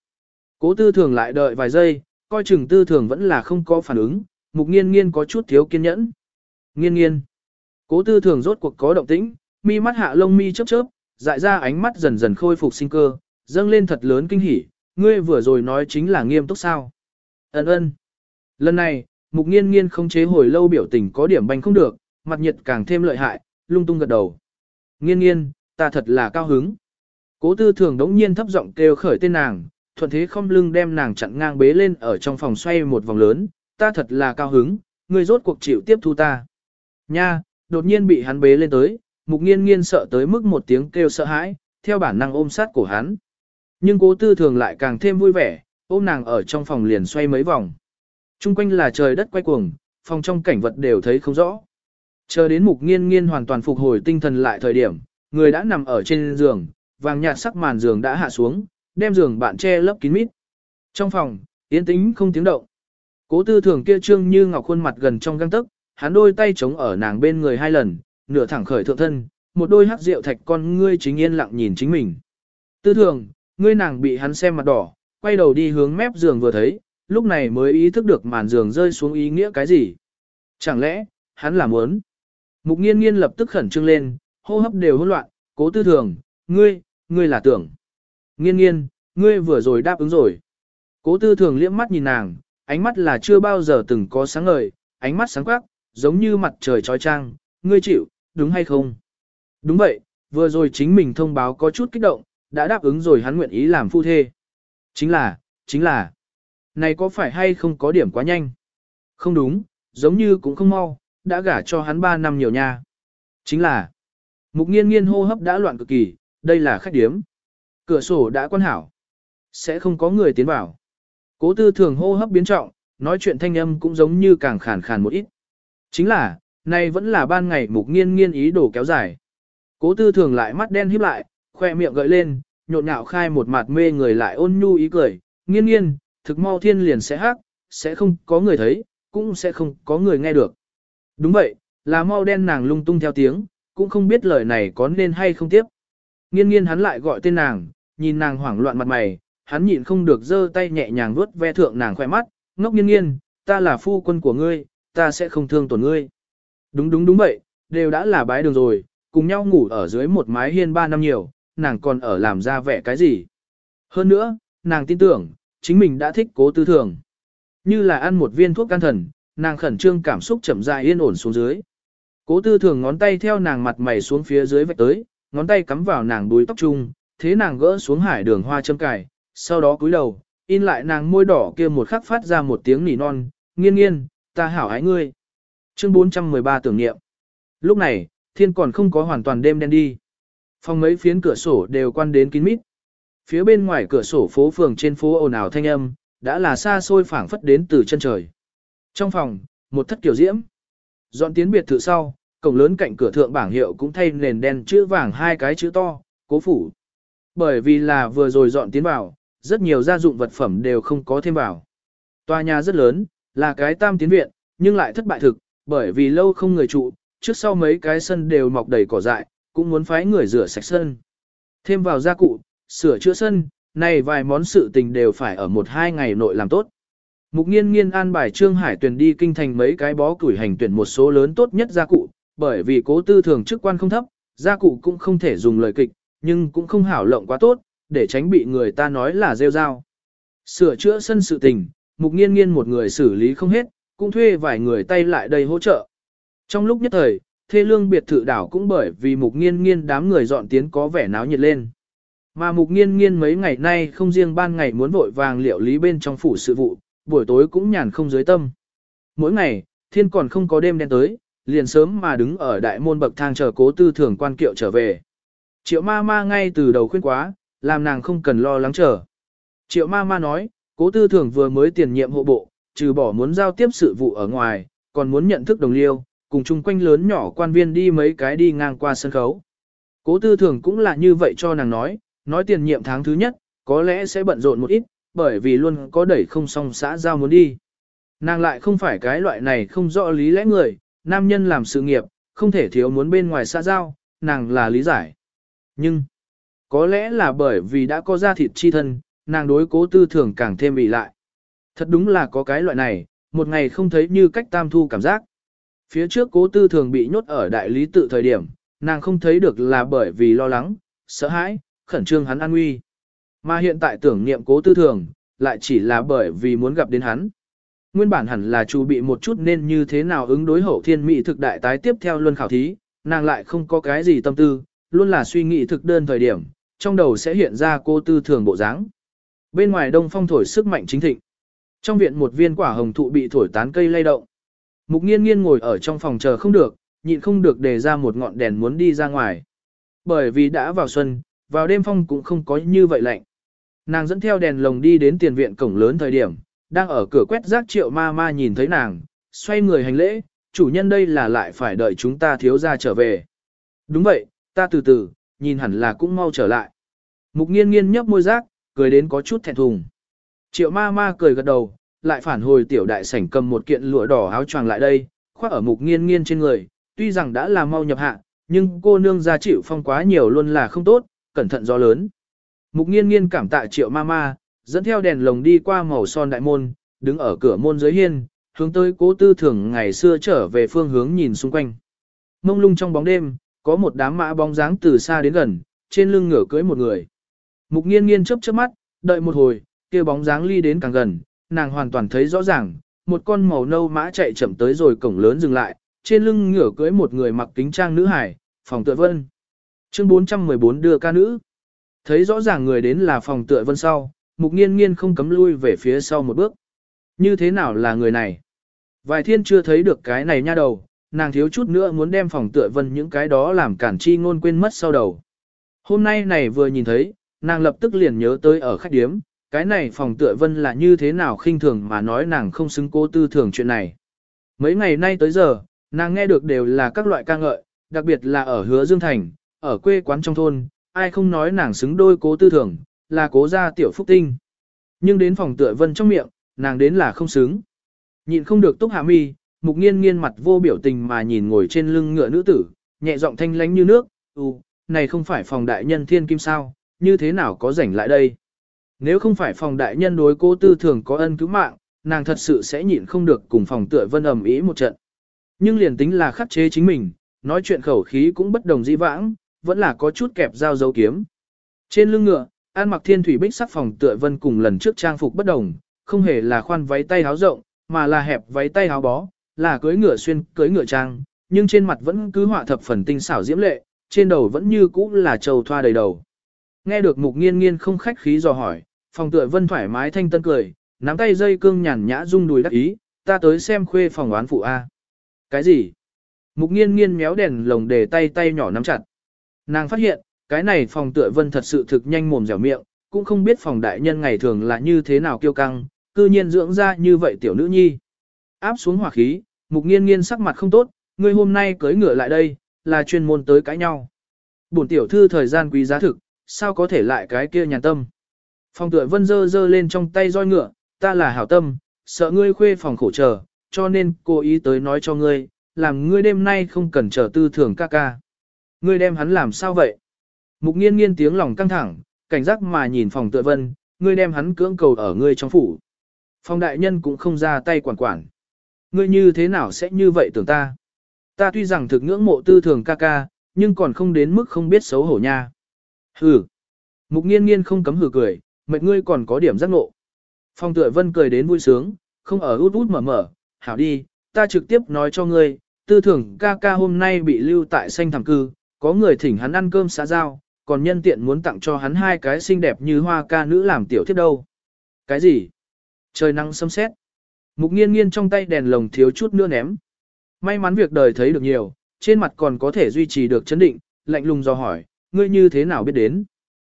Cố tư thường lại đợi vài giây, coi chừng tư thường vẫn là không có phản ứng, mục nghiên nghiên có chút thiếu kiên nhẫn. Nghiên nghiên. Cố tư thường rốt cuộc có động tĩnh, mi mắt hạ lông mi chớp chớp, dại ra ánh mắt dần dần khôi phục sinh cơ, dâng lên thật lớn kinh hỉ, ngươi vừa rồi nói chính là nghiêm túc sao. Ấn ơn. Lần này, mục nghiên nghiên không chế hồi lâu biểu tình có điểm banh không được, mặt nhiệt càng thêm lợi hại, lung tung gật đầu. Nghiên nghiên, ta thật là cao hứng. Cố tư thường đống nhiên thấp giọng kêu khởi tên nàng, thuận thế không lưng đem nàng chặn ngang bế lên ở trong phòng xoay một vòng lớn, ta thật là cao hứng, ngươi rốt cuộc chịu tiếp thu ta. Nha, đột nhiên bị hắn bế lên tới, mục nghiên nghiên sợ tới mức một tiếng kêu sợ hãi, theo bản năng ôm sát cổ hắn. Nhưng cố tư thường lại càng thêm vui vẻ, ôm nàng ở trong phòng liền xoay mấy vòng. Trung quanh là trời đất quay cuồng, phòng trong cảnh vật đều thấy không rõ. Chờ đến mục nghiên nghiên hoàn toàn phục hồi tinh thần lại thời điểm, người đã nằm ở trên giường, vàng nhạt sắc màn giường đã hạ xuống, đem giường bạn che lấp kín mít. Trong phòng, yên tĩnh không tiếng động. Cố tư thường kia trương như ngọc khuôn mặt gần trong găng tức, hắn đôi tay chống ở nàng bên người hai lần, nửa thẳng khởi thượng thân, một đôi hắc rượu thạch con ngươi chính yên lặng nhìn chính mình. Tư thường, ngươi nàng bị hắn xem mặt đỏ, quay đầu đi hướng mép giường vừa thấy, lúc này mới ý thức được màn giường rơi xuống ý nghĩa cái gì. Chẳng lẽ, hắn là muốn. Mục nghiên nghiên lập tức khẩn trương lên, hô hấp đều hỗn loạn, cố tư thường, ngươi, ngươi là tưởng. Nghiên nghiên, ngươi vừa rồi đáp ứng rồi. Cố tư thường liễm mắt nhìn nàng, ánh mắt là chưa bao giờ từng có sáng ngời, ánh mắt sáng quắc, giống như mặt trời trói trang, ngươi chịu, đúng hay không? Đúng vậy, vừa rồi chính mình thông báo có chút kích động, đã đáp ứng rồi hắn nguyện ý làm phu thê. Chính là, chính là, này có phải hay không có điểm quá nhanh? Không đúng, giống như cũng không mau, đã gả cho hắn 3 năm nhiều nha. Chính là, mục nghiên nghiên hô hấp đã loạn cực kỳ, đây là khách điếm. Cửa sổ đã quan hảo. Sẽ không có người tiến vào. Cố tư thường hô hấp biến trọng, nói chuyện thanh âm cũng giống như càng khàn khàn một ít. Chính là, nay vẫn là ban ngày mục nghiên nghiên ý đồ kéo dài. Cố tư thường lại mắt đen híp lại, khoe miệng gợi lên, nhộn nhạo khai một mặt mê người lại ôn nhu ý cười, nghiên nghiên, thực mau thiên liền sẽ hắc, sẽ không có người thấy, cũng sẽ không có người nghe được. Đúng vậy, là mau đen nàng lung tung theo tiếng, cũng không biết lời này có nên hay không tiếp. Nghiên nghiên hắn lại gọi tên nàng, nhìn nàng hoảng loạn mặt mày, hắn nhịn không được giơ tay nhẹ nhàng vuốt ve thượng nàng khoe mắt, ngốc nghiên nghiên, ta là phu quân của ngươi, ta sẽ không thương tổn ngươi. Đúng đúng đúng vậy, đều đã là bái đường rồi, cùng nhau ngủ ở dưới một mái hiên ba năm nhiều, nàng còn ở làm ra vẻ cái gì. Hơn nữa, nàng tin tưởng, chính mình đã thích cố tư thường. Như là ăn một viên thuốc can thần, nàng khẩn trương cảm xúc chậm rãi yên ổn xuống dưới. Cố tư thường ngón tay theo nàng mặt mày xuống phía dưới vạch tới, ngón tay cắm vào nàng đuôi tóc trung, thế nàng gỡ xuống hải đường hoa châm cài, sau đó cúi đầu, in lại nàng môi đỏ kia một khắc phát ra một tiếng nỉ non, nghiên nghiên, ta hảo ái ngươi. Chương 413 tưởng niệm. Lúc này, thiên còn không có hoàn toàn đêm đen đi. Phòng mấy phiến cửa sổ đều quan đến kín mít. Phía bên ngoài cửa sổ phố phường trên phố ồn ào thanh âm, đã là xa xôi phảng phất đến từ chân trời. Trong phòng, một thất kiểu diễm. Dọn tiến biệt thự sau, cổng lớn cạnh cửa thượng bảng hiệu cũng thay nền đen chữ vàng hai cái chữ to, cố phủ. Bởi vì là vừa rồi dọn tiến vào, rất nhiều gia dụng vật phẩm đều không có thêm vào. Tòa nhà rất lớn, là cái tam tiến viện, nhưng lại thất bại thực, bởi vì lâu không người trụ, trước sau mấy cái sân đều mọc đầy cỏ dại, cũng muốn phái người rửa sạch sân. Thêm vào gia cụ, sửa chữa sân, này vài món sự tình đều phải ở một hai ngày nội làm tốt. Mục nghiên nghiên an bài Trương Hải tuyển đi kinh thành mấy cái bó củi hành tuyển một số lớn tốt nhất gia cụ, bởi vì cố tư thường chức quan không thấp, gia cụ cũng không thể dùng lời kịch, nhưng cũng không hảo lộng quá tốt, để tránh bị người ta nói là rêu rao. Sửa chữa sân sự tình, mục nghiên nghiên một người xử lý không hết, cũng thuê vài người tay lại đây hỗ trợ. Trong lúc nhất thời, thê lương biệt thự đảo cũng bởi vì mục nghiên nghiên đám người dọn tiến có vẻ náo nhiệt lên. Mà mục nghiên nghiên mấy ngày nay không riêng ban ngày muốn vội vàng liệu lý bên trong phủ sự vụ, buổi tối cũng nhàn không dưới tâm. Mỗi ngày, thiên còn không có đêm đen tới, liền sớm mà đứng ở đại môn bậc thang chờ cố tư thường quan kiệu trở về. Triệu ma ma ngay từ đầu khuyên quá, làm nàng không cần lo lắng chờ. Triệu ma ma nói, cố tư thường vừa mới tiền nhiệm hộ bộ, trừ bỏ muốn giao tiếp sự vụ ở ngoài, còn muốn nhận thức đồng liêu, cùng chung quanh lớn nhỏ quan viên đi mấy cái đi ngang qua sân khấu. Cố tư thường cũng là như vậy cho nàng nói, nói tiền nhiệm tháng thứ nhất, có lẽ sẽ bận rộn một ít, bởi vì luôn có đẩy không xong xã giao muốn đi. Nàng lại không phải cái loại này không rõ lý lẽ người, nam nhân làm sự nghiệp, không thể thiếu muốn bên ngoài xã giao, nàng là lý giải. Nhưng, có lẽ là bởi vì đã có ra thịt chi thân, nàng đối cố tư thường càng thêm bị lại. Thật đúng là có cái loại này, một ngày không thấy như cách tam thu cảm giác. Phía trước cố tư thường bị nhốt ở đại lý tự thời điểm, nàng không thấy được là bởi vì lo lắng, sợ hãi, khẩn trương hắn an nguy. Mà hiện tại tưởng niệm cố tư thường, lại chỉ là bởi vì muốn gặp đến hắn. Nguyên bản hẳn là chủ bị một chút nên như thế nào ứng đối hậu thiên mỹ thực đại tái tiếp theo luân khảo thí, nàng lại không có cái gì tâm tư, luôn là suy nghĩ thực đơn thời điểm, trong đầu sẽ hiện ra cô tư thường bộ dáng. Bên ngoài đông phong thổi sức mạnh chính thịnh. Trong viện một viên quả hồng thụ bị thổi tán cây lay động. Mục nghiên nghiên ngồi ở trong phòng chờ không được, nhịn không được đề ra một ngọn đèn muốn đi ra ngoài. Bởi vì đã vào xuân, vào đêm phong cũng không có như vậy lạnh. Nàng dẫn theo đèn lồng đi đến tiền viện cổng lớn thời điểm, đang ở cửa quét rác triệu ma ma nhìn thấy nàng, xoay người hành lễ, chủ nhân đây là lại phải đợi chúng ta thiếu ra trở về. Đúng vậy, ta từ từ, nhìn hẳn là cũng mau trở lại. Mục nghiên nghiên nhấp môi rác, cười đến có chút thẹn thùng. Triệu ma ma cười gật đầu, lại phản hồi tiểu đại sảnh cầm một kiện lụa đỏ áo choàng lại đây, khoác ở mục nghiên nghiên trên người, tuy rằng đã là mau nhập hạ, nhưng cô nương ra chịu phong quá nhiều luôn là không tốt, cẩn thận gió lớn. Mục nghiên nghiên cảm tạ triệu ma ma, dẫn theo đèn lồng đi qua màu son đại môn, đứng ở cửa môn dưới hiên, hướng tới cố tư thường ngày xưa trở về phương hướng nhìn xung quanh. Mông lung trong bóng đêm, có một đám mã bóng dáng từ xa đến gần, trên lưng ngựa cưới một người. Mục nghiên nghiên chớp chớp mắt, đợi một hồi, kia bóng dáng ly đến càng gần, nàng hoàn toàn thấy rõ ràng, một con màu nâu mã chạy chậm tới rồi cổng lớn dừng lại, trên lưng ngửa cưới một người mặc kính trang nữ hải, phòng tựa vân. Chương 414 đưa ca nữ. Thấy rõ ràng người đến là phòng tựa vân sau, mục nghiên nghiên không cấm lui về phía sau một bước. Như thế nào là người này? Vài thiên chưa thấy được cái này nha đầu, nàng thiếu chút nữa muốn đem phòng tựa vân những cái đó làm cản chi ngôn quên mất sau đầu. Hôm nay này vừa nhìn thấy, nàng lập tức liền nhớ tới ở khách điếm, cái này phòng tựa vân là như thế nào khinh thường mà nói nàng không xứng cố tư thường chuyện này. Mấy ngày nay tới giờ, nàng nghe được đều là các loại ca ngợi, đặc biệt là ở hứa Dương Thành, ở quê quán trong thôn, ai không nói nàng xứng đôi cố tư thường, là cố gia tiểu phúc tinh. Nhưng đến phòng tựa vân trong miệng, nàng đến là không xứng. Nhịn không được túc hạ mi, mục nghiên nghiên mặt vô biểu tình mà nhìn ngồi trên lưng ngựa nữ tử, nhẹ giọng thanh lánh như nước, ừ, này không phải phòng đại nhân thiên kim sao, như thế nào có rảnh lại đây. Nếu không phải phòng đại nhân đối cô tư thường có ân cứu mạng, nàng thật sự sẽ nhịn không được cùng phòng tựa vân ầm ý một trận. Nhưng liền tính là khắc chế chính mình, nói chuyện khẩu khí cũng bất đồng dĩ vãng, vẫn là có chút kẹp dao dấu kiếm. Trên lưng ngựa, An mặc thiên thủy bích sắc phòng tựa vân cùng lần trước trang phục bất đồng, không hề là khoan váy tay áo rộng, mà là hẹp váy tay áo bó, là cưới ngựa xuyên, cưới ngựa trang, nhưng trên mặt vẫn cứ họa thập phần tinh xảo diễm lệ, trên đầu vẫn như cũ là trầu thoa đầy đầu. Nghe được mục nghiên nghiên không khách khí dò hỏi, phòng tựa vân thoải mái thanh tân cười, nắm tay dây cương nhàn nhã rung đùi đắc ý, ta tới xem khuê phòng oán phụ A. Cái gì? Mục nghiên nghiên méo đèn lồng để tay tay nhỏ nắm chặt. Nàng phát hiện, cái này phòng tựa vân thật sự thực nhanh mồm dẻo miệng, cũng không biết phòng đại nhân ngày thường là như thế nào kiêu căng, cư nhiên dưỡng ra như vậy tiểu nữ nhi. Áp xuống hỏa khí, mục nghiên nghiên sắc mặt không tốt, ngươi hôm nay cưới ngựa lại đây, là chuyên môn tới cãi nhau. Bổn tiểu thư thời gian quý giá thực, sao có thể lại cái kia nhàn tâm. Phong tựa vân dơ dơ lên trong tay roi ngựa, ta là hảo tâm, sợ ngươi khuê phòng khổ chờ, cho nên cô ý tới nói cho ngươi, làm ngươi đêm nay không cần chờ tư thường ca ca. Ngươi đem hắn làm sao vậy? Mục nghiên nghiên tiếng lòng căng thẳng, cảnh giác mà nhìn phòng tựa vân, ngươi đem hắn cưỡng cầu ở ngươi trong phủ. Phong đại nhân cũng không ra tay quản quản. Ngươi như thế nào sẽ như vậy tưởng ta? Ta tuy rằng thực ngưỡng mộ tư thường ca ca, nhưng còn không đến mức không biết xấu hổ nha. Hừ. Mục nghiên nghiên không cấm hừ cười, mệt ngươi còn có điểm giác ngộ. Phong tựa vân cười đến vui sướng, không ở út út mở mở, hảo đi, ta trực tiếp nói cho ngươi, tư thưởng ca ca hôm nay bị lưu tại xanh thẳng cư, có người thỉnh hắn ăn cơm xã giao, còn nhân tiện muốn tặng cho hắn hai cái xinh đẹp như hoa ca nữ làm tiểu thiết đâu. Cái gì? Trời nắng sấm sét. Mục nghiên nghiên trong tay đèn lồng thiếu chút nữa ném. May mắn việc đời thấy được nhiều, trên mặt còn có thể duy trì được chấn định, lạnh lùng do hỏi, ngươi như thế nào biết đến?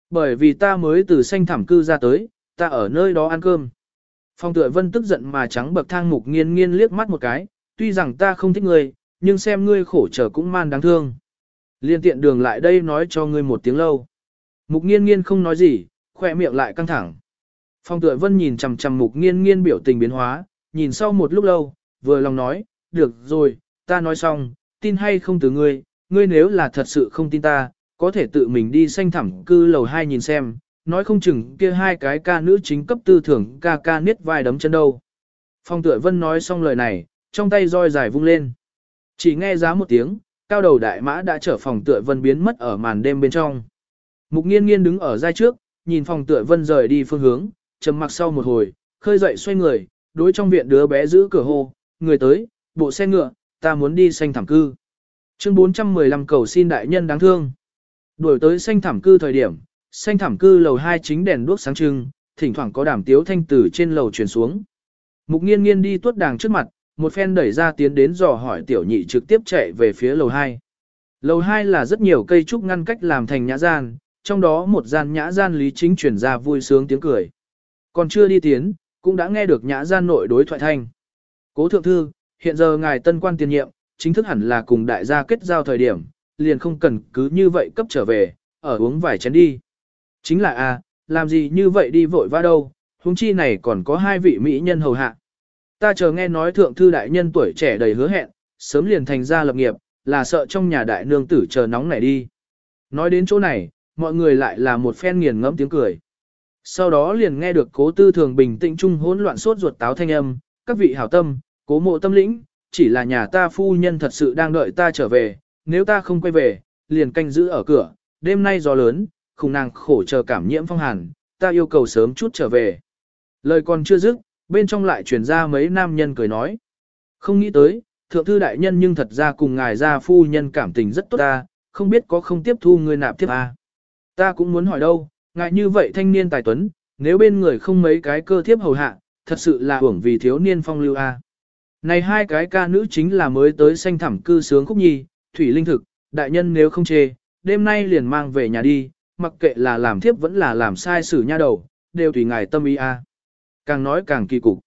Bởi vì ta mới từ xanh thảm cư ra tới, ta ở nơi đó ăn cơm. Phong tựa vân tức giận mà trắng bậc thang mục nghiên nghiên liếc mắt một cái, tuy rằng ta không thích ngươi, nhưng xem ngươi khổ trở cũng man đáng thương. Liên tiện đường lại đây nói cho ngươi một tiếng lâu. Mục nghiên nghiên không nói gì, khỏe miệng lại căng thẳng. Phong tựa vân nhìn chằm chằm mục nghiên nghiên biểu tình biến hóa, nhìn sau một lúc lâu, vừa lòng nói, được rồi, ta nói xong, tin hay không từ ngươi, ngươi nếu là thật sự không tin ta, có thể tự mình đi xanh thẳm cư lầu hai nhìn xem, nói không chừng kia hai cái ca nữ chính cấp tư thưởng ca ca niết vai đấm chân đâu. Phong tựa vân nói xong lời này, trong tay roi dài vung lên. Chỉ nghe giá một tiếng, cao đầu đại mã đã chở phòng tựa vân biến mất ở màn đêm bên trong. Mục nghiên nghiên đứng ở giai trước, nhìn phòng tựa vân rời đi phương hướng, trầm mặc sau một hồi, khơi dậy xoay người, đối trong viện đứa bé giữ cửa hồ, người tới, bộ xe ngựa, ta muốn đi xanh thảm cư. Chương 415 cầu xin đại nhân đáng thương. Đuổi tới xanh thảm cư thời điểm, xanh thảm cư lầu 2 chính đèn đuốc sáng trưng, thỉnh thoảng có đàm tiếu thanh tử trên lầu truyền xuống. Mục nghiên nghiên đi tuốt đàng trước mặt, một phen đẩy ra tiến đến dò hỏi tiểu nhị trực tiếp chạy về phía lầu 2. Lầu 2 là rất nhiều cây trúc ngăn cách làm thành nhã gian, trong đó một gian nhã gian lý chính chuyển ra vui sướng tiếng cười. Còn chưa đi tiến, cũng đã nghe được nhã gian nội đối thoại thanh. Cố thượng thư, hiện giờ ngài tân quan tiền nhiệm, chính thức hẳn là cùng đại gia kết giao thời điểm, liền không cần cứ như vậy cấp trở về, ở uống vài chén đi. Chính là a, làm gì như vậy đi vội vã đâu, huống chi này còn có hai vị mỹ nhân hầu hạ. Ta chờ nghe nói thượng thư đại nhân tuổi trẻ đầy hứa hẹn, sớm liền thành ra lập nghiệp, là sợ trong nhà đại nương tử chờ nóng này đi. Nói đến chỗ này, mọi người lại là một phen nghiền ngẫm tiếng cười. Sau đó liền nghe được cố tư thường bình tĩnh trung hỗn loạn sốt ruột táo thanh âm, các vị hảo tâm, cố mộ tâm lĩnh, chỉ là nhà ta phu nhân thật sự đang đợi ta trở về, nếu ta không quay về, liền canh giữ ở cửa, đêm nay gió lớn, khủng nàng khổ chờ cảm nhiễm phong hàn, ta yêu cầu sớm chút trở về. Lời còn chưa dứt, bên trong lại truyền ra mấy nam nhân cười nói. Không nghĩ tới, thượng thư đại nhân nhưng thật ra cùng ngài gia phu nhân cảm tình rất tốt ta, không biết có không tiếp thu người nạp tiếp à. Ta cũng muốn hỏi đâu, ngài như vậy thanh niên tài tuấn, nếu bên người không mấy cái cơ thiếp hầu hạ, thật sự là hưởng vì thiếu niên phong lưu a. À. Này hai cái ca nữ chính là mới tới xanh thẳm cư sướng khúc nhi, thủy linh thực, đại nhân nếu không chê, đêm nay liền mang về nhà đi, mặc kệ là làm thiếp vẫn là làm sai xử nha đầu, đều tùy ngài tâm ý a. Càng nói càng kỳ cục.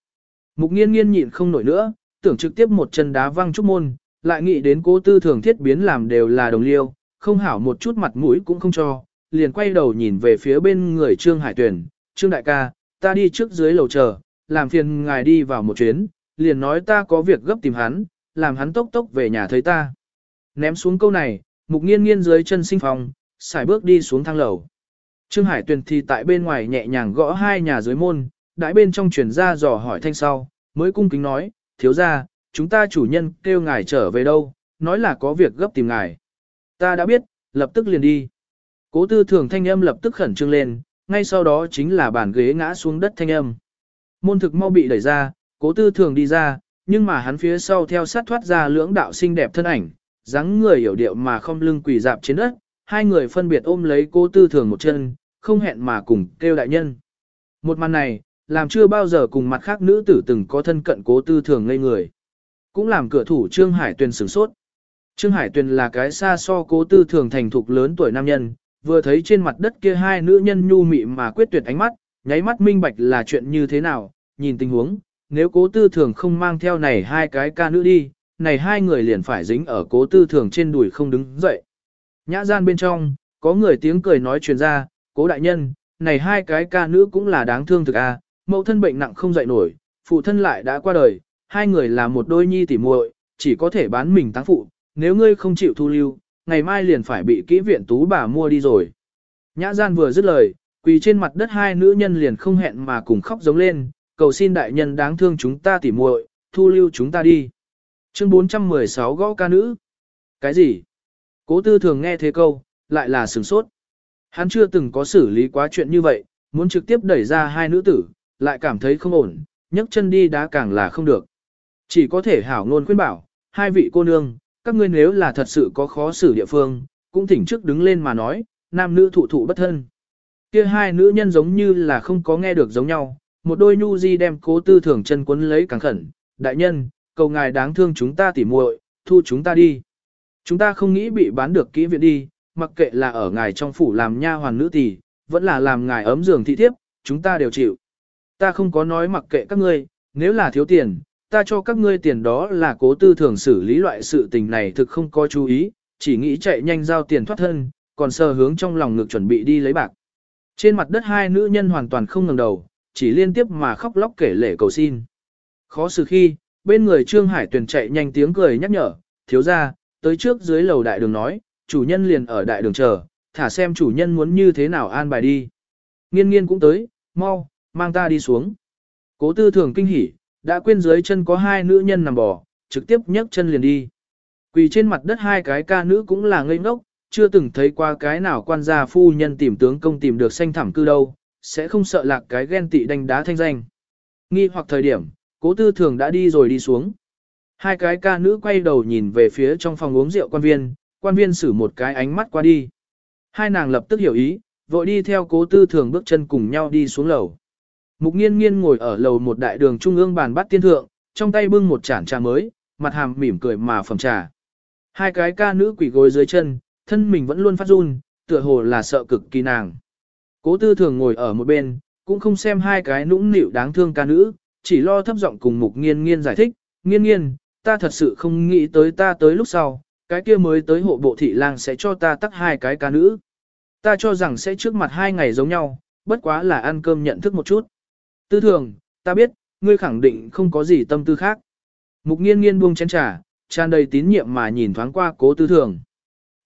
Mục nghiên nghiên nhịn không nổi nữa, tưởng trực tiếp một chân đá văng trúc môn, lại nghĩ đến cố tư thường thiết biến làm đều là đồng liêu, không hảo một chút mặt mũi cũng không cho, liền quay đầu nhìn về phía bên người Trương Hải Tuyền, Trương Đại ca, ta đi trước dưới lầu chờ, làm phiền ngài đi vào một chuyến, liền nói ta có việc gấp tìm hắn, làm hắn tốc tốc về nhà thấy ta. Ném xuống câu này, mục nghiên nghiên dưới chân sinh phòng, xài bước đi xuống thang lầu. Trương Hải Tuyền thì tại bên ngoài nhẹ nhàng gõ hai nhà dưới môn, đại bên trong chuyển ra dò hỏi thanh sau, mới cung kính nói, thiếu ra, chúng ta chủ nhân kêu ngài trở về đâu, nói là có việc gấp tìm ngài. Ta đã biết, lập tức liền đi. Cố tư thường thanh âm lập tức khẩn trương lên, ngay sau đó chính là bàn ghế ngã xuống đất thanh âm. Môn thực mau bị đẩy ra, cố tư thường đi ra, nhưng mà hắn phía sau theo sát thoát ra lưỡng đạo xinh đẹp thân ảnh, dáng người hiểu điệu mà không lưng quỳ dạp trên đất, hai người phân biệt ôm lấy cố tư thường một chân, không hẹn mà cùng kêu đại nhân. Một màn này, làm chưa bao giờ cùng mặt khác nữ tử từng có thân cận cố tư thường ngây người. Cũng làm cửa thủ Trương Hải Tuyền sửng sốt. Trương Hải Tuyền là cái xa so cố tư thường thành thục lớn tuổi nam nhân, vừa thấy trên mặt đất kia hai nữ nhân nhu mị mà quyết tuyệt ánh mắt, nháy mắt minh bạch là chuyện như thế nào, nhìn tình huống, nếu cố tư thường không mang theo này hai cái ca nữ đi, này hai người liền phải dính ở cố tư thường trên đùi không đứng dậy. Nhã gian bên trong, có người tiếng cười nói truyền ra, cố đại nhân, này hai cái ca nữ cũng là đáng thương thực a, à, mẫu thân bệnh nặng không dậy nổi, phụ thân lại đã qua đời, hai người là một đôi nhi tỉ muội, chỉ có thể bán mình táng phụ, nếu ngươi không chịu thu lưu, ngày mai liền phải bị kỹ viện tú bà mua đi rồi. Nhã gian vừa dứt lời, quỳ trên mặt đất hai nữ nhân liền không hẹn mà cùng khóc giống lên, cầu xin đại nhân đáng thương chúng ta tỉ muội, thu lưu chúng ta đi. Chương 416 gõ ca nữ. Cái gì? Cố tư thường nghe thế câu, lại là sửng sốt. Hắn chưa từng có xử lý quá chuyện như vậy, muốn trực tiếp đẩy ra hai nữ tử, lại cảm thấy không ổn, nhấc chân đi đá càng là không được. Chỉ có thể hảo ngôn khuyên bảo, hai vị cô nương, các ngươi nếu là thật sự có khó xử địa phương, cũng thỉnh trước đứng lên mà nói, nam nữ thụ thụ bất thân. Kia hai nữ nhân giống như là không có nghe được giống nhau, một đôi nhu di đem cố tư thường chân quấn lấy càng khẩn, đại nhân, cầu ngài đáng thương chúng ta tỉ muội, thu chúng ta đi. Chúng ta không nghĩ bị bán được kỹ viện đi, mặc kệ là ở ngài trong phủ làm nha hoàn nữ tỷ, vẫn là làm ngài ấm giường thị thiếp, chúng ta đều chịu. Ta không có nói mặc kệ các ngươi, nếu là thiếu tiền, ta cho các ngươi tiền đó là cố tư thường xử lý loại sự tình này thực không có chú ý, chỉ nghĩ chạy nhanh giao tiền thoát thân, còn sờ hướng trong lòng ngực chuẩn bị đi lấy bạc. Trên mặt đất hai nữ nhân hoàn toàn không ngẩng đầu, chỉ liên tiếp mà khóc lóc kể lể cầu xin. Khó xử khi, bên người Trương Hải Tuyền chạy nhanh tiếng cười nhắc nhở, thiếu ra, tới trước dưới lầu đại đường nói, chủ nhân liền ở đại đường chờ, thả xem chủ nhân muốn như thế nào an bài đi. Nghiên nghiên cũng tới, mau, mang ta đi xuống. Cố tư thường kinh hỉ, đã quên dưới chân có hai nữ nhân nằm bò, trực tiếp nhấc chân liền đi. Quỳ trên mặt đất hai cái ca nữ cũng là ngây ngốc, chưa từng thấy qua cái nào quan gia phu nhân tìm tướng công tìm được xanh thảm cư đâu, sẽ không sợ lạc cái ghen tị đánh đá thanh danh. Nghi hoặc thời điểm, cố tư thường đã đi rồi đi xuống. Hai cái ca nữ quay đầu nhìn về phía trong phòng uống rượu quan viên, quan viên xử một cái ánh mắt qua đi. Hai nàng lập tức hiểu ý, vội đi theo cố tư thường bước chân cùng nhau đi xuống lầu. Mục nghiên nghiên ngồi ở lầu một đại đường trung ương bàn bát tiên thượng, trong tay bưng một chản trà mới, mặt hàm mỉm cười mà phẩm trà. Hai cái ca nữ quỷ gối dưới chân, thân mình vẫn luôn phát run, tựa hồ là sợ cực kỳ nàng. Cố tư thường ngồi ở một bên, cũng không xem hai cái nũng nịu đáng thương ca nữ, chỉ lo thấp giọng cùng mục nghiên nghiên giải thích, nghiên nghiên, ta thật sự không nghĩ tới ta tới lúc sau, cái kia mới tới hộ bộ thị lang sẽ cho ta tắt hai cái ca nữ. Ta cho rằng sẽ trước mặt hai ngày giống nhau, bất quá là ăn cơm nhận thức một chút. Tư thường, ta biết, ngươi khẳng định không có gì tâm tư khác. Mục nghiên nghiên buông chén trà, tràn đầy tín nhiệm mà nhìn thoáng qua cố tư thường.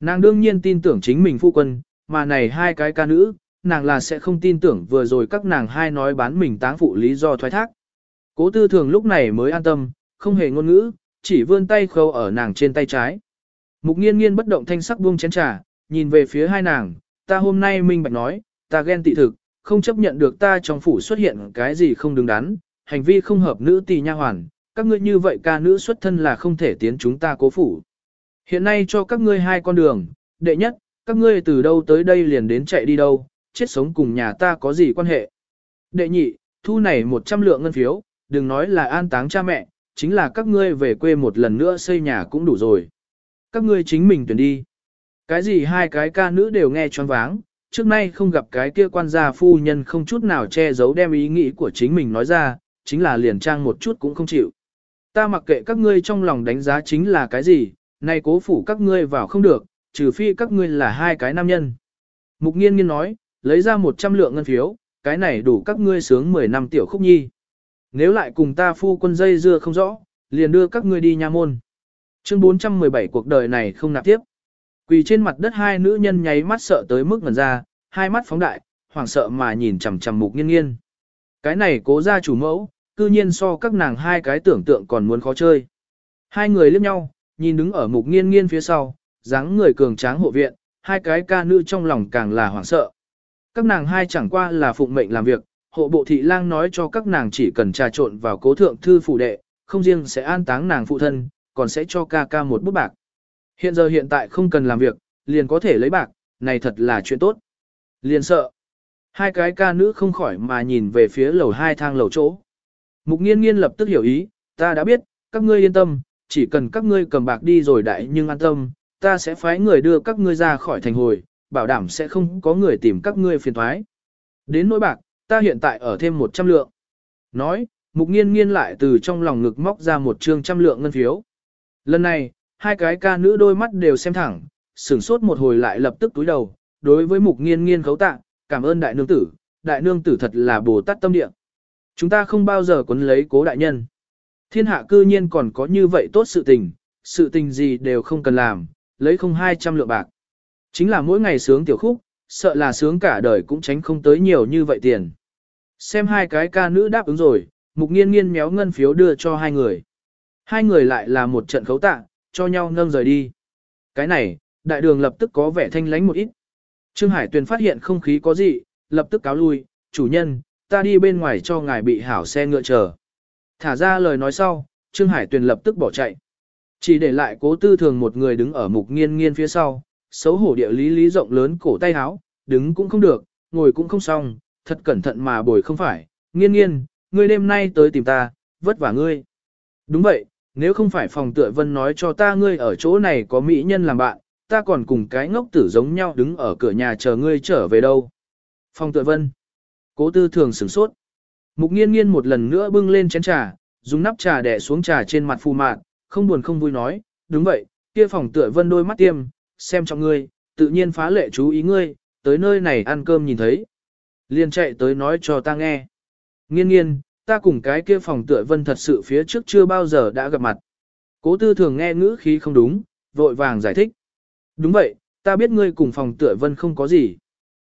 Nàng đương nhiên tin tưởng chính mình phu quân, mà này hai cái ca nữ, nàng là sẽ không tin tưởng vừa rồi các nàng hai nói bán mình táng phụ lý do thoái thác. Cố tư thường lúc này mới an tâm, không hề ngôn ngữ, chỉ vươn tay khâu ở nàng trên tay trái. Mục nghiên nghiên bất động thanh sắc buông chén trà, nhìn về phía hai nàng, ta hôm nay minh bạch nói, ta ghen tị thực, không chấp nhận được ta trong phủ xuất hiện cái gì không đứng đắn, hành vi không hợp nữ tỳ nha hoàn, các ngươi như vậy ca nữ xuất thân là không thể tiến chúng ta cố phủ. Hiện nay cho các ngươi hai con đường, đệ nhất, các ngươi từ đâu tới đây liền đến chạy đi đâu, chết sống cùng nhà ta có gì quan hệ. Đệ nhị, thu này 100 lượng ngân phiếu, đừng nói là an táng cha mẹ, chính là các ngươi về quê một lần nữa xây nhà cũng đủ rồi. Các ngươi chính mình tuyển đi. Cái gì hai cái ca nữ đều nghe choáng váng, trước nay không gặp cái kia quan gia phu nhân không chút nào che giấu đem ý nghĩ của chính mình nói ra, chính là liền trang một chút cũng không chịu. Ta mặc kệ các ngươi trong lòng đánh giá chính là cái gì, nay cố phủ các ngươi vào không được, trừ phi các ngươi là hai cái nam nhân. Mục nghiên nghiên nói, lấy ra 100 lượng ngân phiếu, cái này đủ các ngươi sướng 10 năm tiểu khúc nhi. Nếu lại cùng ta phu quân dây dưa không rõ, liền đưa các ngươi đi nha môn. Chương 417 cuộc đời này không nạp tiếp. Quỳ trên mặt đất hai nữ nhân nháy mắt sợ tới mức ngẩn ra, hai mắt phóng đại, hoảng sợ mà nhìn chằm chằm mục nghiên nghiên. Cái này cố ra chủ mẫu, cư nhiên so các nàng hai cái tưởng tượng còn muốn khó chơi. Hai người liếc nhau, nhìn đứng ở mục nghiên nghiên phía sau, dáng người cường tráng hộ viện, hai cái ca nữ trong lòng càng là hoảng sợ. Các nàng hai chẳng qua là phụng mệnh làm việc, hộ bộ thị lang nói cho các nàng chỉ cần trà trộn vào cố thượng thư phủ đệ, không riêng sẽ an táng nàng phụ thân, còn sẽ cho ca ca một bút bạc. Hiện giờ hiện tại không cần làm việc, liền có thể lấy bạc, này thật là chuyện tốt. Liền sợ. Hai cái ca nữ không khỏi mà nhìn về phía lầu hai thang lầu chỗ. Mục nghiên nghiên lập tức hiểu ý, ta đã biết, các ngươi yên tâm, chỉ cần các ngươi cầm bạc đi rồi đại nhưng an tâm, ta sẽ phái người đưa các ngươi ra khỏi thành hồi, bảo đảm sẽ không có người tìm các ngươi phiền thoái. Đến nỗi bạc, ta hiện tại ở thêm 100 lượng. Nói, mục nghiên nghiên lại từ trong lòng ngực móc ra một trương trăm lượng ngân phiếu. Lần này, hai cái ca nữ đôi mắt đều xem thẳng, sửng sốt một hồi lại lập tức túi đầu, đối với mục nghiên nghiên khấu tạ, cảm ơn đại nương tử, đại nương tử thật là bồ tát tâm địa. Chúng ta không bao giờ quấn lấy cố đại nhân. Thiên hạ cư nhiên còn có như vậy tốt sự tình, sự tình gì đều không cần làm, lấy không hai trăm lượng bạc. Chính là mỗi ngày sướng tiểu khúc, sợ là sướng cả đời cũng tránh không tới nhiều như vậy tiền. Xem hai cái ca nữ đáp ứng rồi, mục nghiên nghiên méo ngân phiếu đưa cho hai người. Hai người lại là một trận khấu tạ, cho nhau nâng rời đi. Cái này, đại đường lập tức có vẻ thanh lánh một ít. Trương Hải Tuyền phát hiện không khí có gì, lập tức cáo lui, chủ nhân, ta đi bên ngoài cho ngài bị hảo xe ngựa chờ. Thả ra lời nói sau, Trương Hải Tuyền lập tức bỏ chạy. Chỉ để lại cố tư thường một người đứng ở mục nghiên nghiên phía sau, xấu hổ địa lý lý rộng lớn cổ tay áo, đứng cũng không được, ngồi cũng không xong, thật cẩn thận mà bồi không phải, nghiên nghiên, ngươi đêm nay tới tìm ta, vất vả ngươi. Đúng vậy, nếu không phải phòng tựa vân nói cho ta ngươi ở chỗ này có mỹ nhân làm bạn, ta còn cùng cái ngốc tử giống nhau đứng ở cửa nhà chờ ngươi trở về đâu. Phòng tựa vân. Cố tư thường sửng sốt. Mục nghiên nghiên một lần nữa bưng lên chén trà, dùng nắp trà đè xuống trà trên mặt phù mạn, không buồn không vui nói, đúng vậy, kia phòng tựa vân đôi mắt tiêm, xem trong ngươi, tự nhiên phá lệ chú ý ngươi, tới nơi này ăn cơm nhìn thấy. Liên chạy tới nói cho ta nghe. Nghiên nghiên, ta cùng cái kia phòng tựa vân thật sự phía trước chưa bao giờ đã gặp mặt. Cố tư thường nghe ngữ khí không đúng, vội vàng giải thích. Đúng vậy, ta biết ngươi cùng phòng tựa vân không có gì.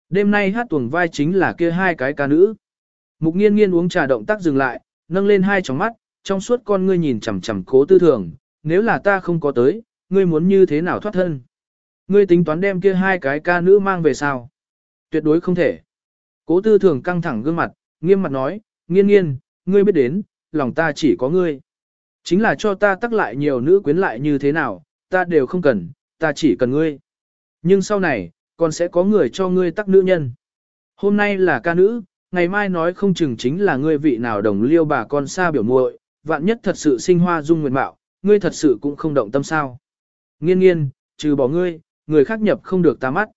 Đêm nay hát tuồng vai chính là kia hai cái ca nữ. Mục nghiên nghiên uống trà động tác dừng lại, nâng lên hai tròng mắt, trong suốt con ngươi nhìn chằm chằm cố tư thường, nếu là ta không có tới, ngươi muốn như thế nào thoát thân? Ngươi tính toán đem kia hai cái ca nữ mang về sao? Tuyệt đối không thể. Cố tư thường căng thẳng gương mặt, nghiêm mặt nói, nghiên nghiên, ngươi biết đến, lòng ta chỉ có ngươi. Chính là cho ta tắc lại nhiều nữ quyến lại như thế nào, ta đều không cần, ta chỉ cần ngươi. Nhưng sau này, còn sẽ có người cho ngươi tắc nữ nhân. Hôm nay là ca nữ, ngày mai nói không chừng chính là ngươi vị nào đồng liêu bà con xa biểu muội, vạn nhất thật sự sinh hoa dung nguyện mạo, ngươi thật sự cũng không động tâm sao. Nghiên nghiên, trừ bỏ ngươi, người khác nhập không được ta mắt.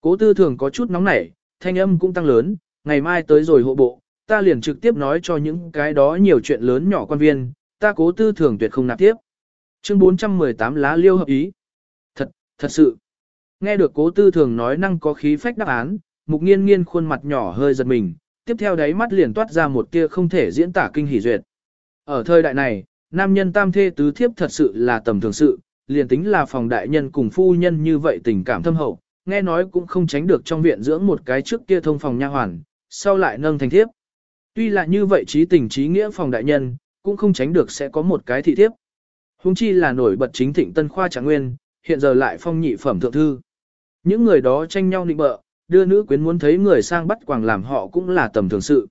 Cố tư thường có chút nóng nảy, thanh âm cũng tăng lớn, ngày mai tới rồi hộ bộ, ta liền trực tiếp nói cho những cái đó nhiều chuyện lớn nhỏ quan viên, ta cố tư thường tuyệt không nạp tiếp. Chương 418 lá liêu hợp ý. Thật, thật sự. Nghe được cố tư thường nói năng có khí phách đáp án, mục nghiên nghiên khuôn mặt nhỏ hơi giật mình, tiếp theo đáy mắt liền toát ra một tia không thể diễn tả kinh hỉ duyệt. Ở thời đại này, nam nhân tam thê tứ thiếp thật sự là tầm thường sự, liền tính là phòng đại nhân cùng phu nhân như vậy tình cảm thâm hậu, nghe nói cũng không tránh được trong viện dưỡng một cái trước kia thông phòng nha hoàn, sau lại nâng thành thiếp. Tuy là như vậy trí tình trí nghĩa phòng đại nhân, cũng không tránh được sẽ có một cái thị thiếp. Hùng chi là nổi bật chính thịnh tân khoa trạng nguyên, hiện giờ lại phong nhị phẩm thượng thư. Những người đó tranh nhau định bợ, đưa nữ quyến muốn thấy người sang bắt quàng làm họ cũng là tầm thường sự.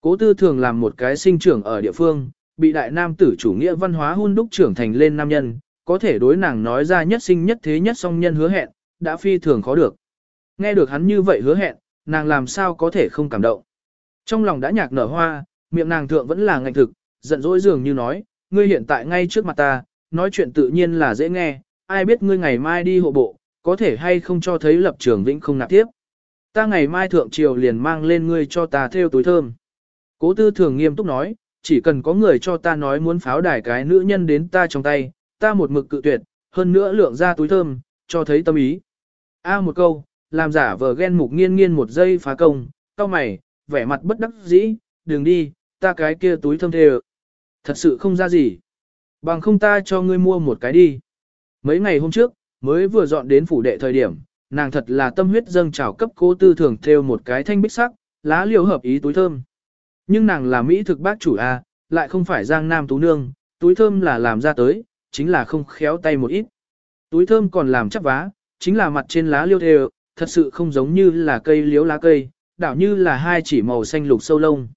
Cố tư thường làm một cái sinh trưởng ở địa phương, bị đại nam tử chủ nghĩa văn hóa hun đúc trưởng thành lên nam nhân, có thể đối nàng nói ra nhất sinh nhất thế nhất song nhân hứa hẹn, đã phi thường khó được. Nghe được hắn như vậy hứa hẹn, nàng làm sao có thể không cảm động. Trong lòng đã nhạc nở hoa, miệng nàng thượng vẫn là ngạnh thực, giận dỗi dường như nói, ngươi hiện tại ngay trước mặt ta, nói chuyện tự nhiên là dễ nghe, ai biết ngươi ngày mai đi hộ bộ, có thể hay không cho thấy lập trường vĩnh không nạp tiếp. Ta ngày mai thượng triều liền mang lên ngươi cho ta theo túi thơm. Cố tư thường nghiêm túc nói, chỉ cần có người cho ta nói muốn pháo đài cái nữ nhân đến ta trong tay, ta một mực cự tuyệt, hơn nữa lượng ra túi thơm, cho thấy tâm ý. A một câu, làm giả vờ ghen mục nghiên nghiên một giây phá công, cao mày, vẻ mặt bất đắc dĩ, đừng đi, ta cái kia túi thơm thề Thật sự không ra gì. Bằng không ta cho ngươi mua một cái đi. Mấy ngày hôm trước, mới vừa dọn đến phủ đệ thời điểm, nàng thật là tâm huyết dâng trào cấp cố tư thường theo một cái thanh bích sắc, lá liều hợp ý túi thơm. Nhưng nàng là Mỹ thực bác chủ A, lại không phải giang nam tú nương, túi thơm là làm ra tới, chính là không khéo tay một ít. Túi thơm còn làm chắc vá, chính là mặt trên lá liêu đều, thật sự không giống như là cây liếu lá cây, đảo như là hai chỉ màu xanh lục sâu lông.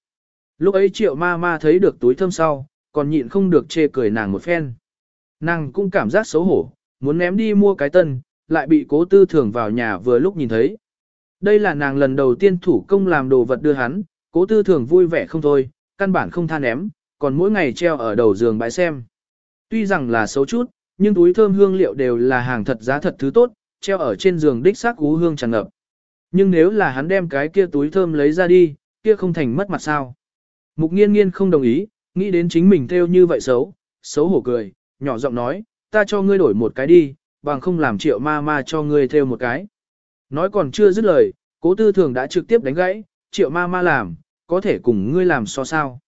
Lúc ấy triệu ma ma thấy được túi thơm sau, còn nhịn không được chê cười nàng một phen. Nàng cũng cảm giác xấu hổ, muốn ném đi mua cái tân, lại bị cố tư thường vào nhà vừa lúc nhìn thấy. Đây là nàng lần đầu tiên thủ công làm đồ vật đưa hắn, cố tư thường vui vẻ không thôi, căn bản không tha ném, còn mỗi ngày treo ở đầu giường bãi xem. Tuy rằng là xấu chút, nhưng túi thơm hương liệu đều là hàng thật giá thật thứ tốt, treo ở trên giường đích xác cú hương tràn ngập. Nhưng nếu là hắn đem cái kia túi thơm lấy ra đi, kia không thành mất mặt sao. Mục nghiên nghiên không đồng ý, nghĩ đến chính mình theo như vậy xấu, xấu hổ cười, nhỏ giọng nói, ta cho ngươi đổi một cái đi, bằng không làm triệu ma ma cho ngươi theo một cái. Nói còn chưa dứt lời, cố tư thường đã trực tiếp đánh gãy, triệu ma ma làm, có thể cùng ngươi làm so sao.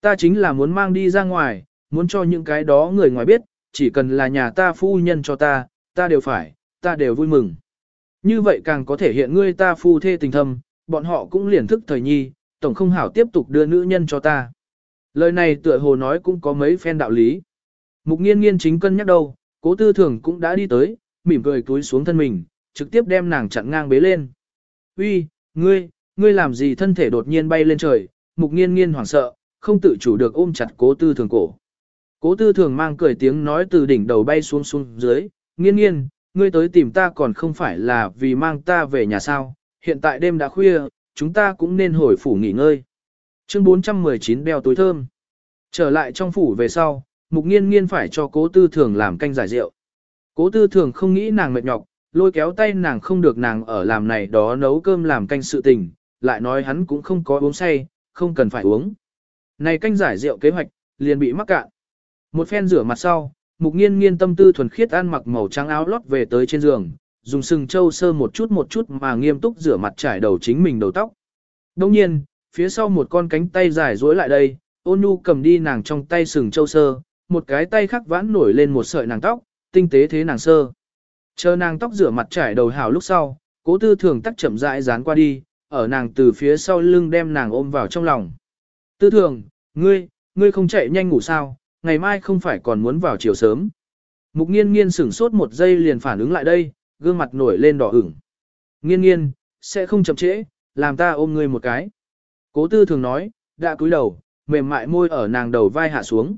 Ta chính là muốn mang đi ra ngoài, muốn cho những cái đó người ngoài biết, chỉ cần là nhà ta phu nhân cho ta, ta đều phải, ta đều vui mừng. Như vậy càng có thể hiện ngươi ta phu thê tình thâm, bọn họ cũng liền thức thời nhi, tổng không hảo tiếp tục đưa nữ nhân cho ta. Lời này tựa hồ nói cũng có mấy phen đạo lý. Mục nghiên nghiên chính cân nhắc đâu, cố tư thường cũng đã đi tới, mỉm cười túi xuống thân mình, trực tiếp đem nàng chặn ngang bế lên. Uy, ngươi, ngươi làm gì thân thể đột nhiên bay lên trời, mục nghiên nghiên hoảng sợ, không tự chủ được ôm chặt cố tư thường cổ. Cố tư thường mang cười tiếng nói từ đỉnh đầu bay xuống xuống dưới, nghiên nghiên, ngươi tới tìm ta còn không phải là vì mang ta về nhà sao, hiện tại đêm đã khuya, chúng ta cũng nên hồi phủ nghỉ ngơi. Chương 419 đeo túi thơm. Trở lại trong phủ về sau, mục nghiên nghiên phải cho cố tư thường làm canh giải rượu. Cố tư thường không nghĩ nàng mệt nhọc, lôi kéo tay nàng không được nàng ở làm này đó nấu cơm làm canh sự tình, lại nói hắn cũng không có uống say, không cần phải uống. Này canh giải rượu kế hoạch, liền bị mắc cạn. Một phen rửa mặt sau, mục nghiên nghiên tâm tư thuần khiết ăn mặc màu trắng áo lót về tới trên giường, dùng sừng châu sơ một chút một chút mà nghiêm túc rửa mặt trải đầu chính mình đầu tóc. Đồng nhiên, phía sau một con cánh tay dài duỗi lại đây, ôn nhu cầm đi nàng trong tay sừng châu sơ, một cái tay khác vãn nổi lên một sợi nàng tóc, tinh tế thế nàng sơ. Chờ nàng tóc rửa mặt trải đầu hào lúc sau, cố tư thường tắc chậm rãi dán qua đi, ở nàng từ phía sau lưng đem nàng ôm vào trong lòng. Tư thường, ngươi, ngươi không chạy nhanh ngủ sao, ngày mai không phải còn muốn vào chiều sớm. Mục nghiên nghiên sửng sốt một giây liền phản ứng lại đây, gương mặt nổi lên đỏ ửng. Nghiên nghiên, sẽ không chậm trễ, làm ta ôm ngươi một cái. Cố tư thường nói, đã cúi đầu, mềm mại môi ở nàng đầu vai hạ xuống.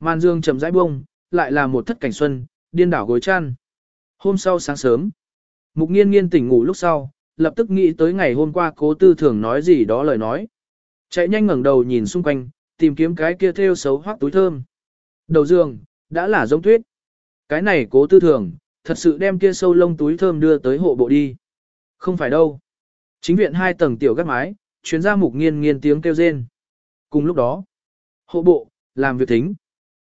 Màn dương chậm rãi bông, lại là một thất cảnh xuân, điên đảo gối chăn. Hôm sau sáng sớm, mục nghiên nghiên tỉnh ngủ lúc sau, lập tức nghĩ tới ngày hôm qua cố tư thường nói gì đó lời nói. Chạy nhanh ngẩng đầu nhìn xung quanh, tìm kiếm cái kia theo xấu hoác túi thơm. Đầu giường, đã là giống tuyết. Cái này cố tư thường, thật sự đem kia sâu lông túi thơm đưa tới hộ bộ đi. Không phải đâu. Chính viện hai tầng tiểu gác mái, chuyên gia mục nghiên nghiên tiếng kêu rên. Cùng lúc đó, hộ bộ, làm việc thính.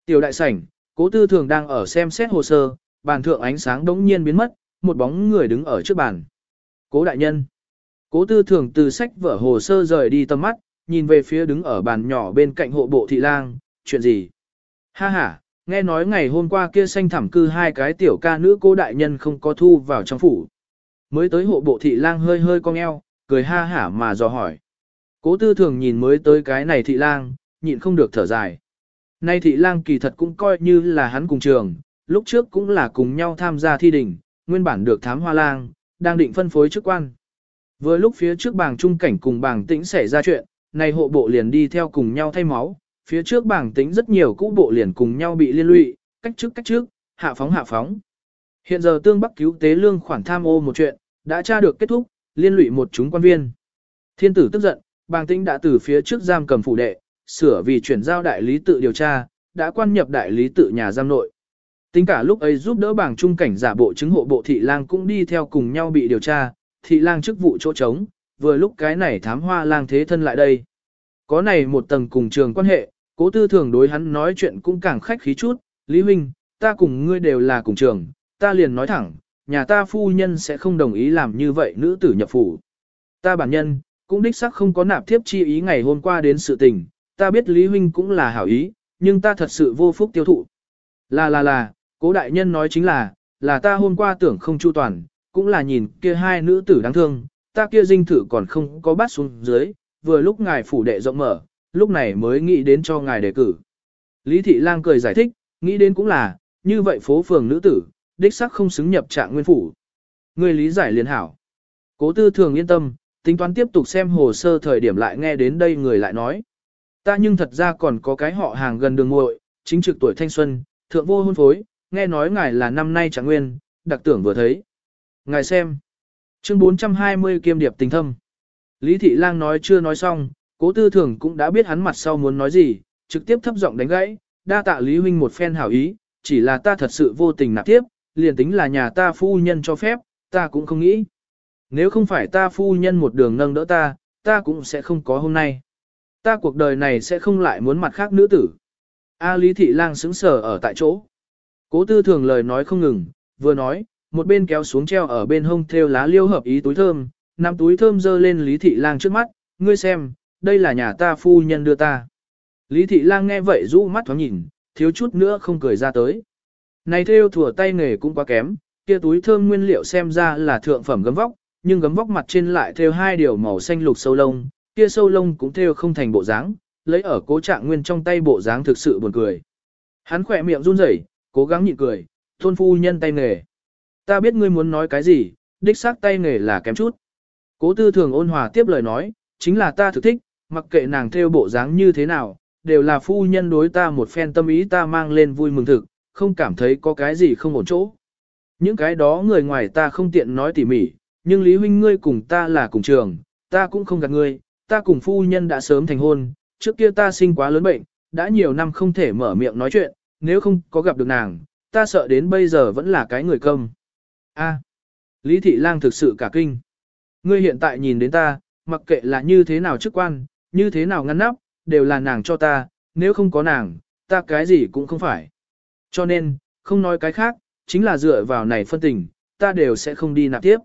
Tiểu đại sảnh, cố tư thường đang ở xem xét hồ sơ, bàn thượng ánh sáng đống nhiên biến mất, một bóng người đứng ở trước bàn. Cố đại nhân. Cố tư thường từ sách vở hồ sơ rời đi tầm mắt, nhìn về phía đứng ở bàn nhỏ bên cạnh hộ bộ thị lang, chuyện gì? Ha ha, nghe nói ngày hôm qua kia xanh thảm cư hai cái tiểu ca nữ cô đại nhân không có thu vào trong phủ. Mới tới hộ bộ thị lang hơi hơi cong eo, cười ha hả mà dò hỏi. Cố tư thường nhìn mới tới cái này thị lang, nhịn không được thở dài. Nay thị lang kỳ thật cũng coi như là hắn cùng trường, lúc trước cũng là cùng nhau tham gia thi đình, nguyên bản được thám hoa lang, đang định phân phối chức quan. Vừa lúc phía trước bảng trung cảnh cùng bảng tĩnh xảy ra chuyện, này hộ bộ liền đi theo cùng nhau thay máu, phía trước bảng tính rất nhiều cũ bộ liền cùng nhau bị liên lụy, cách trước cách trước, hạ phóng hạ phóng. Hiện giờ tương bắc cứu tế lương khoản tham ô một chuyện, đã tra được kết thúc, liên lụy một chúng quan viên. Thiên tử tức giận, bàng tính đã từ phía trước giam cầm phủ đệ, sửa vì chuyển giao đại lý tự điều tra, đã quan nhập đại lý tự nhà giam nội. Tính cả lúc ấy giúp đỡ bảng trung cảnh giả bộ chứng hộ bộ thị lang cũng đi theo cùng nhau bị điều tra, thị lang chức vụ chỗ trống, vừa lúc cái này thám hoa lang thế thân lại đây. Có này một tầng cùng trường quan hệ, cố tư thường đối hắn nói chuyện cũng càng khách khí chút, Lý Huynh, ta cùng ngươi đều là cùng trường, ta liền nói thẳng, nhà ta phu nhân sẽ không đồng ý làm như vậy nữ tử nhập phủ. Ta bản nhân, cũng đích xác không có nạp thiếp chi ý ngày hôm qua đến sự tình, ta biết Lý Huynh cũng là hảo ý, nhưng ta thật sự vô phúc tiêu thụ. Là là là, cố đại nhân nói chính là, là ta hôm qua tưởng không chu toàn, cũng là nhìn kia hai nữ tử đáng thương, ta kia dinh thử còn không có bắt xuống dưới, vừa lúc ngài phủ đệ rộng mở, lúc này mới nghĩ đến cho ngài đề cử. Lý Thị Lang cười giải thích, nghĩ đến cũng là, như vậy phố phường nữ tử, đích sắc không xứng nhập trạng nguyên phủ. Người lý giải liền hảo. Cố tư thường yên tâm, tính toán tiếp tục xem hồ sơ thời điểm lại nghe đến đây người lại nói. Ta nhưng thật ra còn có cái họ hàng gần đường muội, chính trực tuổi thanh xuân, thượng vô hôn phối, nghe nói ngài là năm nay trạng nguyên, đặc tưởng vừa thấy. Ngài xem. Chương 420 kiêm điệp tình thâm. Lý Thị Lang nói chưa nói xong, cố tư thường cũng đã biết hắn mặt sau muốn nói gì, trực tiếp thấp giọng đánh gãy, đa tạ Lý Huynh một phen hảo ý, chỉ là ta thật sự vô tình nạp tiếp, liền tính là nhà ta phu nhân cho phép, ta cũng không nghĩ. Nếu không phải ta phu nhân một đường nâng đỡ ta, ta cũng sẽ không có hôm nay. Ta cuộc đời này sẽ không lại muốn mặt khác nữ tử. A Lý Thị Lang sững sờ ở tại chỗ. Cố tư thường lời nói không ngừng, vừa nói, một bên kéo xuống treo ở bên hông theo lá liêu hợp ý túi thơm, nắm túi thơm dơ lên Lý Thị Lang trước mắt, ngươi xem, đây là nhà ta phu nhân đưa ta. Lý Thị Lang nghe vậy rũ mắt thoáng nhìn, thiếu chút nữa không cười ra tới. Này theo thủa tay nghề cũng quá kém, kia túi thơm nguyên liệu xem ra là thượng phẩm gấm vóc, nhưng gấm vóc mặt trên lại theo hai điều màu xanh lục sâu lông, kia sâu lông cũng theo không thành bộ dáng, lấy ở cố trạng nguyên trong tay bộ dáng thực sự buồn cười. Hắn khỏe miệng run rẩy, cố gắng nhịn cười, thôn phu nhân tay nghề. Ta biết ngươi muốn nói cái gì, đích xác tay nghề là kém chút. Cố tư thường ôn hòa tiếp lời nói, chính là ta thực thích, mặc kệ nàng theo bộ dáng như thế nào, đều là phu nhân đối ta một phen tâm ý ta mang lên vui mừng thực, không cảm thấy có cái gì không ổn chỗ. Những cái đó người ngoài ta không tiện nói tỉ mỉ, nhưng Lý Huynh ngươi cùng ta là cùng trường, ta cũng không gạt ngươi, ta cùng phu nhân đã sớm thành hôn, trước kia ta sinh quá lớn bệnh, đã nhiều năm không thể mở miệng nói chuyện, nếu không có gặp được nàng, ta sợ đến bây giờ vẫn là cái người công. A, Lý Thị Lang thực sự cả kinh. Ngươi hiện tại nhìn đến ta, mặc kệ là như thế nào chức quan, như thế nào ngăn nắp, đều là nàng cho ta, nếu không có nàng, ta cái gì cũng không phải. Cho nên, không nói cái khác, chính là dựa vào này phân tình, ta đều sẽ không đi nạp tiếp.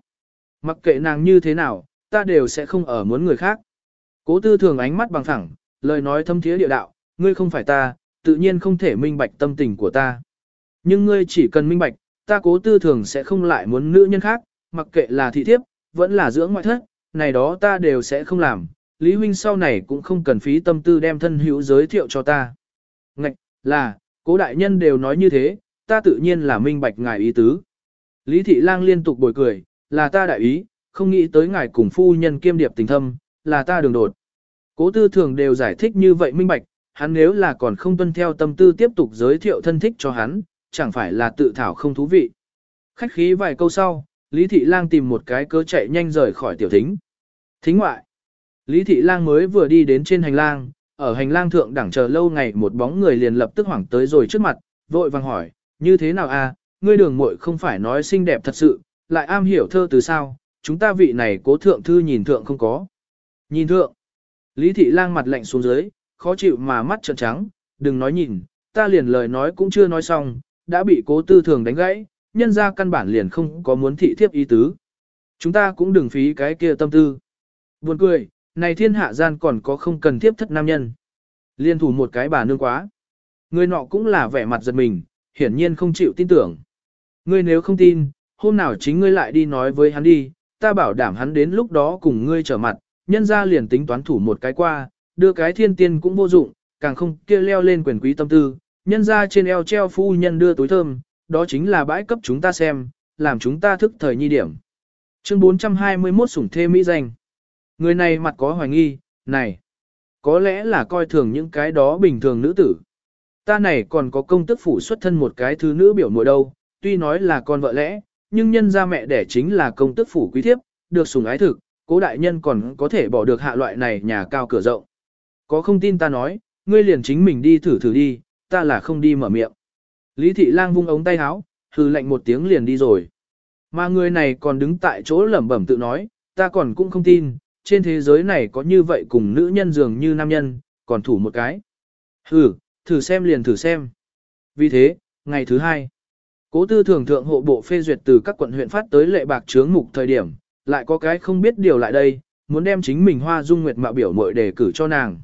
Mặc kệ nàng như thế nào, ta đều sẽ không ở muốn người khác. Cố tư thường ánh mắt bằng thẳng, lời nói thâm thiế địa đạo, ngươi không phải ta, tự nhiên không thể minh bạch tâm tình của ta. Nhưng ngươi chỉ cần minh bạch, ta cố tư thường sẽ không lại muốn nữ nhân khác, mặc kệ là thị thiếp, vẫn là dưỡng ngoại thất, này đó ta đều sẽ không làm, Lý Huynh sau này cũng không cần phí tâm tư đem thân hữu giới thiệu cho ta. Ngạch, là, cố đại nhân đều nói như thế, ta tự nhiên là minh bạch ngài ý tứ. Lý Thị Lang liên tục bồi cười, là ta đại ý, không nghĩ tới ngài cùng phu nhân kiêm điệp tình thâm, là ta đường đột. Cố tư thường đều giải thích như vậy minh bạch, hắn nếu là còn không tuân theo tâm tư tiếp tục giới thiệu thân thích cho hắn, chẳng phải là tự thảo không thú vị. Khách khí vài câu sau, Lý Thị Lang tìm một cái cớ chạy nhanh rời khỏi tiểu thính. Thính ngoại. Lý Thị Lang mới vừa đi đến trên hành lang, ở hành lang thượng đẳng chờ lâu ngày một bóng người liền lập tức hoảng tới rồi trước mặt, vội vàng hỏi, như thế nào a? À, ngươi đường muội không phải nói xinh đẹp thật sự, lại am hiểu thơ từ sao, chúng ta vị này cố thượng thư nhìn thượng không có. Nhìn thượng. Lý Thị Lang mặt lạnh xuống dưới, khó chịu mà mắt trợn trắng, đừng nói nhìn, ta liền lời nói cũng chưa nói xong, đã bị cố tư thường đánh gãy, nhân ra căn bản liền không có muốn thị thiếp ý tứ. Chúng ta cũng đừng phí cái kia tâm tư. Buồn cười, này thiên hạ gian còn có không cần thiết thất nam nhân. Liên thủ một cái bà nương quá. Người nọ cũng là vẻ mặt giật mình, hiển nhiên không chịu tin tưởng. Ngươi nếu không tin, hôm nào chính ngươi lại đi nói với hắn đi, ta bảo đảm hắn đến lúc đó cùng ngươi trở mặt, nhân ra liền tính toán thủ một cái qua, đưa cái thiên tiên cũng vô dụng, càng không kia leo lên quyền quý tâm tư, nhân ra trên eo treo phu nhân đưa túi thơm, đó chính là bãi cấp chúng ta xem, làm chúng ta thức thời nhi điểm. Chương 421 sủng thê mỹ danh. Người này mặt có hoài nghi, này, có lẽ là coi thường những cái đó bình thường nữ tử. Ta này còn có công tức phủ xuất thân một cái thứ nữ biểu muội đâu, tuy nói là con vợ lẽ, nhưng nhân ra mẹ đẻ chính là công tức phủ quý thiếp, được sủng ái thực, cố đại nhân còn có thể bỏ được hạ loại này nhà cao cửa rộng. Có không tin ta nói, ngươi liền chính mình đi thử thử đi, ta là không đi mở miệng. Lý thị lang vung ống tay áo, hừ lạnh một tiếng liền đi rồi. Mà người này còn đứng tại chỗ lẩm bẩm tự nói, ta còn cũng không tin, trên thế giới này có như vậy cùng nữ nhân dường như nam nhân, còn thủ một cái. Ừ, thử xem liền thử xem. Vì thế, ngày thứ hai, cố tư thường thượng hộ bộ phê duyệt từ các quận huyện phát tới lệ bạc chướng mục thời điểm, lại có cái không biết điều lại đây, muốn đem chính mình hoa dung nguyệt mạo biểu mội để cử cho nàng.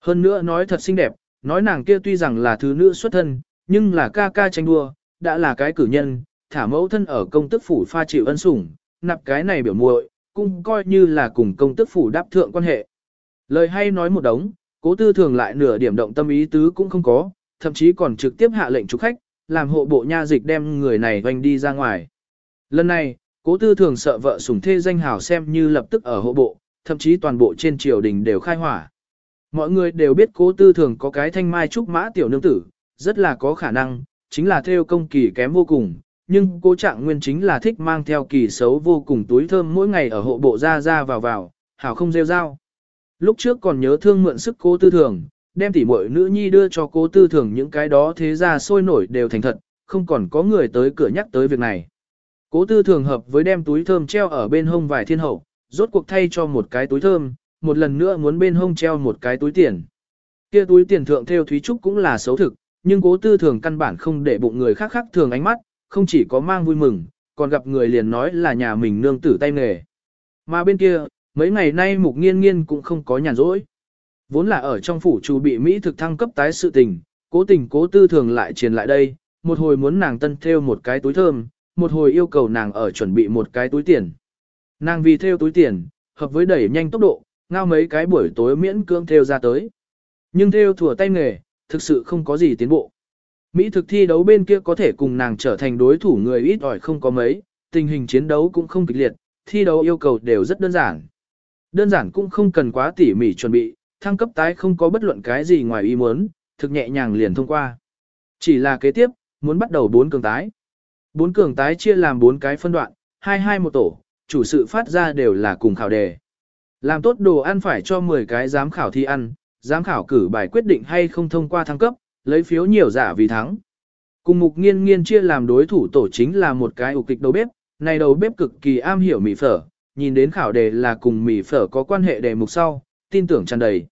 Hơn nữa nói thật xinh đẹp, nói nàng kia tuy rằng là thứ nữ xuất thân, nhưng là ca ca tranh đua, đã là cái cử nhân, thả mẫu thân ở công tức phủ pha chịu ân sủng, nạp cái này biểu muội, cũng coi như là cùng công tức phủ đáp thượng quan hệ. Lời hay nói một đống, cố tư thường lại nửa điểm động tâm ý tứ cũng không có, thậm chí còn trực tiếp hạ lệnh trục khách, làm hộ bộ nha dịch đem người này doanh đi ra ngoài. Lần này, cố tư thường sợ vợ sủng thê danh hào xem như lập tức ở hộ bộ, thậm chí toàn bộ trên triều đình đều khai hỏa. Mọi người đều biết cố tư thường có cái thanh mai trúc mã tiểu nương tử, rất là có khả năng, chính là theo công kỳ kém vô cùng, nhưng cố trạng nguyên chính là thích mang theo kỳ xấu vô cùng túi thơm mỗi ngày ở hộ bộ ra ra vào vào, hảo không rêu rao. Lúc trước còn nhớ thương mượn sức cố tư thường, đem tỉ muội nữ nhi đưa cho cố tư thường những cái đó thế ra sôi nổi đều thành thật, không còn có người tới cửa nhắc tới việc này. Cố tư thường hợp với đem túi thơm treo ở bên hông vài thiên hậu, rốt cuộc thay cho một cái túi thơm, một lần nữa muốn bên hông treo một cái túi tiền. Kia túi tiền thượng theo Thúy Trúc cũng là xấu thực, nhưng cố tư thường căn bản không để bụng người khác khác thường ánh mắt, không chỉ có mang vui mừng, còn gặp người liền nói là nhà mình nương tử tay nghề. Mà bên kia, mấy ngày nay mục nghiên nghiên cũng không có nhàn rỗi. Vốn là ở trong phủ chủ bị Mỹ thực thăng cấp tái sự tình, cố tình cố tư thường lại truyền lại đây, một hồi muốn nàng tân theo một cái túi thơm, một hồi yêu cầu nàng ở chuẩn bị một cái túi tiền. Nàng vì theo túi tiền, hợp với đẩy nhanh tốc độ, ngao mấy cái buổi tối miễn cưỡng theo ra tới. Nhưng theo thủa tay nghề, thực sự không có gì tiến bộ. Mỹ thực thi đấu bên kia có thể cùng nàng trở thành đối thủ người ít ỏi không có mấy, tình hình chiến đấu cũng không kịch liệt, thi đấu yêu cầu đều rất đơn giản. Đơn giản cũng không cần quá tỉ mỉ chuẩn bị, thăng cấp tái không có bất luận cái gì ngoài ý muốn, thực nhẹ nhàng liền thông qua. Chỉ là kế tiếp, muốn bắt đầu bốn cường tái. Bốn cường tái chia làm bốn cái phân đoạn, hai hai một tổ, chủ sự phát ra đều là cùng khảo đề. Làm tốt đồ ăn phải cho 10 cái giám khảo thi ăn, giám khảo cử bài quyết định hay không thông qua thăng cấp, lấy phiếu nhiều giả vì thắng. Cùng mục nghiên nghiên chia làm đối thủ tổ chính là một cái ủ kịch đầu bếp, này đầu bếp cực kỳ am hiểu mì phở, nhìn đến khảo đề là cùng mì phở có quan hệ đề mục sau, tin tưởng tràn đầy.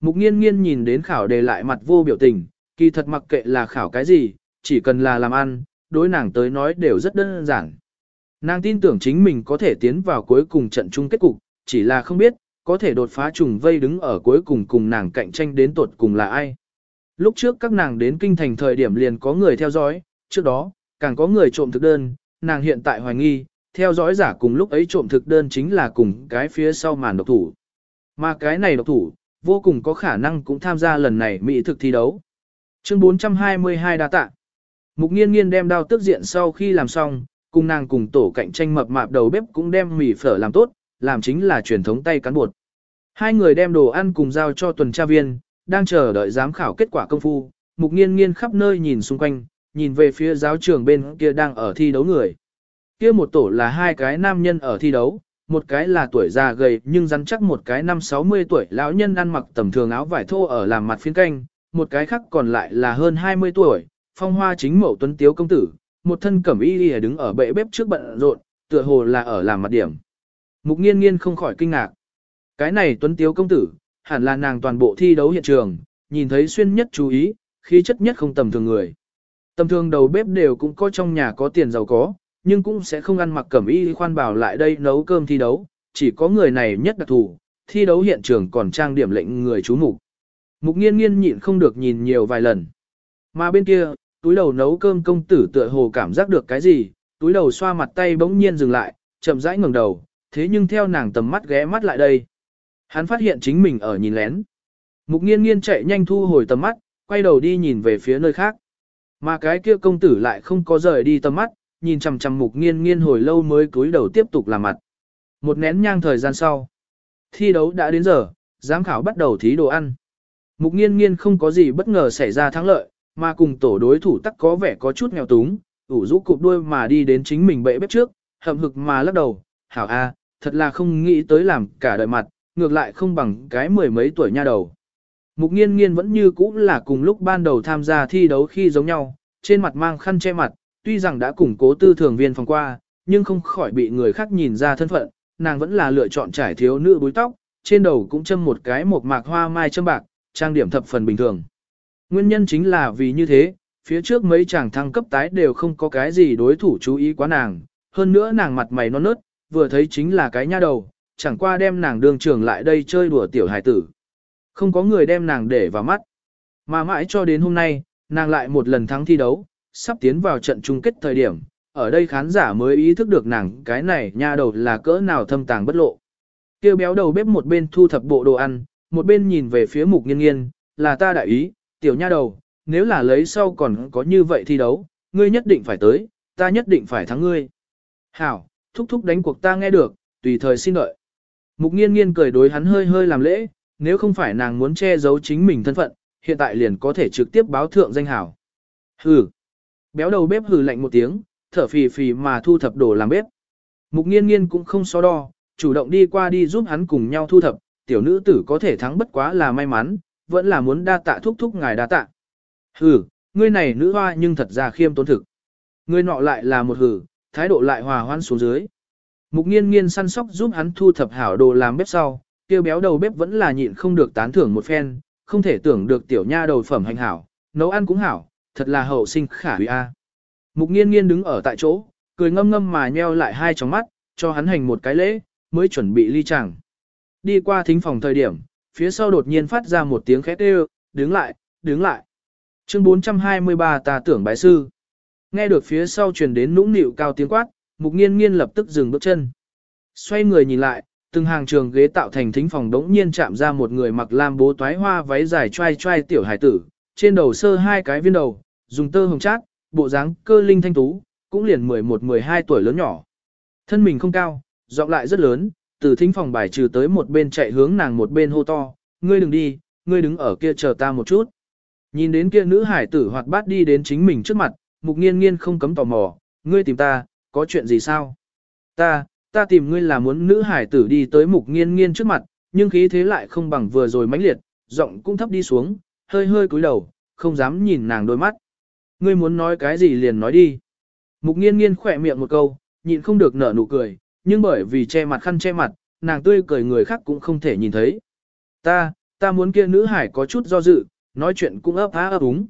Mục nghiên nghiên nhìn đến khảo đề lại mặt vô biểu tình, kỳ thật mặc kệ là khảo cái gì, chỉ cần là làm ăn, đối nàng tới nói đều rất đơn giản. Nàng tin tưởng chính mình có thể tiến vào cuối cùng trận chung kết cục, chỉ là không biết, có thể đột phá trùng vây đứng ở cuối cùng cùng nàng cạnh tranh đến tuột cùng là ai. Lúc trước các nàng đến kinh thành thời điểm liền có người theo dõi, trước đó, càng có người trộm thực đơn, nàng hiện tại hoài nghi, theo dõi giả cùng lúc ấy trộm thực đơn chính là cùng cái phía sau màn độc thủ. Mà cái này độc thủ, vô cùng có khả năng cũng tham gia lần này mỹ thực thi đấu. Chương 422 đa tạ. Mục nghiên nghiên đem đao tức diện sau khi làm xong, cùng nàng cùng tổ cạnh tranh mập mạp đầu bếp cũng đem mì phở làm tốt, làm chính là truyền thống tay cán bột. Hai người đem đồ ăn cùng giao cho tuần tra viên, đang chờ đợi giám khảo kết quả công phu, mục nghiên nghiên khắp nơi nhìn xung quanh, nhìn về phía giáo trường bên kia đang ở thi đấu người. Kia một tổ là hai cái nam nhân ở thi đấu, một cái là tuổi già gầy nhưng rắn chắc một cái năm 60 tuổi lão nhân ăn mặc tầm thường áo vải thô ở làm mặt phiên canh, một cái khác còn lại là hơn 20 tuổi, phong hoa chính mẫu tuấn tiếu công tử, một thân cẩm y lìa đứng ở bệ bếp trước bận rộn, tựa hồ là ở làm mặt điểm. Mục nghiên nghiên không khỏi kinh ngạc. Cái này tuấn tiếu công tử, hẳn là nàng toàn bộ thi đấu hiện trường, nhìn thấy xuyên nhất chú ý, khí chất nhất không tầm thường người. Tầm thường đầu bếp đều cũng có trong nhà có tiền giàu có, nhưng cũng sẽ không ăn mặc cẩm y khoan bảo lại đây nấu cơm thi đấu, chỉ có người này nhất đặc thù, thi đấu hiện trường còn trang điểm lệnh người chú mục. Mục nghiên nghiên nhịn không được nhìn nhiều vài lần. Mà bên kia, túi đầu nấu cơm công tử tựa hồ cảm giác được cái gì, túi đầu xoa mặt tay bỗng nhiên dừng lại, chậm rãi ngẩng đầu, thế nhưng theo nàng tầm mắt ghé mắt lại đây. Hắn phát hiện chính mình ở nhìn lén. Mục nghiên nghiên chạy nhanh thu hồi tầm mắt, quay đầu đi nhìn về phía nơi khác. Mà cái kia công tử lại không có rời đi tầm mắt, nhìn chằm chằm mục nghiên nghiên hồi lâu mới cúi đầu tiếp tục làm mặt. Một nén nhang thời gian sau. Thi đấu đã đến giờ, giám khảo bắt đầu thí đồ ăn. Mục nghiên nghiên không có gì bất ngờ xảy ra thắng lợi, mà cùng tổ đối thủ tắc có vẻ có chút nghèo túng, ủ rũ cụp đuôi mà đi đến chính mình bệ bếp trước, hậm hực mà lắc đầu, hảo a, thật là không nghĩ tới làm cả đời mặt, ngược lại không bằng cái mười mấy tuổi nha đầu. Mục nghiên nghiên vẫn như cũ là cùng lúc ban đầu tham gia thi đấu khi giống nhau, trên mặt mang khăn che mặt, tuy rằng đã củng cố tư thường viên phòng qua, nhưng không khỏi bị người khác nhìn ra thân phận, nàng vẫn là lựa chọn trải thiếu nữ búi tóc, trên đầu cũng châm một cái một mạc hoa mai châm bạc, trang điểm thập phần bình thường. Nguyên nhân chính là vì như thế, phía trước mấy chàng thăng cấp tái đều không có cái gì đối thủ chú ý quá nàng, hơn nữa nàng mặt mày non nớt, vừa thấy chính là cái nha đầu, chẳng qua đem nàng đường trường lại đây chơi đùa tiểu hải tử. Không có người đem nàng để vào mắt. Mà mãi cho đến hôm nay, nàng lại một lần thắng thi đấu, sắp tiến vào trận chung kết thời điểm, ở đây khán giả mới ý thức được nàng cái này nha đầu là cỡ nào thâm tàng bất lộ. Kêu béo đầu bếp một bên thu thập bộ đồ ăn, một bên nhìn về phía mục nghiên nghiên, là ta đại ý, tiểu nha đầu, nếu là lấy sau còn có như vậy thi đấu, ngươi nhất định phải tới, ta nhất định phải thắng ngươi. Hảo, thúc thúc đánh cuộc ta nghe được, tùy thời xin đợi. Mục nghiên nghiên cười đối hắn hơi hơi làm lễ, nếu không phải nàng muốn che giấu chính mình thân phận, hiện tại liền có thể trực tiếp báo thượng danh hảo. Hừ. Béo đầu bếp hừ lạnh một tiếng, thở phì phì mà thu thập đồ làm bếp. Mục nghiên nghiên cũng không so đo, chủ động đi qua đi giúp hắn cùng nhau thu thập, tiểu nữ tử có thể thắng bất quá là may mắn, vẫn là muốn đa tạ thúc thúc ngài đa tạ. Hừ, ngươi này nữ hoa nhưng thật ra khiêm tốn thực. Ngươi nọ lại là một hừ, thái độ lại hòa hoan xuống dưới. Mục nghiên nghiên săn sóc giúp hắn thu thập hảo đồ làm bếp sau, kêu béo đầu bếp vẫn là nhịn không được tán thưởng một phen, không thể tưởng được tiểu nha đầu phẩm hành hảo, nấu ăn cũng hảo, thật là hậu sinh khả hủy a. Mục nghiên nghiên đứng ở tại chỗ, cười ngâm ngâm mà nheo lại hai tròng mắt, cho hắn hành một cái lễ, mới chuẩn bị ly chẳng. Đi qua thính phòng thời điểm, phía sau đột nhiên phát ra một tiếng khét đều, đứng lại, đứng lại. Chương 423 ta tưởng bái sư. Nghe được phía sau truyền đến nũng nịu cao tiếng quát, mục nghiên nghiên lập tức dừng bước chân. Xoay người nhìn lại, từng hàng trường ghế tạo thành thính phòng đống nhiên chạm ra một người mặc lam bố toái hoa váy dài trai trai tiểu hải tử, trên đầu sơ hai cái viên đầu, dùng tơ hồng chát, bộ dáng cơ linh thanh tú, cũng liền 11-12 tuổi lớn nhỏ. Thân mình không cao, giọng lại rất lớn, từ thính phòng bài trừ tới một bên chạy hướng nàng một bên hô to, ngươi đừng đi, ngươi đứng ở kia chờ ta một chút. Nhìn đến kia nữ hải tử hoạt bát đi đến chính mình trước mặt, mục nghiên nghiên không cấm tò mò, ngươi tìm ta, có chuyện gì sao? Ta, ta tìm ngươi là muốn nữ hải tử đi tới mục nghiên nghiên trước mặt, nhưng khí thế lại không bằng vừa rồi mãnh liệt, giọng cũng thấp đi xuống, hơi hơi cúi đầu, không dám nhìn nàng đôi mắt. Ngươi muốn nói cái gì liền nói đi. Mục nghiên nghiên khỏe miệng một câu, nhịn không được nở nụ cười, nhưng bởi vì che mặt khăn che mặt, nàng tươi cười người khác cũng không thể nhìn thấy. Ta, ta muốn kia nữ hải có chút do dự, nói chuyện cũng ấp há ấp úng.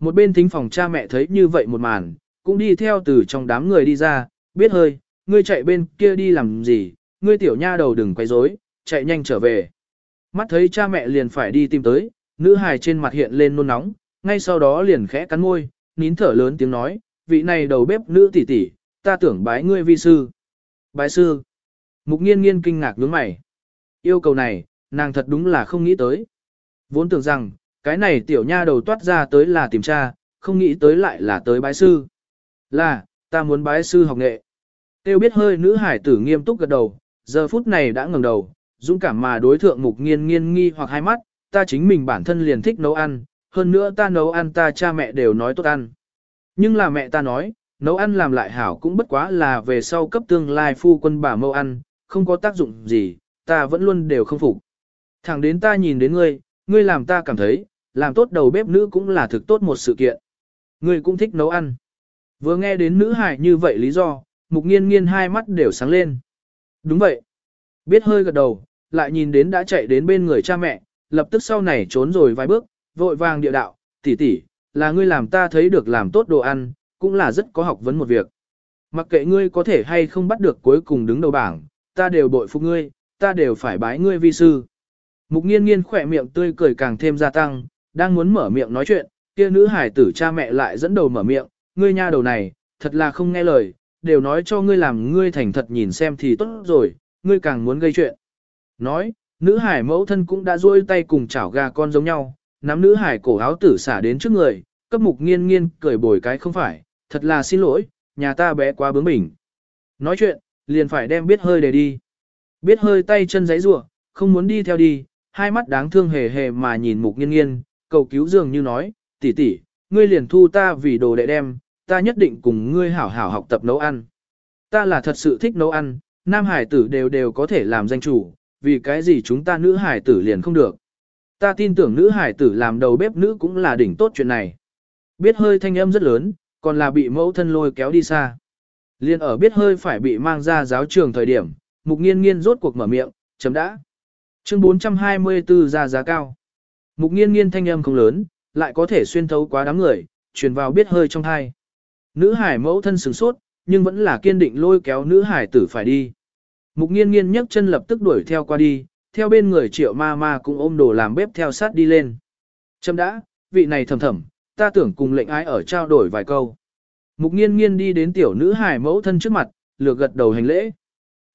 Một bên thính phòng cha mẹ thấy như vậy một màn, cũng đi theo từ trong đám người đi ra, biết hơi, ngươi chạy bên kia đi làm gì, ngươi tiểu nha đầu đừng quay rối, chạy nhanh trở về. Mắt thấy cha mẹ liền phải đi tìm tới, nữ hài trên mặt hiện lên nôn nóng, ngay sau đó liền khẽ cắn môi, nín thở lớn tiếng nói, vị này đầu bếp nữ tỷ tỷ, ta tưởng bái ngươi vi sư. Bái sư. Mục nghiên nghiên kinh ngạc nhướng mày. Yêu cầu này, nàng thật đúng là không nghĩ tới. Vốn tưởng rằng, cái này tiểu nha đầu toát ra tới là tìm cha, không nghĩ tới lại là tới bái sư. Là, ta muốn bái sư học nghệ. Tiêu biết hơi nữ hải tử nghiêm túc gật đầu, giờ phút này đã ngẩng đầu, dũng cảm mà đối thượng mục nghiên nghiên nghi hoặc hai mắt, ta chính mình bản thân liền thích nấu ăn, hơn nữa ta nấu ăn ta cha mẹ đều nói tốt ăn. Nhưng là mẹ ta nói, nấu ăn làm lại hảo cũng bất quá là về sau cấp tương lai phu quân bà mâu ăn, không có tác dụng gì, ta vẫn luôn đều không phục. Thẳng đến ta nhìn đến ngươi, ngươi làm ta cảm thấy, làm tốt đầu bếp nữ cũng là thực tốt một sự kiện. Ngươi cũng thích nấu ăn. Vừa nghe đến nữ hải như vậy lý do, mục nghiên nghiên hai mắt đều sáng lên. Đúng vậy. Biết hơi gật đầu, lại nhìn đến đã chạy đến bên người cha mẹ, lập tức sau này trốn rồi vài bước, vội vàng địa đạo, tỷ tỷ, là ngươi làm ta thấy được làm tốt đồ ăn, cũng là rất có học vấn một việc. Mặc kệ ngươi có thể hay không bắt được cuối cùng đứng đầu bảng, ta đều bội phục ngươi, ta đều phải bái ngươi vi sư. Mục nghiên nghiên khỏe miệng tươi cười càng thêm gia tăng, đang muốn mở miệng nói chuyện, kia nữ hải tử cha mẹ lại dẫn đầu mở miệng, ngươi nha đầu này, thật là không nghe lời, đều nói cho ngươi làm ngươi thành thật nhìn xem thì tốt rồi, ngươi càng muốn gây chuyện. Nói, nữ hải mẫu thân cũng đã duỗi tay cùng chảo gà con giống nhau, nắm nữ hải cổ áo tử xả đến trước người, cấp mục nghiên nghiên cười bồi cái không phải, thật là xin lỗi, nhà ta bé quá bướng bỉnh. Nói chuyện, liền phải đem biết hơi để đi. Biết hơi tay chân giấy rủa không muốn đi theo đi, hai mắt đáng thương hề hề mà nhìn mục nghiên nghiên, cầu cứu dường như nói, tỷ tỷ, ngươi liền thu ta vì đồ đệ đem, ta nhất định cùng ngươi hảo hảo học tập nấu ăn. Ta là thật sự thích nấu ăn, nam hải tử đều đều có thể làm danh chủ, vì cái gì chúng ta nữ hải tử liền không được. Ta tin tưởng nữ hải tử làm đầu bếp nữ cũng là đỉnh tốt chuyện này. Biết hơi thanh âm rất lớn, còn là bị mẫu thân lôi kéo đi xa. Liên ở biết hơi phải bị mang ra giáo trường thời điểm, mục nghiên nghiên rốt cuộc mở miệng, chấm đã. Chương 424 ra giá cao. Mục nghiên nghiên thanh âm không lớn, lại có thể xuyên thấu quá đám người, truyền vào biết hơi trong thai. Nữ hải mẫu thân sửng sốt, nhưng vẫn là kiên định lôi kéo nữ hải tử phải đi. Mục nghiên nghiên nhấc chân lập tức đuổi theo qua đi, theo bên người triệu ma ma cũng ôm đồ làm bếp theo sát đi lên. Châm đã, vị này thầm thầm, ta tưởng cùng lệnh ái ở trao đổi vài câu. Mục nghiên nghiên đi đến tiểu nữ hải mẫu thân trước mặt, lược gật đầu hành lễ.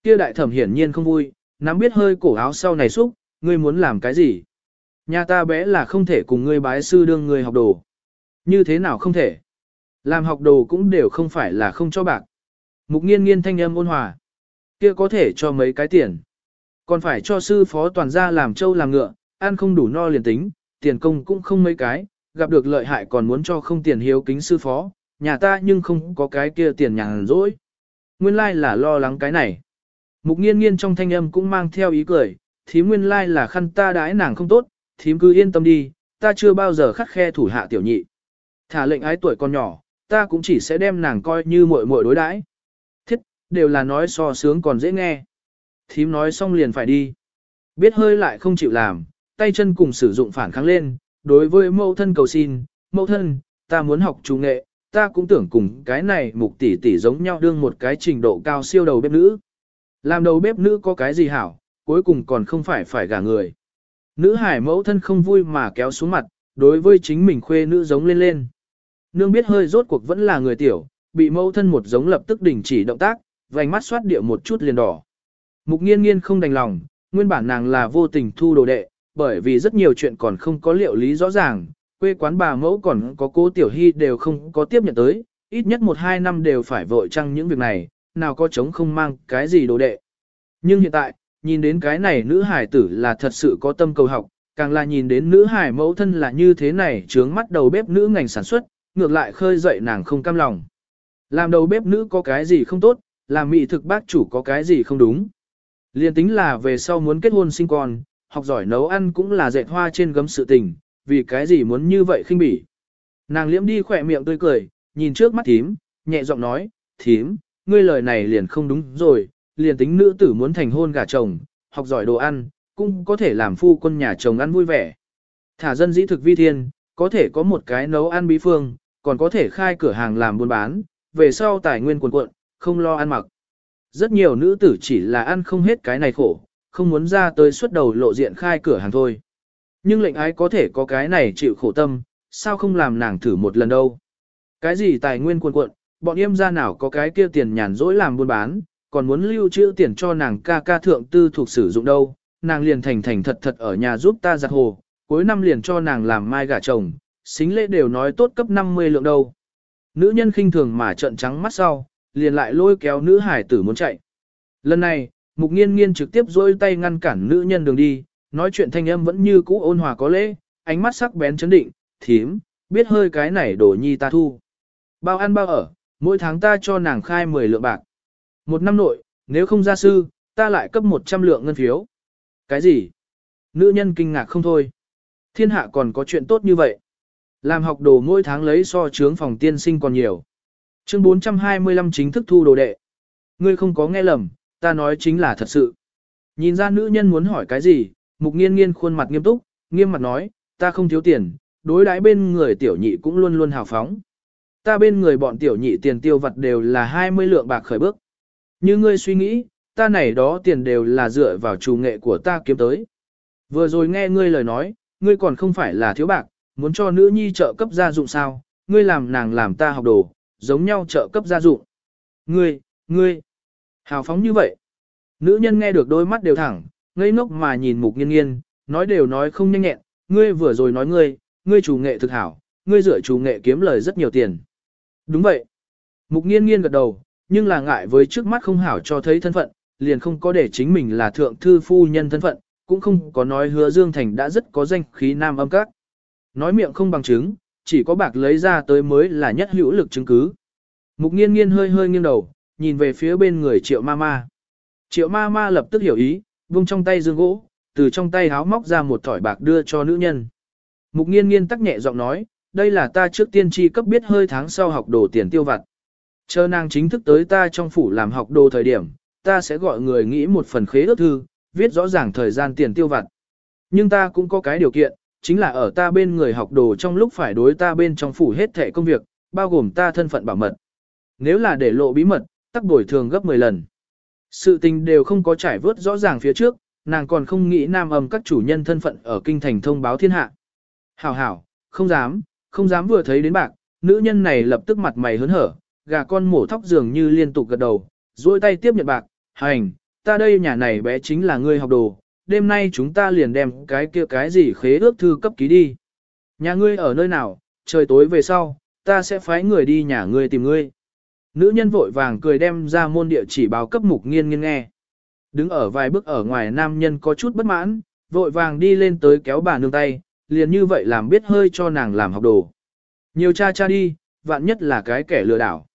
Kia đại thẩm hiển nhiên không vui, nắm biết hơi cổ áo sau này xúc, ngươi muốn làm cái gì? Nhà ta bé là không thể cùng ngươi bái sư đương ngươi học đồ. Như thế nào không thể? Làm học đồ cũng đều không phải là không cho bạc. Mục nghiên nghiên thanh âm ôn hòa. Kia có thể cho mấy cái tiền. Còn phải cho sư phó toàn gia làm trâu làm ngựa, ăn không đủ no liền tính, tiền công cũng không mấy cái, gặp được lợi hại còn muốn cho không tiền hiếu kính sư phó, nhà ta nhưng không có cái kia tiền nhàn rỗi. Nguyên lai like là lo lắng cái này. Mục nghiên nghiên trong thanh âm cũng mang theo ý cười, thím nguyên lai like là khăn ta đãi nàng không tốt, thím cứ yên tâm đi, ta chưa bao giờ khắc khe thủ hạ tiểu nhị. Thả lệnh ái tuổi còn nhỏ, ta cũng chỉ sẽ đem nàng coi như muội muội đối đãi. Thiết, đều là nói so sướng còn dễ nghe. Thím nói xong liền phải đi. Biết hơi lại không chịu làm, tay chân cùng sử dụng phản kháng lên, đối với mẫu thân cầu xin, mẫu thân, ta muốn học trung nghệ, ta cũng tưởng cùng cái này mục tỷ tỷ giống nhau đương một cái trình độ cao siêu đầu bếp nữ. Làm đầu bếp nữ có cái gì hảo, cuối cùng còn không phải phải gả người. Nữ hải mẫu thân không vui mà kéo xuống mặt, đối với chính mình khuê nữ giống lên lên. Nương biết hơi rốt cuộc vẫn là người tiểu, bị mẫu thân một giống lập tức đình chỉ động tác, vành mắt xoát địa một chút liền đỏ. Mục nghiên nghiên không đành lòng, nguyên bản nàng là vô tình thu đồ đệ, bởi vì rất nhiều chuyện còn không có liệu lý rõ ràng, quê quán bà mẫu còn có cô tiểu hy đều không có tiếp nhận tới, ít nhất một hai năm đều phải vội trăng những việc này, nào có chống không mang cái gì đồ đệ. Nhưng hiện tại, nhìn đến cái này nữ hải tử là thật sự có tâm cầu học, càng là nhìn đến nữ hải mẫu thân là như thế này trướng mắt đầu bếp nữ ngành sản xuất, ngược lại khơi dậy nàng không cam lòng. Làm đầu bếp nữ có cái gì không tốt, làm mỹ thực bác chủ có cái gì không đúng. Liên tính là về sau muốn kết hôn sinh con, học giỏi nấu ăn cũng là dệt hoa trên gấm sự tình, vì cái gì muốn như vậy khinh bỉ. Nàng liễm đi khỏe miệng tươi cười, nhìn trước mắt thím, nhẹ giọng nói, thím, ngươi lời này liền không đúng rồi, liền tính nữ tử muốn thành hôn gả chồng, học giỏi đồ ăn, cũng có thể làm phu quân nhà chồng ăn vui vẻ. Thả dân dĩ thực vi thiên, có thể có một cái nấu ăn bí phương, còn có thể khai cửa hàng làm buôn bán, về sau tài nguyên quần cuộn, không lo ăn mặc. Rất nhiều nữ tử chỉ là ăn không hết cái này khổ, không muốn ra tới suốt đầu lộ diện khai cửa hàng thôi. Nhưng lệnh ái có thể có cái này chịu khổ tâm, sao không làm nàng thử một lần đâu. Cái gì tài nguyên quần cuộn, bọn em ra nào có cái kia tiền nhàn rỗi làm buôn bán, còn muốn lưu trữ tiền cho nàng ca ca thượng tư thuộc sử dụng đâu, nàng liền thành thành thật thật ở nhà giúp ta giặt hồ, cuối năm liền cho nàng làm mai gả chồng, xính lễ đều nói tốt cấp 50 lượng đâu. Nữ nhân khinh thường mà trợn trắng mắt sau, liền lại lôi kéo nữ hải tử muốn chạy. Lần này, Mục nghiên nghiên trực tiếp dôi tay ngăn cản nữ nhân đường đi, nói chuyện thanh âm vẫn như cũ ôn hòa có lễ, ánh mắt sắc bén chấn định, thím, biết hơi cái này đổ nhi ta thu. Bao ăn bao ở, mỗi tháng ta cho nàng khai 10 lượng bạc. Một năm nội, nếu không ra sư, ta lại cấp 100 lượng ngân phiếu. Cái gì? Nữ nhân kinh ngạc không thôi. Thiên hạ còn có chuyện tốt như vậy. Làm học đồ mỗi tháng lấy so chướng phòng tiên sinh còn nhiều. Chương 425 chính thức thu đồ đệ. Ngươi không có nghe lầm, ta nói chính là thật sự. Nhìn ra nữ nhân muốn hỏi cái gì, mục nghiên nghiên khuôn mặt nghiêm túc, nghiêm mặt nói, ta không thiếu tiền, đối đãi bên người tiểu nhị cũng luôn luôn hào phóng. Ta bên người bọn tiểu nhị tiền tiêu vật đều là 20 lượng bạc khởi bước. Như ngươi suy nghĩ, ta này đó tiền đều là dựa vào chủ nghệ của ta kiếm tới. Vừa rồi nghe ngươi lời nói, ngươi còn không phải là thiếu bạc, muốn cho nữ nhi trợ cấp gia dụng sao, ngươi làm nàng làm ta học đồ, giống nhau trợ cấp gia dụng. Ngươi, ngươi, hào phóng như vậy. Nữ nhân nghe được đôi mắt đều thẳng, ngây ngốc mà nhìn mục nghiên nghiên, nói đều nói không nhanh nhẹn, ngươi vừa rồi nói ngươi, ngươi chủ nghệ thực hảo, ngươi rửa chủ nghệ kiếm lời rất nhiều tiền. Đúng vậy. Mục nghiên nghiên gật đầu, nhưng là ngại với trước mắt không hảo cho thấy thân phận, liền không có để chính mình là thượng thư phu nhân thân phận, cũng không có nói hứa Dương Thành đã rất có danh khí nam âm các. Nói miệng không bằng chứng, chỉ có bạc lấy ra tới mới là nhất hữu lực chứng cứ. Mục nghiên nghiên hơi hơi nghiêng đầu, nhìn về phía bên người triệu ma ma. Triệu ma ma lập tức hiểu ý, vung trong tay dương gỗ, từ trong tay háo móc ra một thỏi bạc đưa cho nữ nhân. Mục nghiên nghiên tắc nhẹ giọng nói, đây là ta trước tiên tri cấp biết hơi tháng sau học đồ tiền tiêu vặt. Chờ nàng chính thức tới ta trong phủ làm học đồ thời điểm, ta sẽ gọi người nghĩ một phần khế ước thư, viết rõ ràng thời gian tiền tiêu vặt. Nhưng ta cũng có cái điều kiện, chính là ở ta bên người học đồ trong lúc phải đối ta bên trong phủ hết thẻ công việc, bao gồm ta thân phận bảo mật. Nếu là để lộ bí mật, tắc bồi thường gấp 10 lần. Sự tình đều không có trải vớt rõ ràng phía trước, nàng còn không nghĩ nam âm các chủ nhân thân phận ở kinh thành thông báo thiên hạ. Hảo hảo, không dám, không dám vừa thấy đến bạc, nữ nhân này lập tức mặt mày hớn hở, gà con mổ thóc dường như liên tục gật đầu, duỗi tay tiếp nhận bạc, hành, ta đây nhà này bé chính là ngươi học đồ, đêm nay chúng ta liền đem cái kia cái gì khế ước thư cấp ký đi. Nhà ngươi ở nơi nào, trời tối về sau, ta sẽ phái người đi nhà ngươi tìm ngươi. Nữ nhân vội vàng cười đem ra môn địa chỉ báo cấp mục nghiên nghiên nghe. Đứng ở vài bước ở ngoài nam nhân có chút bất mãn, vội vàng đi lên tới kéo bà nương tay, liền như vậy làm biết hơi cho nàng làm học đồ. Nhiều cha cha đi, vạn nhất là cái kẻ lừa đảo.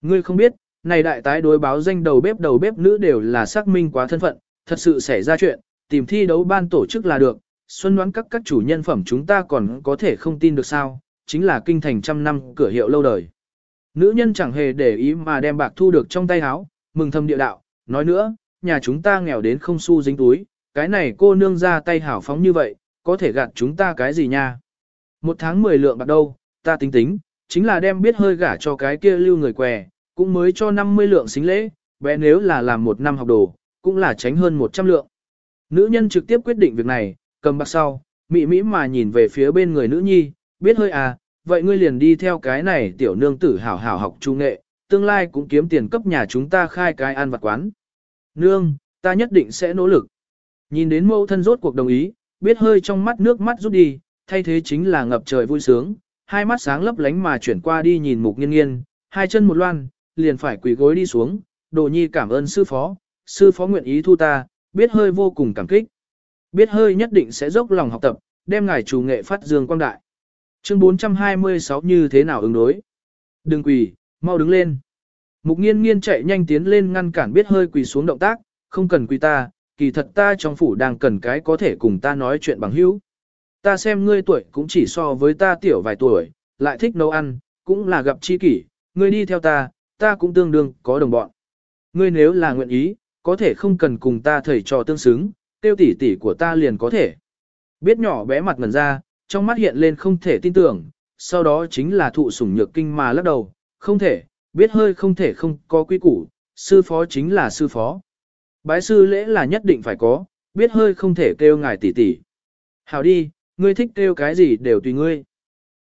Ngươi không biết, này đại tái đối báo danh đầu bếp đầu bếp nữ đều là xác minh quá thân phận, thật sự xảy ra chuyện, tìm thi đấu ban tổ chức là được, xuân đoán các các chủ nhân phẩm chúng ta còn có thể không tin được sao, chính là kinh thành trăm năm cửa hiệu lâu đời. Nữ nhân chẳng hề để ý mà đem bạc thu được trong tay áo, mừng thầm địa đạo, nói nữa, nhà chúng ta nghèo đến không xu dính túi, cái này cô nương ra tay hảo phóng như vậy, có thể gạt chúng ta cái gì nha. Một tháng mười lượng bạc đâu, ta tính tính, chính là đem biết hơi gả cho cái kia lưu người què, cũng mới cho 50 lượng xính lễ, bé nếu là làm một năm học đồ, cũng là tránh hơn 100 lượng. Nữ nhân trực tiếp quyết định việc này, cầm bạc sau, mị mỹ mà nhìn về phía bên người nữ nhi, biết hơi à, vậy ngươi liền đi theo cái này tiểu nương tử hảo hảo học trung nghệ, tương lai cũng kiếm tiền cấp nhà chúng ta khai cái ăn vặt quán. Nương, ta nhất định sẽ nỗ lực. Nhìn đến mẫu thân rốt cuộc đồng ý, biết hơi trong mắt nước mắt rút đi, thay thế chính là ngập trời vui sướng, hai mắt sáng lấp lánh mà chuyển qua đi nhìn mục nghiên nghiên, hai chân một loan, liền phải quỳ gối đi xuống, đồ nhi cảm ơn sư phó, sư phó nguyện ý thu ta, biết hơi vô cùng cảm kích. Biết hơi nhất định sẽ dốc lòng học tập, đem ngài chủ nghệ phát dương quang đại. Chương 426 như thế nào ứng đối? Đừng quỳ, mau đứng lên. Mục nghiên nghiên chạy nhanh tiến lên ngăn cản biết hơi quỳ xuống động tác, không cần quỳ ta, kỳ thật ta trong phủ đang cần cái có thể cùng ta nói chuyện bằng hữu. Ta xem ngươi tuổi cũng chỉ so với ta tiểu vài tuổi, lại thích nấu ăn, cũng là gặp chi kỷ, ngươi đi theo ta, ta cũng tương đương có đồng bọn. Ngươi nếu là nguyện ý, có thể không cần cùng ta thầy trò tương xứng, tiêu tỷ tỷ của ta liền có thể. Biết nhỏ bé mặt ngần ra, trong mắt hiện lên không thể tin tưởng, sau đó chính là thụ sủng nhược kinh mà lắc đầu, không thể, biết hơi không thể không có quy củ, sư phó chính là sư phó. Bái sư lễ là nhất định phải có, biết hơi không thể kêu ngài tỷ tỷ. Hảo đi, ngươi thích kêu cái gì đều tùy ngươi.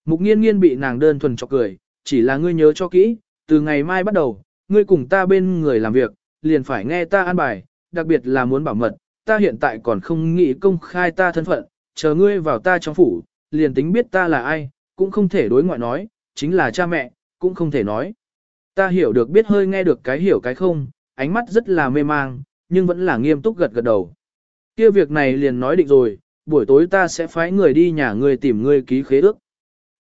Mục nghiên nghiên bị nàng đơn thuần cho cười, chỉ là ngươi nhớ cho kỹ, từ ngày mai bắt đầu, ngươi cùng ta bên người làm việc, liền phải nghe ta an bài, đặc biệt là muốn bảo mật, ta hiện tại còn không nghĩ công khai ta thân phận, chờ ngươi vào ta trong phủ, liền tính biết ta là ai, cũng không thể đối ngoại nói, chính là cha mẹ, cũng không thể nói. Ta hiểu được biết hơi nghe được cái hiểu cái không, ánh mắt rất là mê mang, nhưng vẫn là nghiêm túc gật gật đầu. Kia việc này liền nói định rồi, buổi tối ta sẽ phái người đi nhà ngươi tìm ngươi ký khế ước.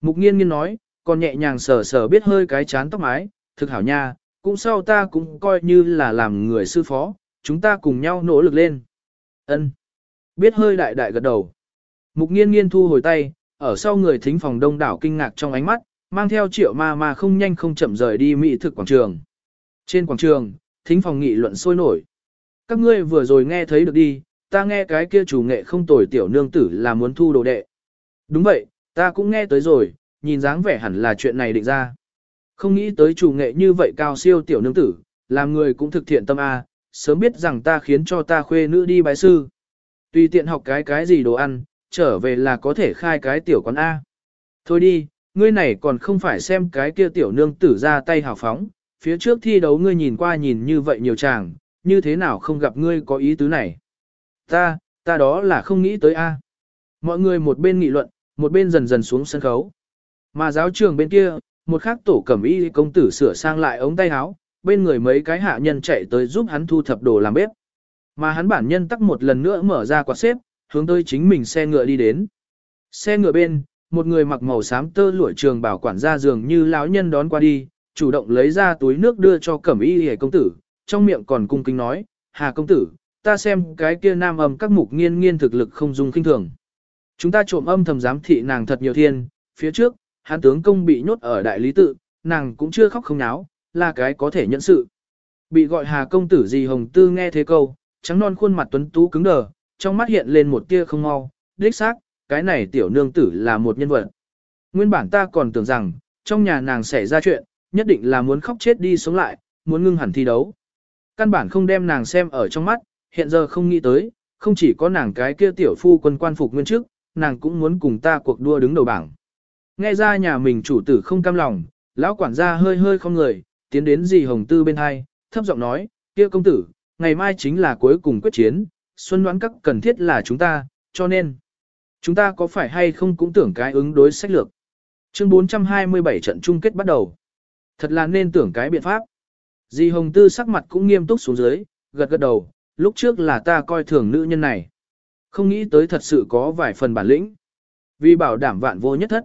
Mục nghiên nghiên nói, còn nhẹ nhàng sờ sờ biết hơi cái chán tóc mái, thực hảo nha, cũng sau ta cũng coi như là làm người sư phó, chúng ta cùng nhau nỗ lực lên. Ân. Biết hơi đại đại gật đầu. Mục nghiên nghiên thu hồi tay, ở sau người thính phòng đông đảo kinh ngạc trong ánh mắt, mang theo triệu ma ma không nhanh không chậm rời đi mỹ thực quảng trường. Trên quảng trường, thính phòng nghị luận sôi nổi. Các ngươi vừa rồi nghe thấy được đi, ta nghe cái kia chủ nghệ không tồi tiểu nương tử là muốn thu đồ đệ. Đúng vậy, ta cũng nghe tới rồi, nhìn dáng vẻ hẳn là chuyện này định ra. Không nghĩ tới chủ nghệ như vậy cao siêu tiểu nương tử, làm người cũng thực thiện tâm A, sớm biết rằng ta khiến cho ta khuê nữ đi bái sư. Tùy tiện học cái cái gì đồ ăn, trở về là có thể khai cái tiểu quán A. Thôi đi, ngươi này còn không phải xem cái kia tiểu nương tử ra tay hào phóng, phía trước thi đấu ngươi nhìn qua nhìn như vậy nhiều chàng, như thế nào không gặp ngươi có ý tứ này. Ta, ta đó là không nghĩ tới A. Mọi người một bên nghị luận, một bên dần dần xuống sân khấu. Mà giáo trường bên kia, một khắc tổ cẩm y công tử sửa sang lại ống tay áo, bên người mấy cái hạ nhân chạy tới giúp hắn thu thập đồ làm bếp. Mà hắn bản nhân tắc một lần nữa mở ra quạt xếp, hướng tới chính mình xe ngựa đi đến. Xe ngựa bên, một người mặc màu xám tơ lụa trường bảo quản gia dường như lão nhân đón qua đi, chủ động lấy ra túi nước đưa cho cẩm y hề công tử, trong miệng còn cung kính nói, Hà công tử, ta xem cái kia nam âm các mục nghiên nghiên thực lực không dung kinh thường. Chúng ta trộm âm thầm giám thị nàng thật nhiều thiên, phía trước, hắn tướng công bị nhốt ở đại lý tự, nàng cũng chưa khóc không náo, là cái có thể nhận sự. Bị gọi Hà công tử gì hồng tư nghe thế câu, trắng non khuôn mặt tuấn tú cứng đờ, trong mắt hiện lên một tia không mau, đích xác, cái này tiểu nương tử là một nhân vật. Nguyên bản ta còn tưởng rằng, trong nhà nàng xảy ra chuyện, nhất định là muốn khóc chết đi sống lại, muốn ngưng hẳn thi đấu. Căn bản không đem nàng xem ở trong mắt, hiện giờ không nghĩ tới, không chỉ có nàng cái kia tiểu phu quân quan phục nguyên trước, nàng cũng muốn cùng ta cuộc đua đứng đầu bảng. Nghe ra nhà mình chủ tử không cam lòng, lão quản gia hơi hơi không người, tiến đến dì hồng tư bên hai, thấp giọng nói, kia công tử, ngày mai chính là cuối cùng quyết chiến, xuân đoán các cần thiết là chúng ta, cho nên, chúng ta có phải hay không cũng tưởng cái ứng đối sách lược. Chương 427 trận chung kết bắt đầu. Thật là nên tưởng cái biện pháp. Dì Hồng Tư sắc mặt cũng nghiêm túc xuống dưới, gật gật đầu, lúc trước là ta coi thường nữ nhân này. Không nghĩ tới thật sự có vài phần bản lĩnh. Vì bảo đảm vạn vô nhất thất.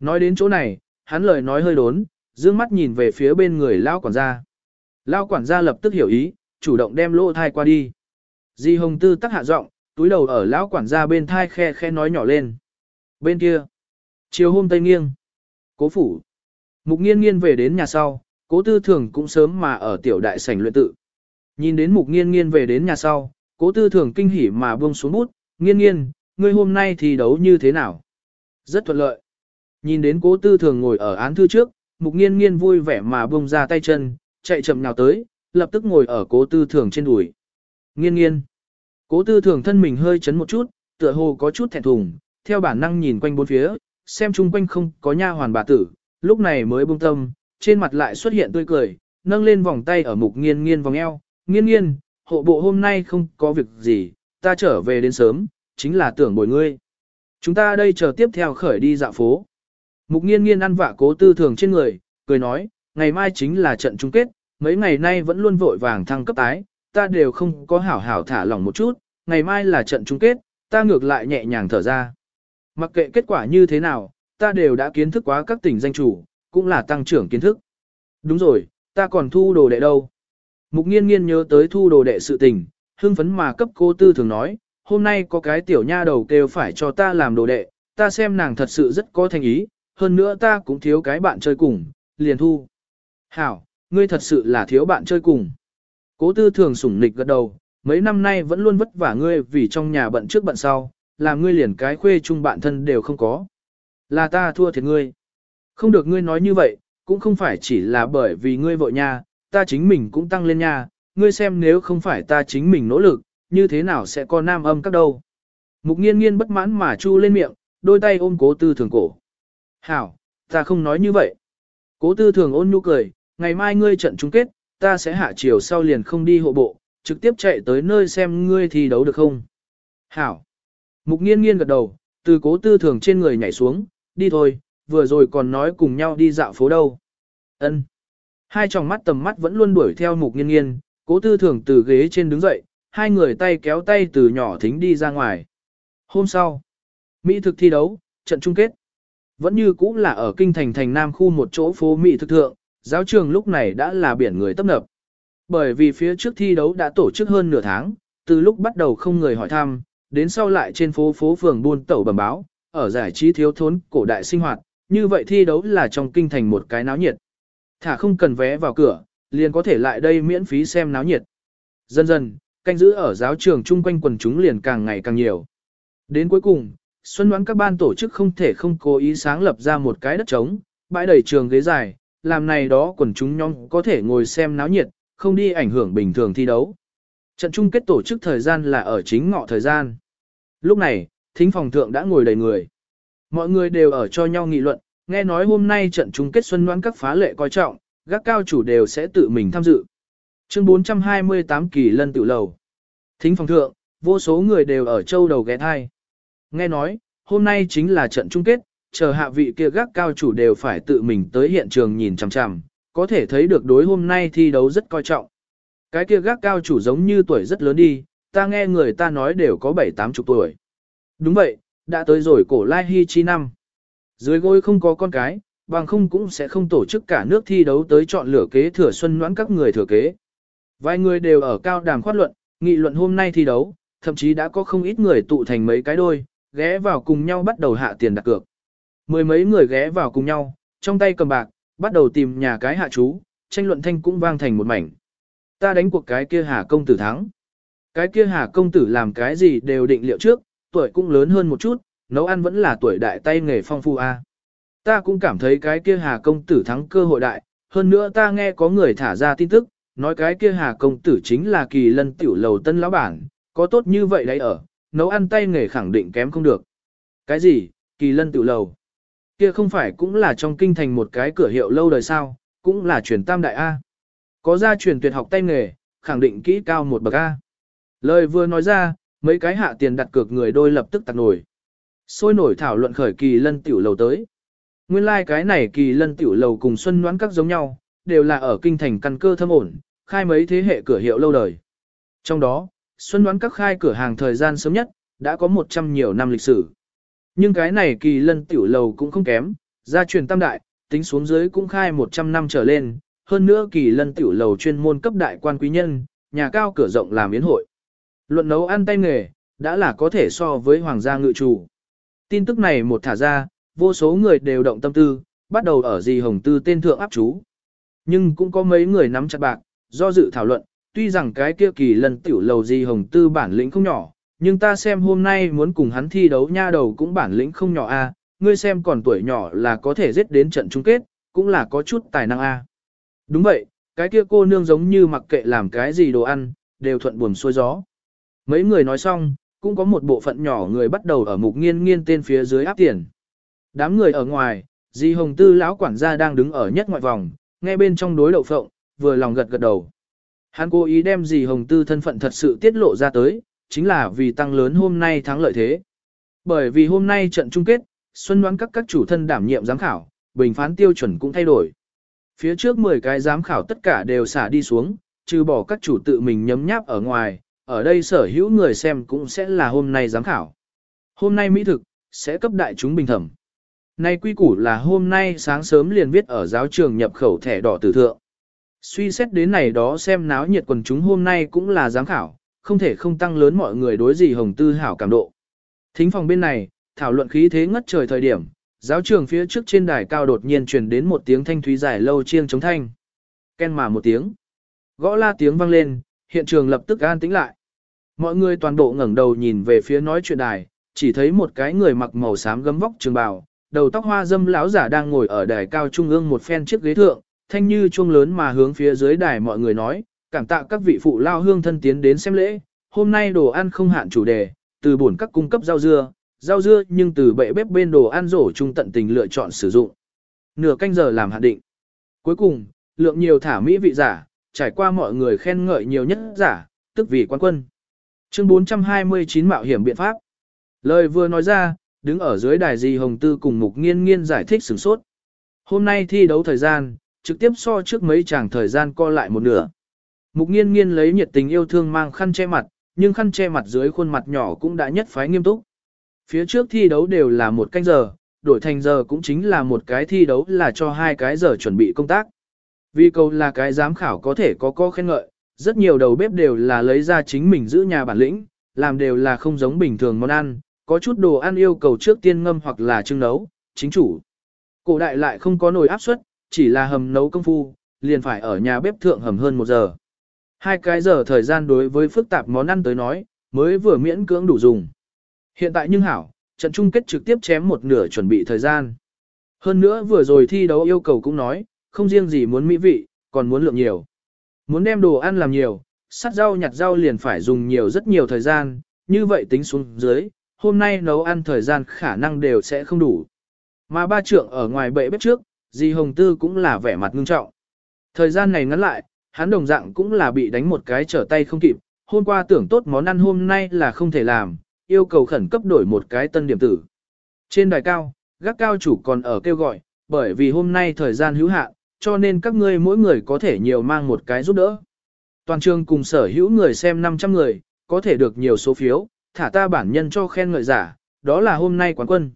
Nói đến chỗ này, hắn lời nói hơi đốn, dương mắt nhìn về phía bên người lao quản gia. Lao quản gia lập tức hiểu ý, chủ động đem lỗ thai qua đi. Di Hồng Tư tắc hạ giọng, túi đầu ở lão quản gia bên thai khe khe nói nhỏ lên. Bên kia, chiều hôm tây nghiêng, cố phủ. Mục nghiên nghiên về đến nhà sau, cố tư thường cũng sớm mà ở tiểu đại sảnh luyện tự. Nhìn đến mục nghiên nghiên về đến nhà sau, cố tư thường kinh hỉ mà buông xuống bút, nghiên nghiên, ngươi hôm nay thì đấu như thế nào? Rất thuận lợi. Nhìn đến cố tư thường ngồi ở án thư trước, mục nghiên nghiên vui vẻ mà buông ra tay chân, chạy chậm nào tới, lập tức ngồi ở cố tư thường trên đùi. Nghiên nghiên. Cố tư thường thân mình hơi chấn một chút, tựa hồ có chút thẹn thùng, theo bản năng nhìn quanh bốn phía, xem chung quanh không có nha hoàn bà tử, lúc này mới buông tâm, trên mặt lại xuất hiện tươi cười, nâng lên vòng tay ở mục nghiên nghiên vòng eo, nghiên nghiên, hộ bộ hôm nay không có việc gì, ta trở về đến sớm, chính là tưởng bồi ngươi. Chúng ta đây chờ tiếp theo khởi đi dạo phố. Mục nghiên nghiên ăn vạ cố tư thường trên người, cười nói, ngày mai chính là trận chung kết, mấy ngày nay vẫn luôn vội vàng thăng cấp tái, ta đều không có hảo hảo thả lỏng một chút, ngày mai là trận chung kết, ta ngược lại nhẹ nhàng thở ra. Mặc kệ kết quả như thế nào, ta đều đã kiến thức quá các tỉnh danh chủ, cũng là tăng trưởng kiến thức. Đúng rồi, ta còn thu đồ đệ đâu. Mục nghiên nghiên nhớ tới thu đồ đệ sự tình, hưng phấn mà cấp cô tư thường nói, hôm nay có cái tiểu nha đầu kêu phải cho ta làm đồ đệ, ta xem nàng thật sự rất có thành ý, hơn nữa ta cũng thiếu cái bạn chơi cùng, liền thu. Hảo, ngươi thật sự là thiếu bạn chơi cùng. Cố tư thường sủng nịch gật đầu, mấy năm nay vẫn luôn vất vả ngươi vì trong nhà bận trước bận sau, làm ngươi liền cái khuê chung bạn thân đều không có. Là ta thua thiệt ngươi. Không được ngươi nói như vậy, cũng không phải chỉ là bởi vì ngươi vội nha, ta chính mình cũng tăng lên nha, ngươi xem nếu không phải ta chính mình nỗ lực, như thế nào sẽ có nam âm các đâu. Mục nghiên nghiên bất mãn mà chu lên miệng, đôi tay ôm cố tư thường cổ. Hảo, ta không nói như vậy. Cố tư thường ôn nhu cười, ngày mai ngươi trận chung kết, ta sẽ hạ chiều sau liền không đi hộ bộ, trực tiếp chạy tới nơi xem ngươi thi đấu được không. Hảo. Mục nghiên nghiên gật đầu, từ cố tư thường trên người nhảy xuống, đi thôi, vừa rồi còn nói cùng nhau đi dạo phố đâu. Ân. Hai tròng mắt tầm mắt vẫn luôn đuổi theo mục nghiên nghiên, cố tư thường từ ghế trên đứng dậy, hai người tay kéo tay từ nhỏ thính đi ra ngoài. Hôm sau, Mỹ thực thi đấu, trận chung kết. Vẫn như cũ là ở kinh thành thành Nam khu một chỗ phố Mỹ thực thượng, giáo trường lúc này đã là biển người tấp nập. Bởi vì phía trước thi đấu đã tổ chức hơn nửa tháng, từ lúc bắt đầu không người hỏi thăm, đến sau lại trên phố phố phường buôn tẩu bẩm báo, ở giải trí thiếu thốn cổ đại sinh hoạt, như vậy thi đấu là trong kinh thành một cái náo nhiệt. Thả không cần vé vào cửa, liền có thể lại đây miễn phí xem náo nhiệt. Dần dần, canh giữ ở giáo trường chung quanh quần chúng liền càng ngày càng nhiều. Đến cuối cùng, Xuân đoán các ban tổ chức không thể không cố ý sáng lập ra một cái đất trống, bãi đầy trường ghế dài, làm này đó quần chúng nhóm có thể ngồi xem náo nhiệt, không đi ảnh hưởng bình thường thi đấu. Trận chung kết tổ chức thời gian là ở chính ngọ thời gian. Lúc này, thính phòng thượng đã ngồi đầy người. Mọi người đều ở cho nhau nghị luận, nghe nói hôm nay trận chung kết xuân đoán các phá lệ coi trọng, gác cao chủ đều sẽ tự mình tham dự. Chương 428 kỳ lân tự lầu. Thính phòng thượng, vô số người đều ở châu đầu ghé thai. Nghe nói, hôm nay chính là trận chung kết, chờ hạ vị kia gác cao chủ đều phải tự mình tới hiện trường nhìn chằm chằm, có thể thấy được đối hôm nay thi đấu rất coi trọng. Cái kia gác cao chủ giống như tuổi rất lớn đi, ta nghe người ta nói đều có 7-8 chục tuổi. Đúng vậy, đã tới rồi cổ lai hy chi năm. Dưới gối không có con cái, bằng không cũng sẽ không tổ chức cả nước thi đấu tới chọn lửa kế thừa xuân noãn các người thừa kế. Vài người đều ở cao đàm khoát luận, nghị luận hôm nay thi đấu, thậm chí đã có không ít người tụ thành mấy cái đôi, ghé vào cùng nhau bắt đầu hạ tiền đặt cược. Mười mấy người ghé vào cùng nhau, trong tay cầm bạc, bắt đầu tìm nhà cái hạ chú, tranh luận thanh cũng vang thành một mảnh. Ta đánh cuộc cái kia Hà công tử thắng. Cái kia Hà công tử làm cái gì đều định liệu trước, tuổi cũng lớn hơn một chút, nấu ăn vẫn là tuổi đại tay nghề phong phu a. Ta cũng cảm thấy cái kia Hà công tử thắng cơ hội đại, hơn nữa ta nghe có người thả ra tin tức, nói cái kia Hà công tử chính là kỳ lân tiểu lầu tân lão bản, có tốt như vậy đấy ở, nấu ăn tay nghề khẳng định kém không được. Cái gì, kỳ lân tự lầu? Kia không phải cũng là trong kinh thành một cái cửa hiệu lâu đời sao, cũng là truyền tam đại A. Có gia truyền tuyệt học tay nghề, khẳng định kỹ cao một bậc A. Lời vừa nói ra, mấy cái hạ tiền đặt cược người đôi lập tức tặc nổi. Sôi nổi thảo luận khởi kỳ lân tiểu lầu tới. Nguyên lai like cái này kỳ lân tiểu lầu cùng xuân noãn các giống nhau, đều là ở kinh thành căn cơ thâm ổn, khai mấy thế hệ cửa hiệu lâu đời. Trong đó, xuân đoán các khai cửa hàng thời gian sớm nhất, đã có 100 nhiều năm lịch sử. Nhưng cái này kỳ lân tiểu lầu cũng không kém, gia truyền tam đại, tính xuống dưới cũng khai 100 năm trở lên, hơn nữa kỳ lân tiểu lầu chuyên môn cấp đại quan quý nhân, nhà cao cửa rộng làm yến hội. Luận nấu ăn tay nghề, đã là có thể so với hoàng gia ngự chủ. Tin tức này một thả ra, vô số người đều động tâm tư, bắt đầu ở gì hồng tư tên thượng áp chú. Nhưng cũng có mấy người nắm chặt bạc, do dự thảo luận, tuy rằng cái kia kỳ lần tiểu lầu gì hồng tư bản lĩnh không nhỏ, nhưng ta xem hôm nay muốn cùng hắn thi đấu nha đầu cũng bản lĩnh không nhỏ a, ngươi xem còn tuổi nhỏ là có thể giết đến trận chung kết, cũng là có chút tài năng a. Đúng vậy, cái kia cô nương giống như mặc kệ làm cái gì đồ ăn, đều thuận buồm xuôi gió. Mấy người nói xong, cũng có một bộ phận nhỏ người bắt đầu ở mục nghiên nghiên tên phía dưới áp tiền. Đám người ở ngoài, Di Hồng Tư lão quản gia đang đứng ở nhất ngoại vòng, nghe bên trong đối đậu phộng, vừa lòng gật gật đầu. Hắn cố ý đem gì Hồng Tư thân phận thật sự tiết lộ ra tới, chính là vì tăng lớn hôm nay thắng lợi thế. Bởi vì hôm nay trận chung kết, Xuân đoán các các chủ thân đảm nhiệm giám khảo, bình phán tiêu chuẩn cũng thay đổi. Phía trước 10 cái giám khảo tất cả đều xả đi xuống, trừ bỏ các chủ tự mình nhấm nháp ở ngoài, ở đây sở hữu người xem cũng sẽ là hôm nay giám khảo. Hôm nay mỹ thực, sẽ cấp đại chúng bình thẩm. Nay quy củ là hôm nay sáng sớm liền viết ở giáo trường nhập khẩu thẻ đỏ tử thượng. Suy xét đến này đó xem náo nhiệt quần chúng hôm nay cũng là giám khảo, không thể không tăng lớn mọi người đối gì hồng tư hảo cảm độ. Thính phòng bên này, thảo luận khí thế ngất trời thời điểm, giáo trường phía trước trên đài cao đột nhiên truyền đến một tiếng thanh thúy dài lâu chiêng chống thanh. Ken mà một tiếng. Gõ la tiếng vang lên, hiện trường lập tức an tĩnh lại. Mọi người toàn bộ ngẩng đầu nhìn về phía nói chuyện đài, chỉ thấy một cái người mặc màu xám gấm vóc trường bào, đầu tóc hoa dâm lão giả đang ngồi ở đài cao trung ương một phen chiếc ghế thượng, thanh như chuông lớn mà hướng phía dưới đài mọi người nói, cảm tạ các vị phụ lao hương thân tiến đến xem lễ, hôm nay đồ ăn không hạn chủ đề, từ bổn các cung cấp rau dưa, rau dưa nhưng từ bệ bếp bên đồ ăn rổ trung tận tình lựa chọn sử dụng. Nửa canh giờ làm hạn định. Cuối cùng, lượng nhiều thả mỹ vị giả, trải qua mọi người khen ngợi nhiều nhất giả, tức vì quan quân. Chương 429 mạo hiểm biện pháp. Lời vừa nói ra, đứng ở dưới đài di hồng tư cùng mục nghiên nghiên giải thích sửng sốt. Hôm nay thi đấu thời gian, trực tiếp so trước mấy chàng thời gian co lại một nửa. Mục nghiên nghiên lấy nhiệt tình yêu thương mang khăn che mặt, nhưng khăn che mặt dưới khuôn mặt nhỏ cũng đã nhất phái nghiêm túc. Phía trước thi đấu đều là một canh giờ, đổi thành giờ cũng chính là một cái thi đấu là cho hai cái giờ chuẩn bị công tác. Vì cầu là cái giám khảo có thể có co khen ngợi, rất nhiều đầu bếp đều là lấy ra chính mình giữ nhà bản lĩnh, làm đều là không giống bình thường món ăn, có chút đồ ăn yêu cầu trước tiên ngâm hoặc là trưng nấu, chính chủ. Cổ đại lại không có nồi áp suất, chỉ là hầm nấu công phu, liền phải ở nhà bếp thượng hầm hơn một giờ. Hai cái giờ thời gian đối với phức tạp món ăn tới nói, mới vừa miễn cưỡng đủ dùng. Hiện tại nhưng hảo, trận chung kết trực tiếp chém một nửa chuẩn bị thời gian. Hơn nữa vừa rồi thi đấu yêu cầu cũng nói, không riêng gì muốn mỹ vị, còn muốn lượng nhiều. Muốn đem đồ ăn làm nhiều, sắt rau nhặt rau liền phải dùng nhiều rất nhiều thời gian, như vậy tính xuống dưới, hôm nay nấu ăn thời gian khả năng đều sẽ không đủ. Mà ba trưởng ở ngoài bệ bếp trước, dì Hồng Tư cũng là vẻ mặt ngưng trọng. Thời gian này ngắn lại, hắn đồng dạng cũng là bị đánh một cái trở tay không kịp, hôm qua tưởng tốt món ăn hôm nay là không thể làm, yêu cầu khẩn cấp đổi một cái tân điểm tử. Trên đài cao, gác cao chủ còn ở kêu gọi, bởi vì hôm nay thời gian hữu hạn, cho nên các ngươi mỗi người có thể nhiều mang một cái giúp đỡ. Toàn trường cùng sở hữu người xem 500 người, có thể được nhiều số phiếu, thả ta bản nhân cho khen ngợi giả, đó là hôm nay quán quân.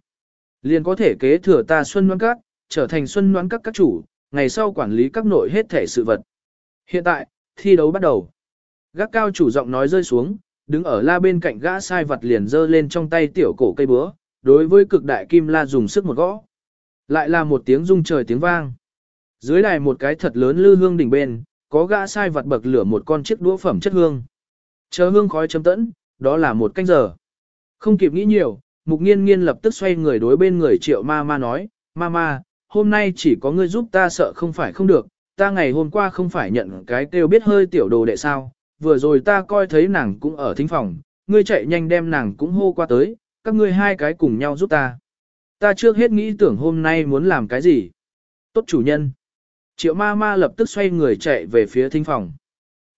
Liền có thể kế thừa ta Xuân văn Các, trở thành Xuân Ngoan Các các chủ, ngày sau quản lý các nội hết thể sự vật. Hiện tại, thi đấu bắt đầu. Gác cao chủ giọng nói rơi xuống, đứng ở la bên cạnh gã sai vật liền giơ lên trong tay tiểu cổ cây búa, đối với cực đại kim la dùng sức một gõ. Lại là một tiếng rung trời tiếng vang. Dưới đài một cái thật lớn lư hương đỉnh bên, có gã sai vật bậc lửa một con chiếc đũa phẩm chất hương. Chờ hương khói chấm tẫn, đó là một canh giờ. Không kịp nghĩ nhiều, mục nghiên nghiên lập tức xoay người đối bên người triệu ma ma nói, ma ma, hôm nay chỉ có ngươi giúp ta sợ không phải không được, ta ngày hôm qua không phải nhận cái kêu biết hơi tiểu đồ đệ sao, vừa rồi ta coi thấy nàng cũng ở thính phòng, ngươi chạy nhanh đem nàng cũng hô qua tới, các ngươi hai cái cùng nhau giúp ta. Ta trước hết nghĩ tưởng hôm nay muốn làm cái gì. Tốt chủ nhân. Triệu ma ma lập tức xoay người chạy về phía thính phòng.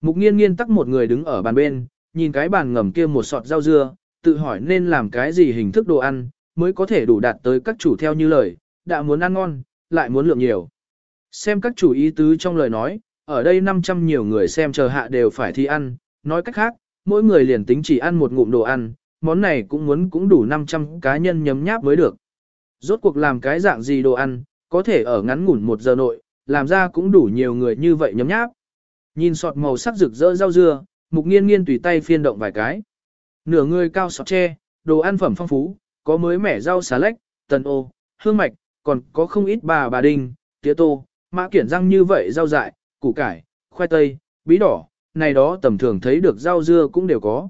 Mục nghiên nghiên tắc một người đứng ở bàn bên, nhìn cái bàn ngầm kia một sọt rau dưa, tự hỏi nên làm cái gì hình thức đồ ăn, mới có thể đủ đạt tới các chủ theo như lời, đã muốn ăn ngon, lại muốn lượng nhiều. Xem các chủ ý tứ trong lời nói, ở đây 500 nhiều người xem chờ hạ đều phải thi ăn, nói cách khác, mỗi người liền tính chỉ ăn một ngụm đồ ăn, món này cũng muốn cũng đủ 500 cá nhân nhấm nháp mới được. Rốt cuộc làm cái dạng gì đồ ăn, có thể ở ngắn ngủn một giờ nội, làm ra cũng đủ nhiều người như vậy nhấm nháp. Nhìn sọt màu sắc rực rỡ rau dưa, mục nghiên nghiên tùy tay phiên động vài cái. Nửa người cao sọt tre, đồ ăn phẩm phong phú, có mới mẻ rau xà lách, tần ô, hương mạch, còn có không ít bà bà đinh, tía tô, mã kiển răng như vậy rau dại, củ cải, khoai tây, bí đỏ, này đó tầm thường thấy được rau dưa cũng đều có.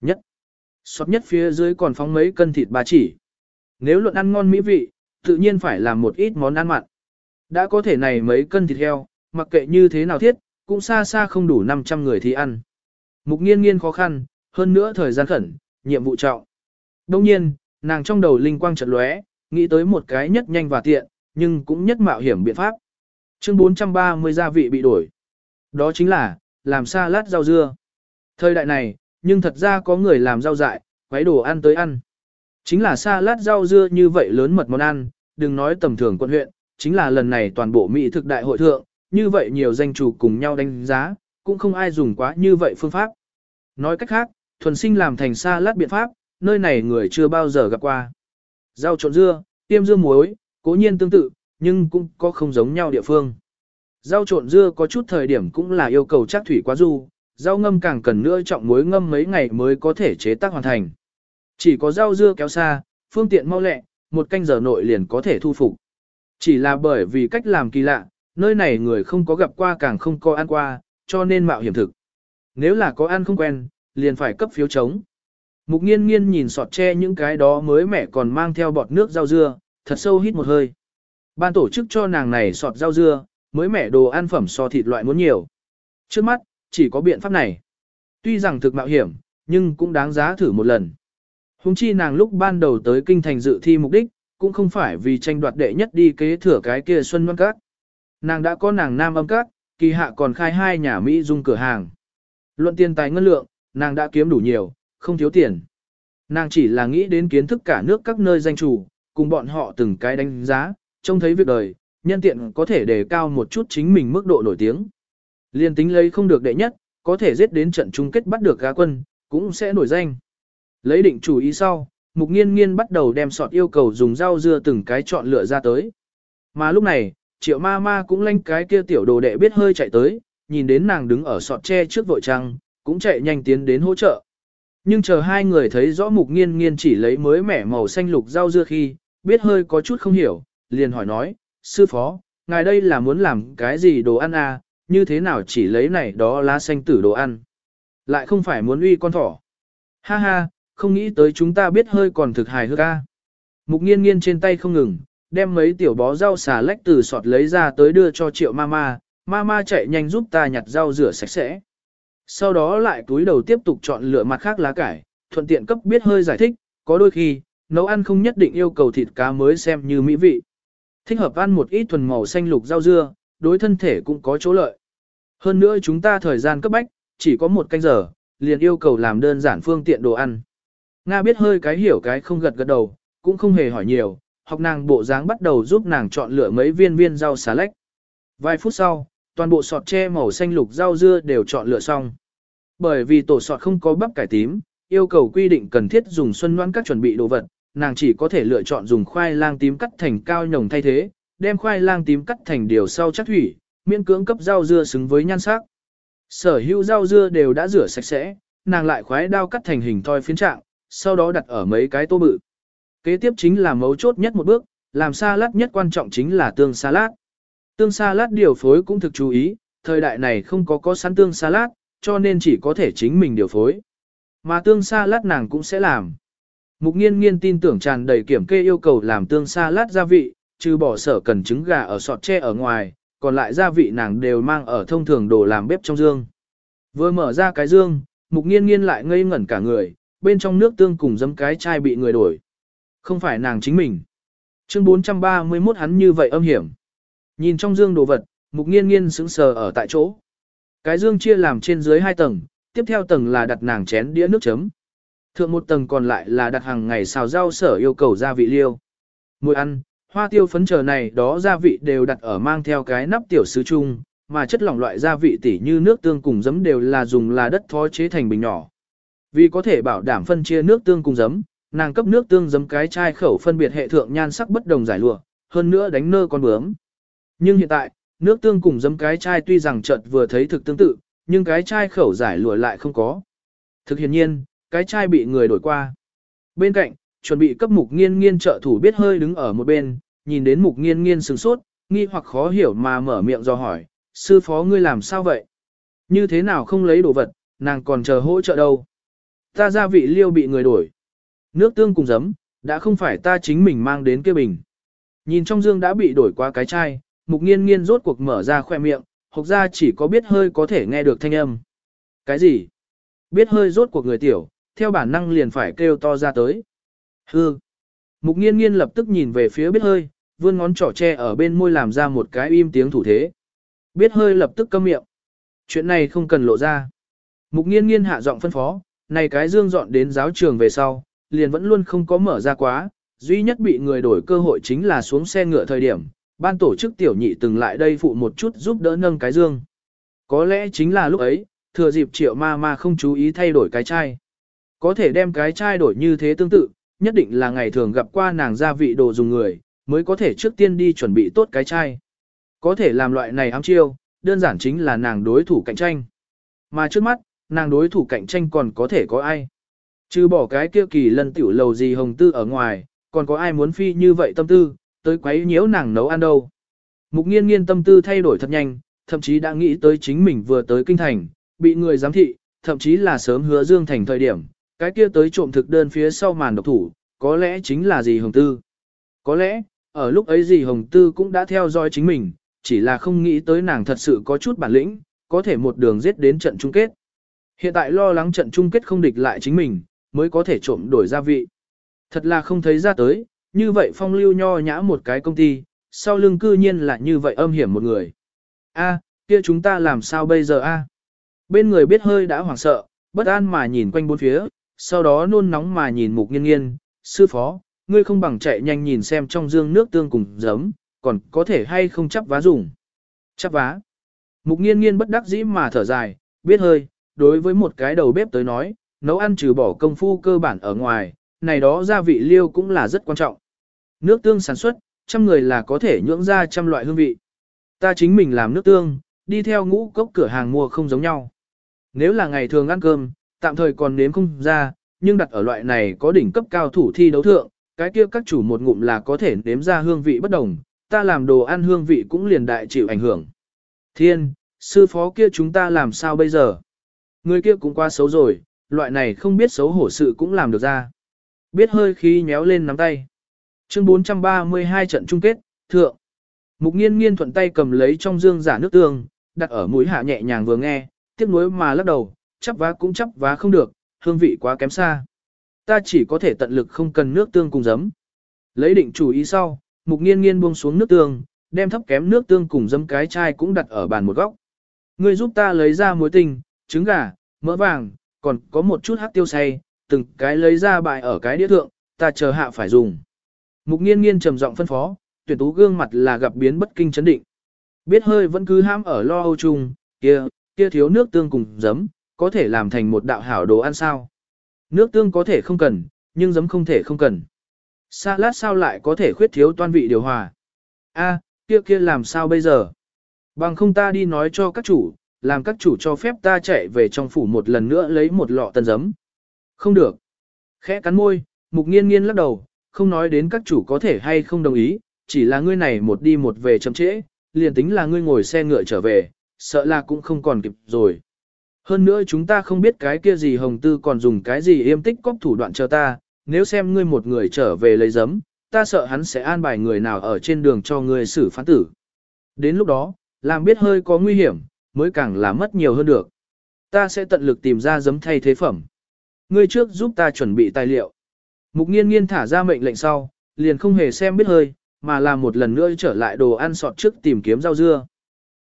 Nhất. Sọt nhất phía dưới còn phóng mấy cân thịt bà chỉ. Nếu luận ăn ngon mỹ vị, tự nhiên phải làm một ít món ăn mặn. Đã có thể này mấy cân thịt heo, mặc kệ như thế nào thiết, cũng xa xa không đủ 500 người thì ăn. Mục nghiên nghiên khó khăn, hơn nữa thời gian khẩn, nhiệm vụ trọng. Đông nhiên, nàng trong đầu linh quang chợt lóe, nghĩ tới một cái nhất nhanh và tiện, nhưng cũng nhất mạo hiểm biện pháp. Chương 430 gia vị bị đổi. Đó chính là, làm xa lát rau dưa. Thời đại này, nhưng thật ra có người làm rau dại, quấy đồ ăn tới ăn. Chính là xa lát rau dưa như vậy lớn mật món ăn, đừng nói tầm thường quận huyện, chính là lần này toàn bộ Mỹ thực đại hội thượng, như vậy nhiều danh chủ cùng nhau đánh giá, cũng không ai dùng quá như vậy phương pháp. Nói cách khác, thuần sinh làm thành xa lát biện pháp, nơi này người chưa bao giờ gặp qua. Rau trộn dưa, tiêm dưa muối, cố nhiên tương tự, nhưng cũng có không giống nhau địa phương. Rau trộn dưa có chút thời điểm cũng là yêu cầu chắc thủy quá du, rau ngâm càng cần nữa trọng muối ngâm mấy ngày mới có thể chế tác hoàn thành. Chỉ có rau dưa kéo xa, phương tiện mau lẹ, một canh giờ nội liền có thể thu phục. Chỉ là bởi vì cách làm kỳ lạ, nơi này người không có gặp qua càng không có ăn qua, cho nên mạo hiểm thực. Nếu là có ăn không quen, liền phải cấp phiếu chống. Mục nghiên nghiên nhìn sọt tre những cái đó mới mẻ còn mang theo bọt nước rau dưa, thật sâu hít một hơi. Ban tổ chức cho nàng này sọt rau dưa, mới mẻ đồ ăn phẩm so thịt loại muốn nhiều. Trước mắt, chỉ có biện pháp này. Tuy rằng thực mạo hiểm, nhưng cũng đáng giá thử một lần. Hùng chi nàng lúc ban đầu tới kinh thành dự thi mục đích, cũng không phải vì tranh đoạt đệ nhất đi kế thừa cái kia Xuân Văn Các. Nàng đã có nàng Nam Âm Các, kỳ hạ còn khai hai nhà Mỹ dung cửa hàng. Luận tiền tài ngân lượng, nàng đã kiếm đủ nhiều, không thiếu tiền. Nàng chỉ là nghĩ đến kiến thức cả nước các nơi danh chủ, cùng bọn họ từng cái đánh giá, trông thấy việc đời, nhân tiện có thể đề cao một chút chính mình mức độ nổi tiếng. Liên tính lấy không được đệ nhất, có thể giết đến trận chung kết bắt được gá quân, cũng sẽ nổi danh. Lấy định chủ ý sau, mục nghiên nghiên bắt đầu đem sọt yêu cầu dùng rau dưa từng cái chọn lựa ra tới. Mà lúc này, triệu ma ma cũng lanh cái kia tiểu đồ đệ biết hơi chạy tới, nhìn đến nàng đứng ở sọt tre trước vội trăng, cũng chạy nhanh tiến đến hỗ trợ. Nhưng chờ hai người thấy rõ mục nghiên nghiên chỉ lấy mới mẻ màu xanh lục rau dưa khi, biết hơi có chút không hiểu, liền hỏi nói, sư phó, ngài đây là muốn làm cái gì đồ ăn à, như thế nào chỉ lấy này đó lá xanh tử đồ ăn. Lại không phải muốn uy con thỏ. Ha ha, không nghĩ tới chúng ta biết hơi còn thực hài hước ca. Mục nghiên nghiên trên tay không ngừng, đem mấy tiểu bó rau xà lách từ sọt lấy ra tới đưa cho triệu mama, mama chạy nhanh giúp ta nhặt rau rửa sạch sẽ. Sau đó lại túi đầu tiếp tục chọn lựa mặt khác lá cải, thuận tiện cấp biết hơi giải thích, có đôi khi, nấu ăn không nhất định yêu cầu thịt cá mới xem như mỹ vị. Thích hợp ăn một ít thuần màu xanh lục rau dưa, đối thân thể cũng có chỗ lợi. Hơn nữa chúng ta thời gian cấp bách, chỉ có một canh giờ, liền yêu cầu làm đơn giản phương tiện đồ ăn. Nga biết hơi cái hiểu cái không gật gật đầu, cũng không hề hỏi nhiều, học nàng bộ dáng bắt đầu giúp nàng chọn lựa mấy viên viên rau xà lách. Vài phút sau, toàn bộ sọt tre màu xanh lục rau dưa đều chọn lựa xong. Bởi vì tổ sọt không có bắp cải tím, yêu cầu quy định cần thiết dùng xuân noan các chuẩn bị đồ vật, nàng chỉ có thể lựa chọn dùng khoai lang tím cắt thành cao nhồng thay thế, đem khoai lang tím cắt thành điều sau chắc thủy, miễn cưỡng cấp rau dưa xứng với nhan sắc. Sở hữu rau dưa đều đã rửa sạch sẽ, nàng lại khoái đao cắt thành hình thoi phiến trạng, sau đó đặt ở mấy cái tô bự. Kế tiếp chính là mấu chốt nhất một bước, làm salad nhất quan trọng chính là tương salad. Tương salad điều phối cũng thực chú ý, thời đại này không có có sẵn tương salad, cho nên chỉ có thể chính mình điều phối. Mà tương salad nàng cũng sẽ làm. Mục nghiên nghiên tin tưởng tràn đầy kiểm kê yêu cầu làm tương salad gia vị, trừ bỏ sở cần trứng gà ở sọt tre ở ngoài, còn lại gia vị nàng đều mang ở thông thường đồ làm bếp trong dương. Vừa mở ra cái dương, mục nghiên nghiên lại ngây ngẩn cả người, bên trong nước tương cùng dấm cái chai bị người đổi. Không phải nàng chính mình. Chương 431 hắn như vậy âm hiểm. Nhìn trong dương đồ vật, mục nghiên nghiên sững sờ ở tại chỗ. Cái dương chia làm trên dưới hai tầng, tiếp theo tầng là đặt nàng chén đĩa nước chấm. Thượng một tầng còn lại là đặt hàng ngày xào rau sở yêu cầu gia vị liêu. Mùi ăn, hoa tiêu phấn chờ này đó gia vị đều đặt ở mang theo cái nắp tiểu sứ chung, mà chất lỏng loại gia vị tỉ như nước tương cùng giấm đều là dùng là đất thó chế thành bình nhỏ. Vì có thể bảo đảm phân chia nước tương cùng giấm, nàng cấp nước tương giấm cái chai khẩu phân biệt hệ thượng nhan sắc bất đồng giải lụa, hơn nữa đánh nơ con bướm. Nhưng hiện tại, nước tương cùng giấm cái chai tuy rằng chợt vừa thấy thực tương tự, nhưng cái chai khẩu giải lụa lại không có. Thực hiện nhiên, cái chai bị người đổi qua. Bên cạnh, chuẩn bị cấp mục nghiên nghiên trợ thủ biết hơi đứng ở một bên, nhìn đến mục nghiên nghiên sừng sốt, nghi hoặc khó hiểu mà mở miệng do hỏi, sư phó ngươi làm sao vậy? Như thế nào không lấy đồ vật, nàng còn chờ hỗ trợ đâu? Ta gia vị liêu bị người đổi. Nước tương cùng giấm, đã không phải ta chính mình mang đến kia bình. Nhìn trong dương đã bị đổi qua cái chai, mục nghiên nghiên rốt cuộc mở ra khoe miệng, hộc ra chỉ có biết hơi có thể nghe được thanh âm. Cái gì? Biết hơi rốt cuộc người tiểu, theo bản năng liền phải kêu to ra tới. Hư. Mục nghiên nghiên lập tức nhìn về phía biết hơi, vươn ngón trỏ tre ở bên môi làm ra một cái im tiếng thủ thế. Biết hơi lập tức câm miệng. Chuyện này không cần lộ ra. Mục nghiên nghiên hạ giọng phân phó, này cái dương dọn đến giáo trường về sau, liền vẫn luôn không có mở ra quá, duy nhất bị người đổi cơ hội chính là xuống xe ngựa thời điểm, ban tổ chức tiểu nhị từng lại đây phụ một chút giúp đỡ nâng cái dương. Có lẽ chính là lúc ấy, thừa dịp triệu ma ma không chú ý thay đổi cái chai. Có thể đem cái chai đổi như thế tương tự, nhất định là ngày thường gặp qua nàng gia vị đồ dùng người, mới có thể trước tiên đi chuẩn bị tốt cái chai. Có thể làm loại này ám chiêu, đơn giản chính là nàng đối thủ cạnh tranh. Mà trước mắt, nàng đối thủ cạnh tranh còn có thể có ai. Trừ bỏ cái kia kỳ lân tiểu lầu gì hồng tư ở ngoài, còn có ai muốn phi như vậy tâm tư, tới quấy nhiễu nàng nấu ăn đâu. Mục nghiên nghiên tâm tư thay đổi thật nhanh, thậm chí đã nghĩ tới chính mình vừa tới kinh thành, bị người giám thị, thậm chí là sớm hứa dương thành thời điểm, cái kia tới trộm thực đơn phía sau màn độc thủ, có lẽ chính là gì hồng tư. Có lẽ, ở lúc ấy gì hồng tư cũng đã theo dõi chính mình, chỉ là không nghĩ tới nàng thật sự có chút bản lĩnh, có thể một đường giết đến trận chung kết. Hiện tại lo lắng trận chung kết không địch lại chính mình, mới có thể trộm đổi gia vị. Thật là không thấy ra tới, như vậy phong lưu nho nhã một cái công ty, sau lưng cư nhiên là như vậy âm hiểm một người. A, kia chúng ta làm sao bây giờ a? Bên người biết hơi đã hoảng sợ, bất an mà nhìn quanh bốn phía, sau đó nôn nóng mà nhìn mục nghiên nghiên, sư phó, ngươi không bằng chạy nhanh nhìn xem trong dương nước tương cùng giấm, còn có thể hay không chắp vá dùng. Chắp vá. Mục nghiên nghiên bất đắc dĩ mà thở dài, biết hơi, đối với một cái đầu bếp tới nói, nấu ăn trừ bỏ công phu cơ bản ở ngoài, này đó gia vị liêu cũng là rất quan trọng. Nước tương sản xuất, trăm người là có thể nhưỡng ra trăm loại hương vị. Ta chính mình làm nước tương, đi theo ngũ cốc cửa hàng mua không giống nhau. Nếu là ngày thường ăn cơm, tạm thời còn nếm không ra, nhưng đặt ở loại này có đỉnh cấp cao thủ thi đấu thượng, cái kia các chủ một ngụm là có thể nếm ra hương vị bất đồng, ta làm đồ ăn hương vị cũng liền đại chịu ảnh hưởng. Thiên, sư phó kia chúng ta làm sao bây giờ? Người kia cũng quá xấu rồi, loại này không biết xấu hổ sự cũng làm được ra. Biết hơi khí nhéo lên nắm tay. Chương 432 trận chung kết, thượng. Mục nghiên nghiên thuận tay cầm lấy trong dương giả nước tương, đặt ở mũi hạ nhẹ nhàng vừa nghe, tiếc nuối mà lắc đầu, chắp vá cũng chắp vá không được, hương vị quá kém xa. Ta chỉ có thể tận lực không cần nước tương cùng giấm. Lấy định chủ ý sau, mục nghiên nghiên buông xuống nước tương, đem thấp kém nước tương cùng giấm cái chai cũng đặt ở bàn một góc. Ngươi giúp ta lấy ra muối tinh, trứng gà, mỡ vàng, còn có một chút hắc tiêu xay, từng cái lấy ra bài ở cái đĩa thượng, ta chờ hạ phải dùng. Mục nghiên nghiên trầm giọng phân phó, tuyển tú gương mặt là gặp biến bất kinh chấn định. Biết hơi vẫn cứ ham ở lo âu chung, kia, kia thiếu nước tương cùng giấm, có thể làm thành một đạo hảo đồ ăn sao. Nước tương có thể không cần, nhưng giấm không thể không cần. Salad sao lại có thể khuyết thiếu toan vị điều hòa. A, kia kia làm sao bây giờ? Bằng không ta đi nói cho các chủ, làm các chủ cho phép ta chạy về trong phủ một lần nữa lấy một lọ tân giấm. Không được. Khẽ cắn môi, mục nghiên nghiên lắc đầu, không nói đến các chủ có thể hay không đồng ý, chỉ là ngươi này một đi một về chậm trễ, liền tính là ngươi ngồi xe ngựa trở về, sợ là cũng không còn kịp rồi. Hơn nữa chúng ta không biết cái kia gì hồng tư còn dùng cái gì yêm tích cóc thủ đoạn cho ta, nếu xem ngươi một người trở về lấy giấm, ta sợ hắn sẽ an bài người nào ở trên đường cho ngươi xử phán tử. Đến lúc đó, làm biết hơi có nguy hiểm, mới càng là mất nhiều hơn được. Ta sẽ tận lực tìm ra giấm thay thế phẩm. Ngươi trước giúp ta chuẩn bị tài liệu. Mục nghiên nghiên thả ra mệnh lệnh sau, liền không hề xem biết hơi, mà là một lần nữa trở lại đồ ăn sọt trước tìm kiếm rau dưa.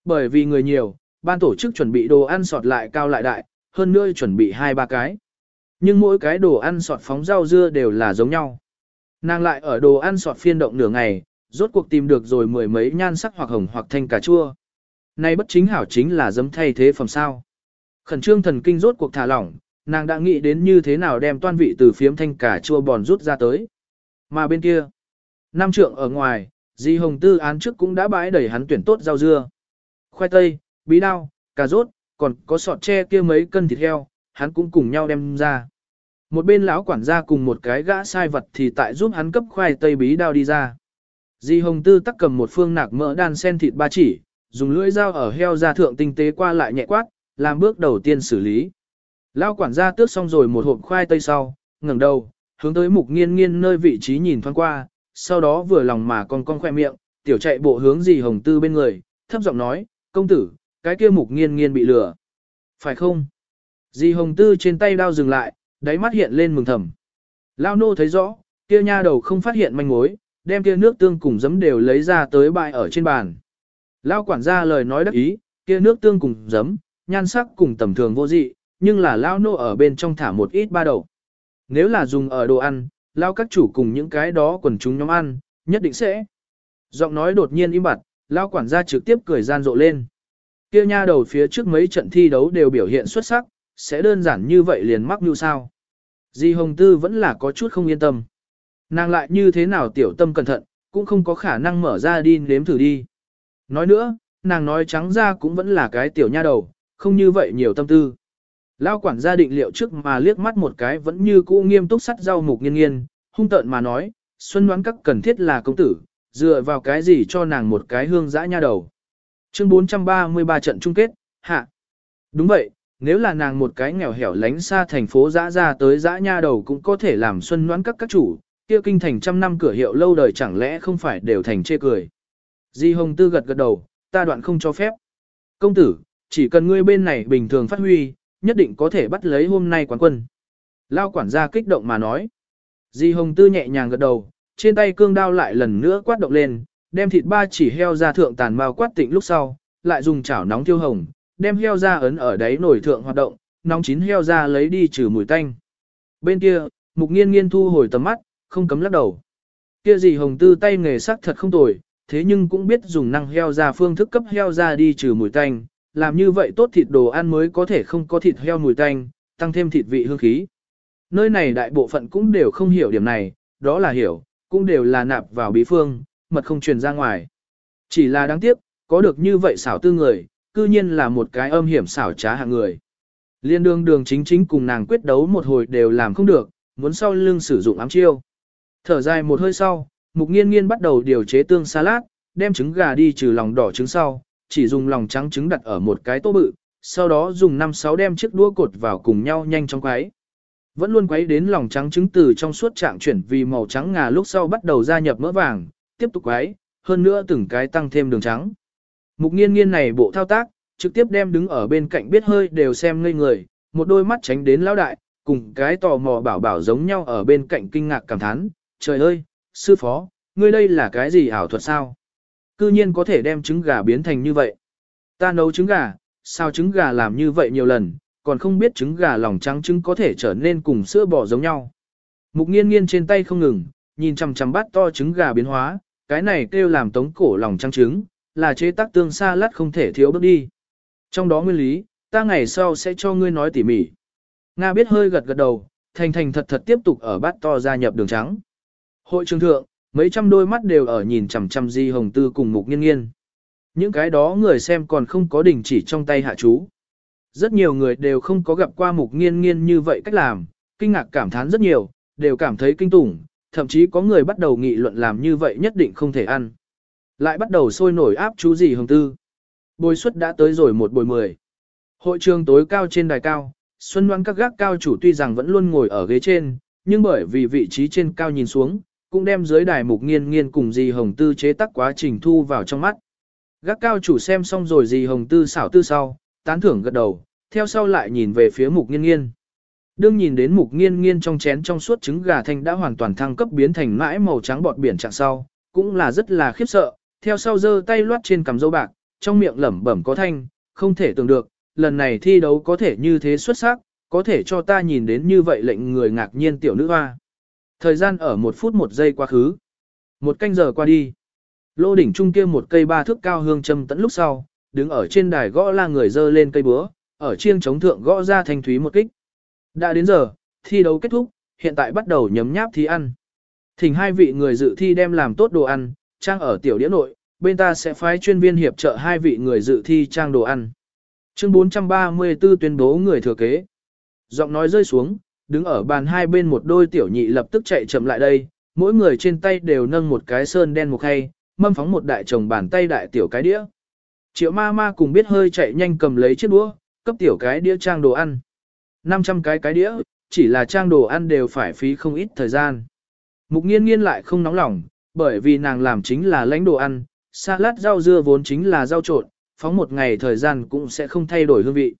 Bởi vì người nhiều, ban tổ chức chuẩn bị đồ ăn sọt lại cao lại đại, hơn nữa chuẩn bị hai ba cái. Nhưng mỗi cái đồ ăn sọt phóng rau dưa đều là giống nhau. Nàng lại ở đồ ăn sọt phiên động nửa ngày, rốt cuộc tìm được rồi mười mấy nhan sắc hoặc hồng hoặc thanh cà chua. Nay bất chính hảo chính là dấm thay thế phẩm sao. Khẩn trương thần kinh rốt cuộc thả lỏng, nàng đã nghĩ đến như thế nào đem toan vị từ phiếm thanh cả chua bòn rút ra tới. Mà bên kia, Nam trượng ở ngoài, Di Hồng Tư án trước cũng đã bãi đẩy hắn tuyển tốt rau dưa. Khoai tây, bí đao, cà rốt, còn có sọt tre kia mấy cân thịt heo, hắn cũng cùng nhau đem ra. Một bên lão quản gia cùng một cái gã sai vật thì tại giúp hắn cấp khoai tây bí đao đi ra. Di Hồng Tư tắc cầm một phương nạc mỡ đan sen thịt ba chỉ, dùng lưỡi dao ở heo ra thượng tinh tế qua lại nhẹ quát, làm bước đầu tiên xử lý. Lão quản gia tước xong rồi một hộp khoai tây sau, ngẩng đầu, hướng tới mục nghiên nghiên nơi vị trí nhìn thoáng qua, sau đó vừa lòng mà con con khoe miệng, tiểu chạy bộ hướng gì hồng tư bên người, thấp giọng nói, công tử, cái kia mục nghiên nghiên bị lừa. Phải không? Dì hồng tư trên tay đao dừng lại, đáy mắt hiện lên mừng thầm. Lao nô thấy rõ, kia nha đầu không phát hiện manh mối, đem kia nước tương cùng giấm đều lấy ra tới bại ở trên bàn. Lao quản gia lời nói đắc ý, kia nước tương cùng giấm, nhan sắc cùng tầm thường vô dị, nhưng là lao nô ở bên trong thả một ít ba đầu. Nếu là dùng ở đồ ăn, lao các chủ cùng những cái đó quần chúng nhóm ăn, nhất định sẽ. Giọng nói đột nhiên im bặt, lao quản gia trực tiếp cười gian rộ lên. Kia nha đầu phía trước mấy trận thi đấu đều biểu hiện xuất sắc, sẽ đơn giản như vậy liền mắc như sao. Di Hồng Tư vẫn là có chút không yên tâm. Nàng lại như thế nào tiểu tâm cẩn thận, cũng không có khả năng mở ra đi nếm thử đi. Nói nữa, nàng nói trắng ra cũng vẫn là cái tiểu nha đầu, không như vậy nhiều tâm tư. Lao quản gia định liệu trước mà liếc mắt một cái vẫn như cũ nghiêm túc sắt rau mục nghiên nghiên, hung tợn mà nói, Xuân đoán các cần thiết là công tử, dựa vào cái gì cho nàng một cái hương dã nha đầu. Chương 433 trận chung kết, hạ. Đúng vậy, nếu là nàng một cái nghèo hẻo lánh xa thành phố dã ra tới dã nha đầu cũng có thể làm Xuân đoán các các chủ, kia kinh thành trăm năm cửa hiệu lâu đời chẳng lẽ không phải đều thành chê cười. Di Hồng Tư gật gật đầu, ta đoạn không cho phép. Công tử, chỉ cần ngươi bên này bình thường phát huy, nhất định có thể bắt lấy hôm nay quán quân. Lao quản gia kích động mà nói. Di Hồng Tư nhẹ nhàng gật đầu, trên tay cương đao lại lần nữa quát động lên, đem thịt ba chỉ heo ra thượng tàn mao quát tịnh lúc sau, lại dùng chảo nóng thiêu hồng, đem heo ra ấn ở đáy nổi thượng hoạt động, nóng chín heo ra lấy đi trừ mùi tanh. Bên kia, mục nghiên nghiên thu hồi tầm mắt, không cấm lắc đầu. Kia gì hồng tư tay nghề sắc thật không tồi, thế nhưng cũng biết dùng năng heo ra phương thức cấp heo ra đi trừ mùi tanh, làm như vậy tốt thịt đồ ăn mới có thể không có thịt heo mùi tanh, tăng thêm thịt vị hương khí. Nơi này đại bộ phận cũng đều không hiểu điểm này, đó là hiểu, cũng đều là nạp vào bí phương, mật không truyền ra ngoài. Chỉ là đáng tiếc, có được như vậy xảo tư người, cư nhiên là một cái âm hiểm xảo trá hạng người. Liên đương đường chính chính cùng nàng quyết đấu một hồi đều làm không được, muốn sau lưng sử dụng ám chiêu. Thở dài một hơi sau, mục nghiên nghiên bắt đầu điều chế tương salad, đem trứng gà đi trừ lòng đỏ trứng sau, chỉ dùng lòng trắng trứng đặt ở một cái tô bự, sau đó dùng 5-6 đem chiếc đũa cột vào cùng nhau nhanh chóng quấy. Vẫn luôn quấy đến lòng trắng trứng từ trong suốt trạng chuyển vì màu trắng ngà lúc sau bắt đầu gia nhập mỡ vàng, tiếp tục quấy, hơn nữa từng cái tăng thêm đường trắng. Mục nghiên nghiên này bộ thao tác, trực tiếp đem đứng ở bên cạnh biết hơi đều xem ngây người, một đôi mắt tránh đến lão đại, cùng cái tò mò bảo bảo giống nhau ở bên cạnh kinh ngạc cảm thán, trời ơi, sư phó, ngươi đây là cái gì ảo thuật sao? Cư nhiên có thể đem trứng gà biến thành như vậy. Ta nấu trứng gà, sao trứng gà làm như vậy nhiều lần, còn không biết trứng gà lòng trắng trứng có thể trở nên cùng sữa bò giống nhau. Mục nghiên nghiên trên tay không ngừng, nhìn chằm chằm bát to trứng gà biến hóa, cái này kêu làm tống cổ lòng trắng trứng, là chế tác tương xa lát không thể thiếu bước đi. Trong đó nguyên lý, ta ngày sau sẽ cho ngươi nói tỉ mỉ. Nga biết hơi gật gật đầu, thành thành thật thật tiếp tục ở bát to gia nhập đường trắng. Hội trường thượng, mấy trăm đôi mắt đều ở nhìn chằm chằm Di Hồng Tư cùng Mục Nghiên Nghiên. Những cái đó người xem còn không có đình chỉ trong tay hạ chú. Rất nhiều người đều không có gặp qua Mục Nghiên Nghiên như vậy cách làm, kinh ngạc cảm thán rất nhiều, đều cảm thấy kinh tủng, thậm chí có người bắt đầu nghị luận làm như vậy nhất định không thể ăn. Lại bắt đầu sôi nổi áp chú Di Hồng Tư. Bồi suất đã tới rồi một bồi mười. Hội trường tối cao trên đài cao, Xuân Loan các gác cao chủ tuy rằng vẫn luôn ngồi ở ghế trên, nhưng bởi vì vị trí trên cao nhìn xuống, cũng đem dưới đài mục nghiên nghiên cùng dì hồng tư chế tác quá trình thu vào trong mắt. Gác cao chủ xem xong rồi dì hồng tư xảo tư sau, tán thưởng gật đầu, theo sau lại nhìn về phía mục nghiên nghiên. Đương nhìn đến mục nghiên nghiên trong chén trong suốt trứng gà thanh đã hoàn toàn thăng cấp biến thành mãi màu trắng bọt biển trạng sau, cũng là rất là khiếp sợ, theo sau giơ tay loát trên cằm dâu bạc, trong miệng lẩm bẩm có thanh, không thể tưởng được, lần này thi đấu có thể như thế xuất sắc, có thể cho ta nhìn đến như vậy lệnh người ngạc nhiên tiểu nữ hoa. Thời gian ở một phút một giây quá khứ. Một canh giờ qua đi. Lô đỉnh trung kia một cây ba thước cao hương châm tẫn lúc sau, đứng ở trên đài gõ la người dơ lên cây búa, ở chiêng chống thượng gõ ra thanh thúy một kích. Đã đến giờ, thi đấu kết thúc, hiện tại bắt đầu nhấm nháp thi ăn. Thỉnh hai vị người dự thi đem làm tốt đồ ăn, trang ở tiểu đĩa nội, bên ta sẽ phái chuyên viên hiệp trợ hai vị người dự thi trang đồ ăn. Chương 434 tuyên bố người thừa kế. Giọng nói rơi xuống, đứng ở bàn hai bên một đôi tiểu nhị lập tức chạy chậm lại đây, mỗi người trên tay đều nâng một cái sơn đen một hay mâm phóng một đại chồng bàn tay đại tiểu cái đĩa. Triệu ma ma cùng biết hơi chạy nhanh cầm lấy chiếc đũa, cấp tiểu cái đĩa trang đồ ăn. 500 cái cái đĩa, chỉ là trang đồ ăn đều phải phí không ít thời gian. Mục nghiên nghiên lại không nóng lòng, bởi vì nàng làm chính là lãnh đồ ăn, salad rau dưa vốn chính là rau trộn, phóng một ngày thời gian cũng sẽ không thay đổi hương vị.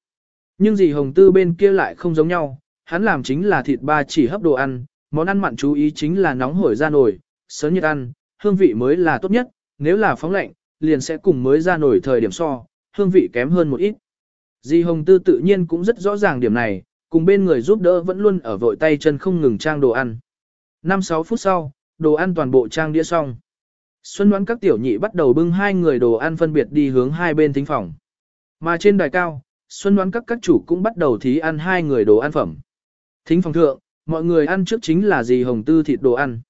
Nhưng gì hồng tư bên kia lại không giống nhau, hắn làm chính là thịt ba chỉ hấp đồ ăn, món ăn mặn chú ý chính là nóng hổi ra nổi, sớm nhiệt ăn, hương vị mới là tốt nhất, nếu là phóng lạnh, liền sẽ cùng mới ra nổi thời điểm so, hương vị kém hơn một ít. Di Hồng Tư tự nhiên cũng rất rõ ràng điểm này, cùng bên người giúp đỡ vẫn luôn ở vội tay chân không ngừng trang đồ ăn. 5-6 phút sau, đồ ăn toàn bộ trang đĩa xong. Xuân đoán các tiểu nhị bắt đầu bưng hai người đồ ăn phân biệt đi hướng hai bên thính phòng. Mà trên đài cao, Xuân đoán các các chủ cũng bắt đầu thí ăn hai người đồ ăn phẩm. Thính phòng thượng, mọi người ăn trước chính là dì hồng tư thịt đồ ăn.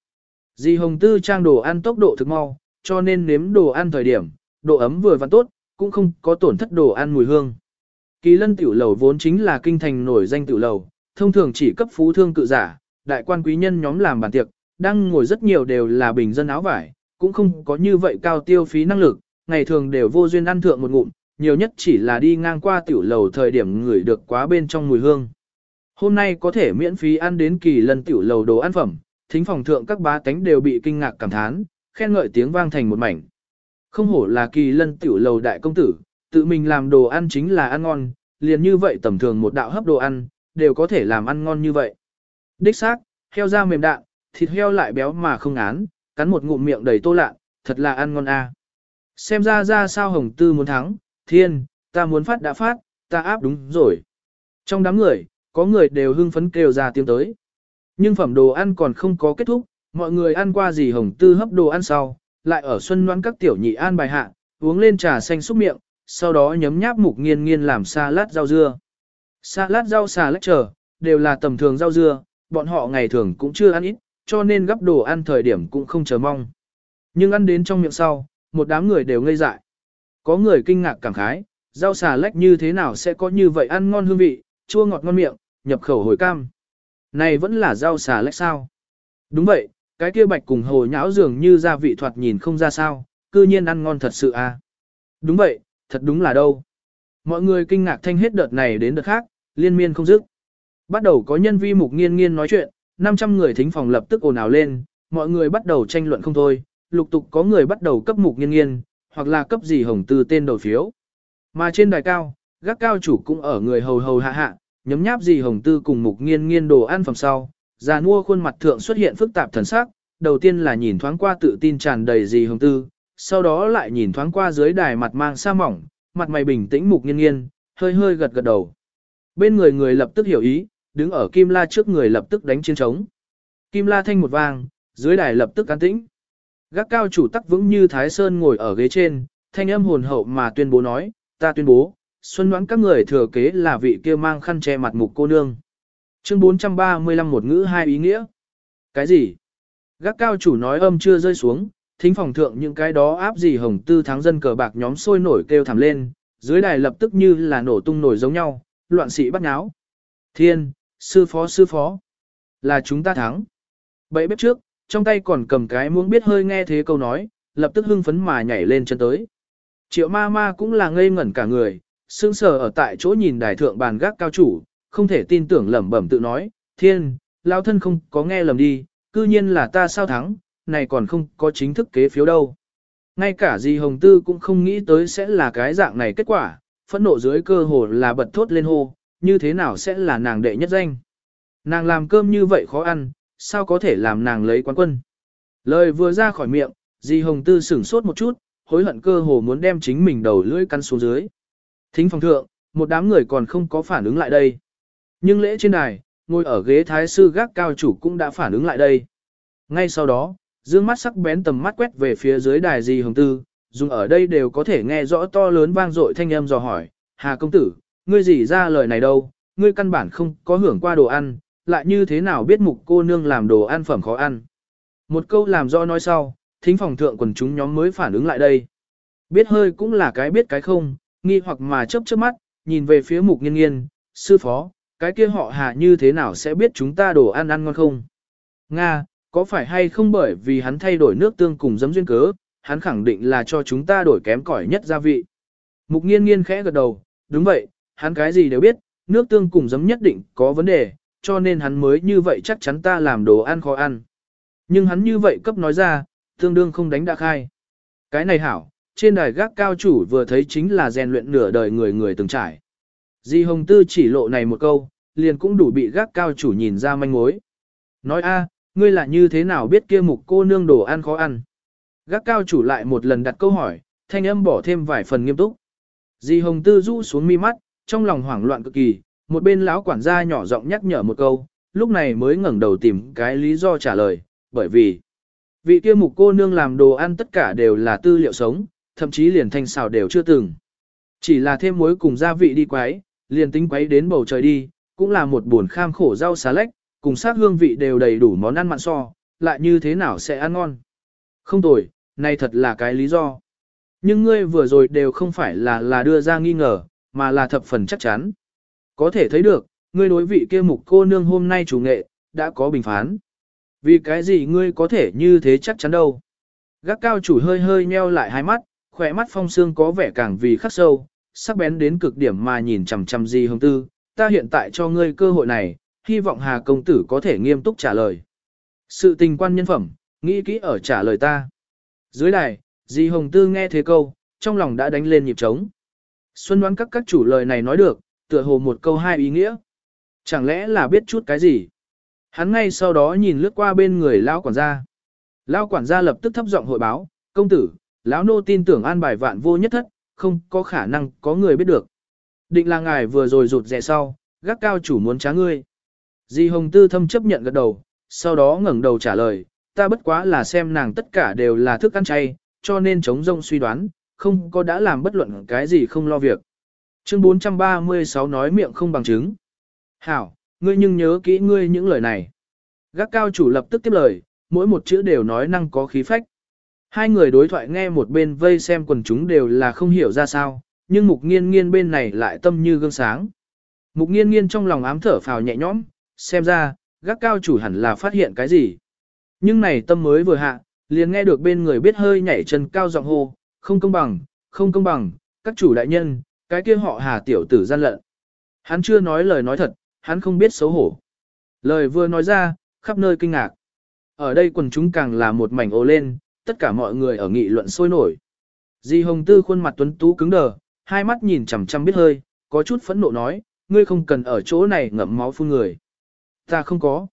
Dì hồng tư trang đồ ăn tốc độ thực mau, cho nên nếm đồ ăn thời điểm, độ ấm vừa và tốt, cũng không có tổn thất đồ ăn mùi hương. Kỳ lân tiểu lầu vốn chính là kinh thành nổi danh tiểu lầu, thông thường chỉ cấp phú thương cự giả, đại quan quý nhân nhóm làm bàn tiệc, đang ngồi rất nhiều đều là bình dân áo vải, cũng không có như vậy cao tiêu phí năng lực, ngày thường đều vô duyên ăn thượng một ngụm, nhiều nhất chỉ là đi ngang qua tiểu lầu thời điểm ngửi được quá bên trong mùi hương. Hôm nay có thể miễn phí ăn đến kỳ lần tiểu lầu đồ ăn phẩm, thính phòng thượng các bá tánh đều bị kinh ngạc cảm thán, khen ngợi tiếng vang thành một mảnh. Không hổ là kỳ lân tiểu lầu đại công tử, tự mình làm đồ ăn chính là ăn ngon, liền như vậy tầm thường một đạo hấp đồ ăn, đều có thể làm ăn ngon như vậy. Đích xác, heo da mềm đạn, thịt heo lại béo mà không án, cắn một ngụm miệng đầy tô lạ, thật là ăn ngon a. Xem ra ra sao hồng tư muốn thắng, thiên, ta muốn phát đã phát, ta áp đúng rồi. Trong đám người, có người đều hưng phấn kêu ra tiếng tới. Nhưng phẩm đồ ăn còn không có kết thúc, mọi người ăn qua gì hồng tư hấp đồ ăn sau, lại ở xuân noan các tiểu nhị an bài hạ, uống lên trà xanh xúc miệng, sau đó nhấm nháp mục nghiên nghiên làm salad rau dưa. Salad rau xà lách trở, đều là tầm thường rau dưa, bọn họ ngày thường cũng chưa ăn ít, cho nên gấp đồ ăn thời điểm cũng không chờ mong. Nhưng ăn đến trong miệng sau, một đám người đều ngây dại. Có người kinh ngạc cảm khái, rau xà lách như thế nào sẽ có như vậy ăn ngon hương vị, chua ngọt ngon miệng, nhập khẩu hồi cam. Này vẫn là rau xà lách sao? Đúng vậy, cái kia bạch cùng hồ nhão dường như gia vị thoạt nhìn không ra sao, cư nhiên ăn ngon thật sự à. Đúng vậy, thật đúng là đâu. Mọi người kinh ngạc thanh hết đợt này đến đợt khác, liên miên không dứt. Bắt đầu có nhân vi mục nghiên nghiên nói chuyện, 500 người thính phòng lập tức ồn ào lên, mọi người bắt đầu tranh luận không thôi, lục tục có người bắt đầu cấp mục nghiên nghiên, hoặc là cấp gì hồng tư tên đầu phiếu. Mà trên đài cao, gác cao chủ cũng ở người hầu hầu hạ hạ, nhấm nháp gì hồng tư cùng mục nghiên nghiên đồ ăn phẩm sau, già nua khuôn mặt thượng xuất hiện phức tạp thần sắc, đầu tiên là nhìn thoáng qua tự tin tràn đầy gì hồng tư, sau đó lại nhìn thoáng qua dưới đài mặt mang sa mỏng, mặt mày bình tĩnh mục nghiên nghiên, hơi hơi gật gật đầu. Bên người người lập tức hiểu ý, đứng ở Kim La trước người lập tức đánh chiến trống. Kim La thanh một vang, dưới đài lập tức an tĩnh. Gác cao chủ tắc vững như Thái Sơn ngồi ở ghế trên, thanh âm hồn hậu mà tuyên bố nói, ta tuyên bố, xuân đoán các người thừa kế là vị kia mang khăn che mặt mục cô nương. Chương 435 một ngữ hai ý nghĩa. Cái gì? Gác cao chủ nói âm chưa rơi xuống, thính phòng thượng những cái đó áp gì hồng tư thắng dân cờ bạc nhóm sôi nổi kêu thảm lên, dưới đài lập tức như là nổ tung nổi giống nhau, loạn sĩ bắt nháo. Thiên, sư phó sư phó, là chúng ta thắng. Bậy bếp trước, trong tay còn cầm cái muốn biết hơi nghe thế câu nói, lập tức hưng phấn mà nhảy lên chân tới. Triệu ma ma cũng là ngây ngẩn cả người, sững sờ ở tại chỗ nhìn đài thượng bàn gác cao chủ, không thể tin tưởng lẩm bẩm tự nói, thiên, lao thân không có nghe lầm đi, cư nhiên là ta sao thắng, này còn không có chính thức kế phiếu đâu. Ngay cả gì Hồng Tư cũng không nghĩ tới sẽ là cái dạng này kết quả, phẫn nộ dưới cơ hồ là bật thốt lên hô, như thế nào sẽ là nàng đệ nhất danh. Nàng làm cơm như vậy khó ăn, sao có thể làm nàng lấy quán quân. Lời vừa ra khỏi miệng, Di Hồng Tư sửng sốt một chút, hối hận cơ hồ muốn đem chính mình đầu lưỡi căn xuống dưới. Thính phòng thượng, một đám người còn không có phản ứng lại đây. Nhưng lễ trên đài, ngồi ở ghế thái sư gác cao chủ cũng đã phản ứng lại đây. Ngay sau đó, dương mắt sắc bén tầm mắt quét về phía dưới đài gì Hồng Tư, dùng ở đây đều có thể nghe rõ to lớn vang dội thanh âm dò hỏi, Hà công tử, ngươi gì ra lời này đâu, ngươi căn bản không có hưởng qua đồ ăn, lại như thế nào biết mục cô nương làm đồ ăn phẩm khó ăn. Một câu làm do nói sau, thính phòng thượng quần chúng nhóm mới phản ứng lại đây. Biết hơi cũng là cái biết cái không, nghi hoặc mà chớp chớp mắt, nhìn về phía mục nghiên nghiên, sư phó, cái kia họ hà như thế nào sẽ biết chúng ta đồ ăn ăn ngon không? Nga, có phải hay không bởi vì hắn thay đổi nước tương cùng giấm duyên cớ, hắn khẳng định là cho chúng ta đổi kém cỏi nhất gia vị. Mục nghiên nghiên khẽ gật đầu, đúng vậy, hắn cái gì đều biết, nước tương cùng giấm nhất định có vấn đề, cho nên hắn mới như vậy chắc chắn ta làm đồ ăn khó ăn. Nhưng hắn như vậy cấp nói ra, tương đương không đánh đã khai. Cái này hảo, trên đài gác cao chủ vừa thấy chính là rèn luyện nửa đời người người từng trải. Di Hồng Tư chỉ lộ này một câu, liền cũng đủ bị gác cao chủ nhìn ra manh mối. Nói a, ngươi là như thế nào biết kia mục cô nương đồ ăn khó ăn? Gác cao chủ lại một lần đặt câu hỏi, thanh âm bỏ thêm vài phần nghiêm túc. Di Hồng Tư rũ xuống mi mắt, trong lòng hoảng loạn cực kỳ, một bên lão quản gia nhỏ giọng nhắc nhở một câu, lúc này mới ngẩng đầu tìm cái lý do trả lời, bởi vì vị kia mục cô nương làm đồ ăn tất cả đều là tư liệu sống, thậm chí liền thanh xào đều chưa từng. Chỉ là thêm muối cùng gia vị đi quấy, liền tính quấy đến bầu trời đi, cũng là một buồn kham khổ rau xà lách, cùng sát hương vị đều đầy đủ món ăn mặn so, lại như thế nào sẽ ăn ngon. Không tồi, này thật là cái lý do. Nhưng ngươi vừa rồi đều không phải là là đưa ra nghi ngờ, mà là thập phần chắc chắn. Có thể thấy được, ngươi đối vị kia mục cô nương hôm nay chủ nghệ, đã có bình phán. Vì cái gì ngươi có thể như thế chắc chắn đâu. Gác cao chủ hơi hơi nheo lại hai mắt, khỏe mắt phong xương có vẻ càng vì khắc sâu, sắc bén đến cực điểm mà nhìn chằm chằm di hồng tư. Ta hiện tại cho ngươi cơ hội này, hy vọng Hà công tử có thể nghiêm túc trả lời. Sự tình quan nhân phẩm, nghĩ kỹ ở trả lời ta. Dưới đài, di hồng tư nghe thế câu, trong lòng đã đánh lên nhịp trống. Xuân đoán các các chủ lời này nói được, tựa hồ một câu hai ý nghĩa. Chẳng lẽ là biết chút cái gì? Hắn ngay sau đó nhìn lướt qua bên người lão quản gia. Lão quản gia lập tức thấp giọng hội báo, công tử, lão nô tin tưởng an bài vạn vô nhất thất, không có khả năng có người biết được. Định là ngài vừa rồi rụt rẻ sau, gác cao chủ muốn trá ngươi. Di Hồng Tư thâm chấp nhận gật đầu, sau đó ngẩng đầu trả lời, ta bất quá là xem nàng tất cả đều là thức ăn chay, cho nên chống rông suy đoán, không có đã làm bất luận cái gì không lo việc. Chương 436 nói miệng không bằng chứng. Hảo, ngươi nhưng nhớ kỹ ngươi những lời này. Gác cao chủ lập tức tiếp lời, mỗi một chữ đều nói năng có khí phách. Hai người đối thoại nghe một bên vây xem quần chúng đều là không hiểu ra sao, nhưng mục nghiên nghiên bên này lại tâm như gương sáng. Mục nghiên nghiên trong lòng ám thở phào nhẹ nhõm, xem ra, gác cao chủ hẳn là phát hiện cái gì. Nhưng này tâm mới vừa hạ, liền nghe được bên người biết hơi nhảy chân cao giọng hô, không công bằng, không công bằng, các chủ đại nhân, cái kia họ hà tiểu tử gian lận. Hắn chưa nói lời nói thật, hắn không biết xấu hổ. Lời vừa nói ra, khắp nơi kinh ngạc. Ở đây quần chúng càng là một mảnh ô lên, tất cả mọi người ở nghị luận sôi nổi. Di Hồng Tư khuôn mặt tuấn tú cứng đờ, hai mắt nhìn chằm chằm biết hơi, có chút phẫn nộ nói, ngươi không cần ở chỗ này ngậm máu phun người. Ta không có.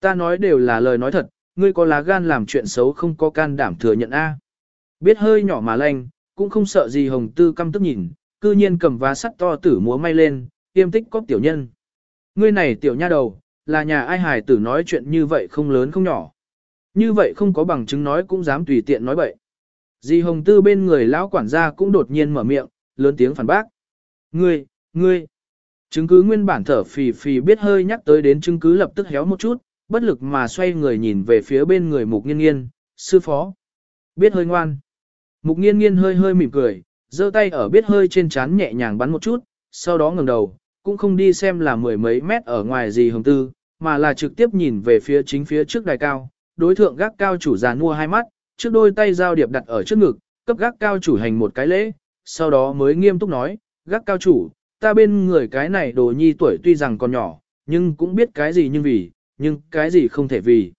Ta nói đều là lời nói thật, ngươi có lá gan làm chuyện xấu không có can đảm thừa nhận a. Biết hơi nhỏ mà lanh, cũng không sợ gì Hồng Tư căm tức nhìn, cư nhiên cầm vá sắt to tử múa may lên, tiêm tích có tiểu nhân. Ngươi này tiểu nha đầu, là nhà ai hài tử nói chuyện như vậy không lớn không nhỏ. Như vậy không có bằng chứng nói cũng dám tùy tiện nói bậy. Di Hồng Tư bên người lão quản gia cũng đột nhiên mở miệng, lớn tiếng phản bác. Ngươi, ngươi, chứng cứ nguyên bản thở phì phì biết hơi nhắc tới đến chứng cứ lập tức héo một chút, bất lực mà xoay người nhìn về phía bên người mục nghiên nghiên, sư phó. Biết hơi ngoan. Mục nghiên nghiên hơi hơi mỉm cười, giơ tay ở biết hơi trên chán nhẹ nhàng bắn một chút, sau đó ngẩng đầu, cũng không đi xem là mười mấy mét ở ngoài gì hồng tư, mà là trực tiếp nhìn về phía chính phía trước đài cao, đối thượng gác cao chủ già mua hai mắt, trước đôi tay giao điệp đặt ở trước ngực, cấp gác cao chủ hành một cái lễ, sau đó mới nghiêm túc nói, gác cao chủ, ta bên người cái này đồ nhi tuổi tuy rằng còn nhỏ, nhưng cũng biết cái gì nhưng vì, nhưng cái gì không thể vì.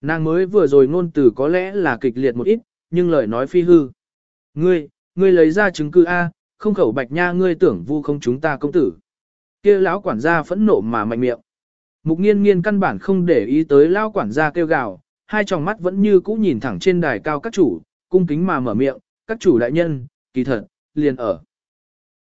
Nàng mới vừa rồi ngôn từ có lẽ là kịch liệt một ít, nhưng lời nói phi hư. Ngươi, ngươi lấy ra chứng cứ A, không khẩu bạch nha ngươi tưởng vu không chúng ta công tử. kia lão quản gia phẫn nộ mà mạnh miệng. Mục nghiên nghiên căn bản không để ý tới lão quản gia kêu gào, hai tròng mắt vẫn như cũ nhìn thẳng trên đài cao các chủ, cung kính mà mở miệng, các chủ đại nhân, kỳ thật, liền ở.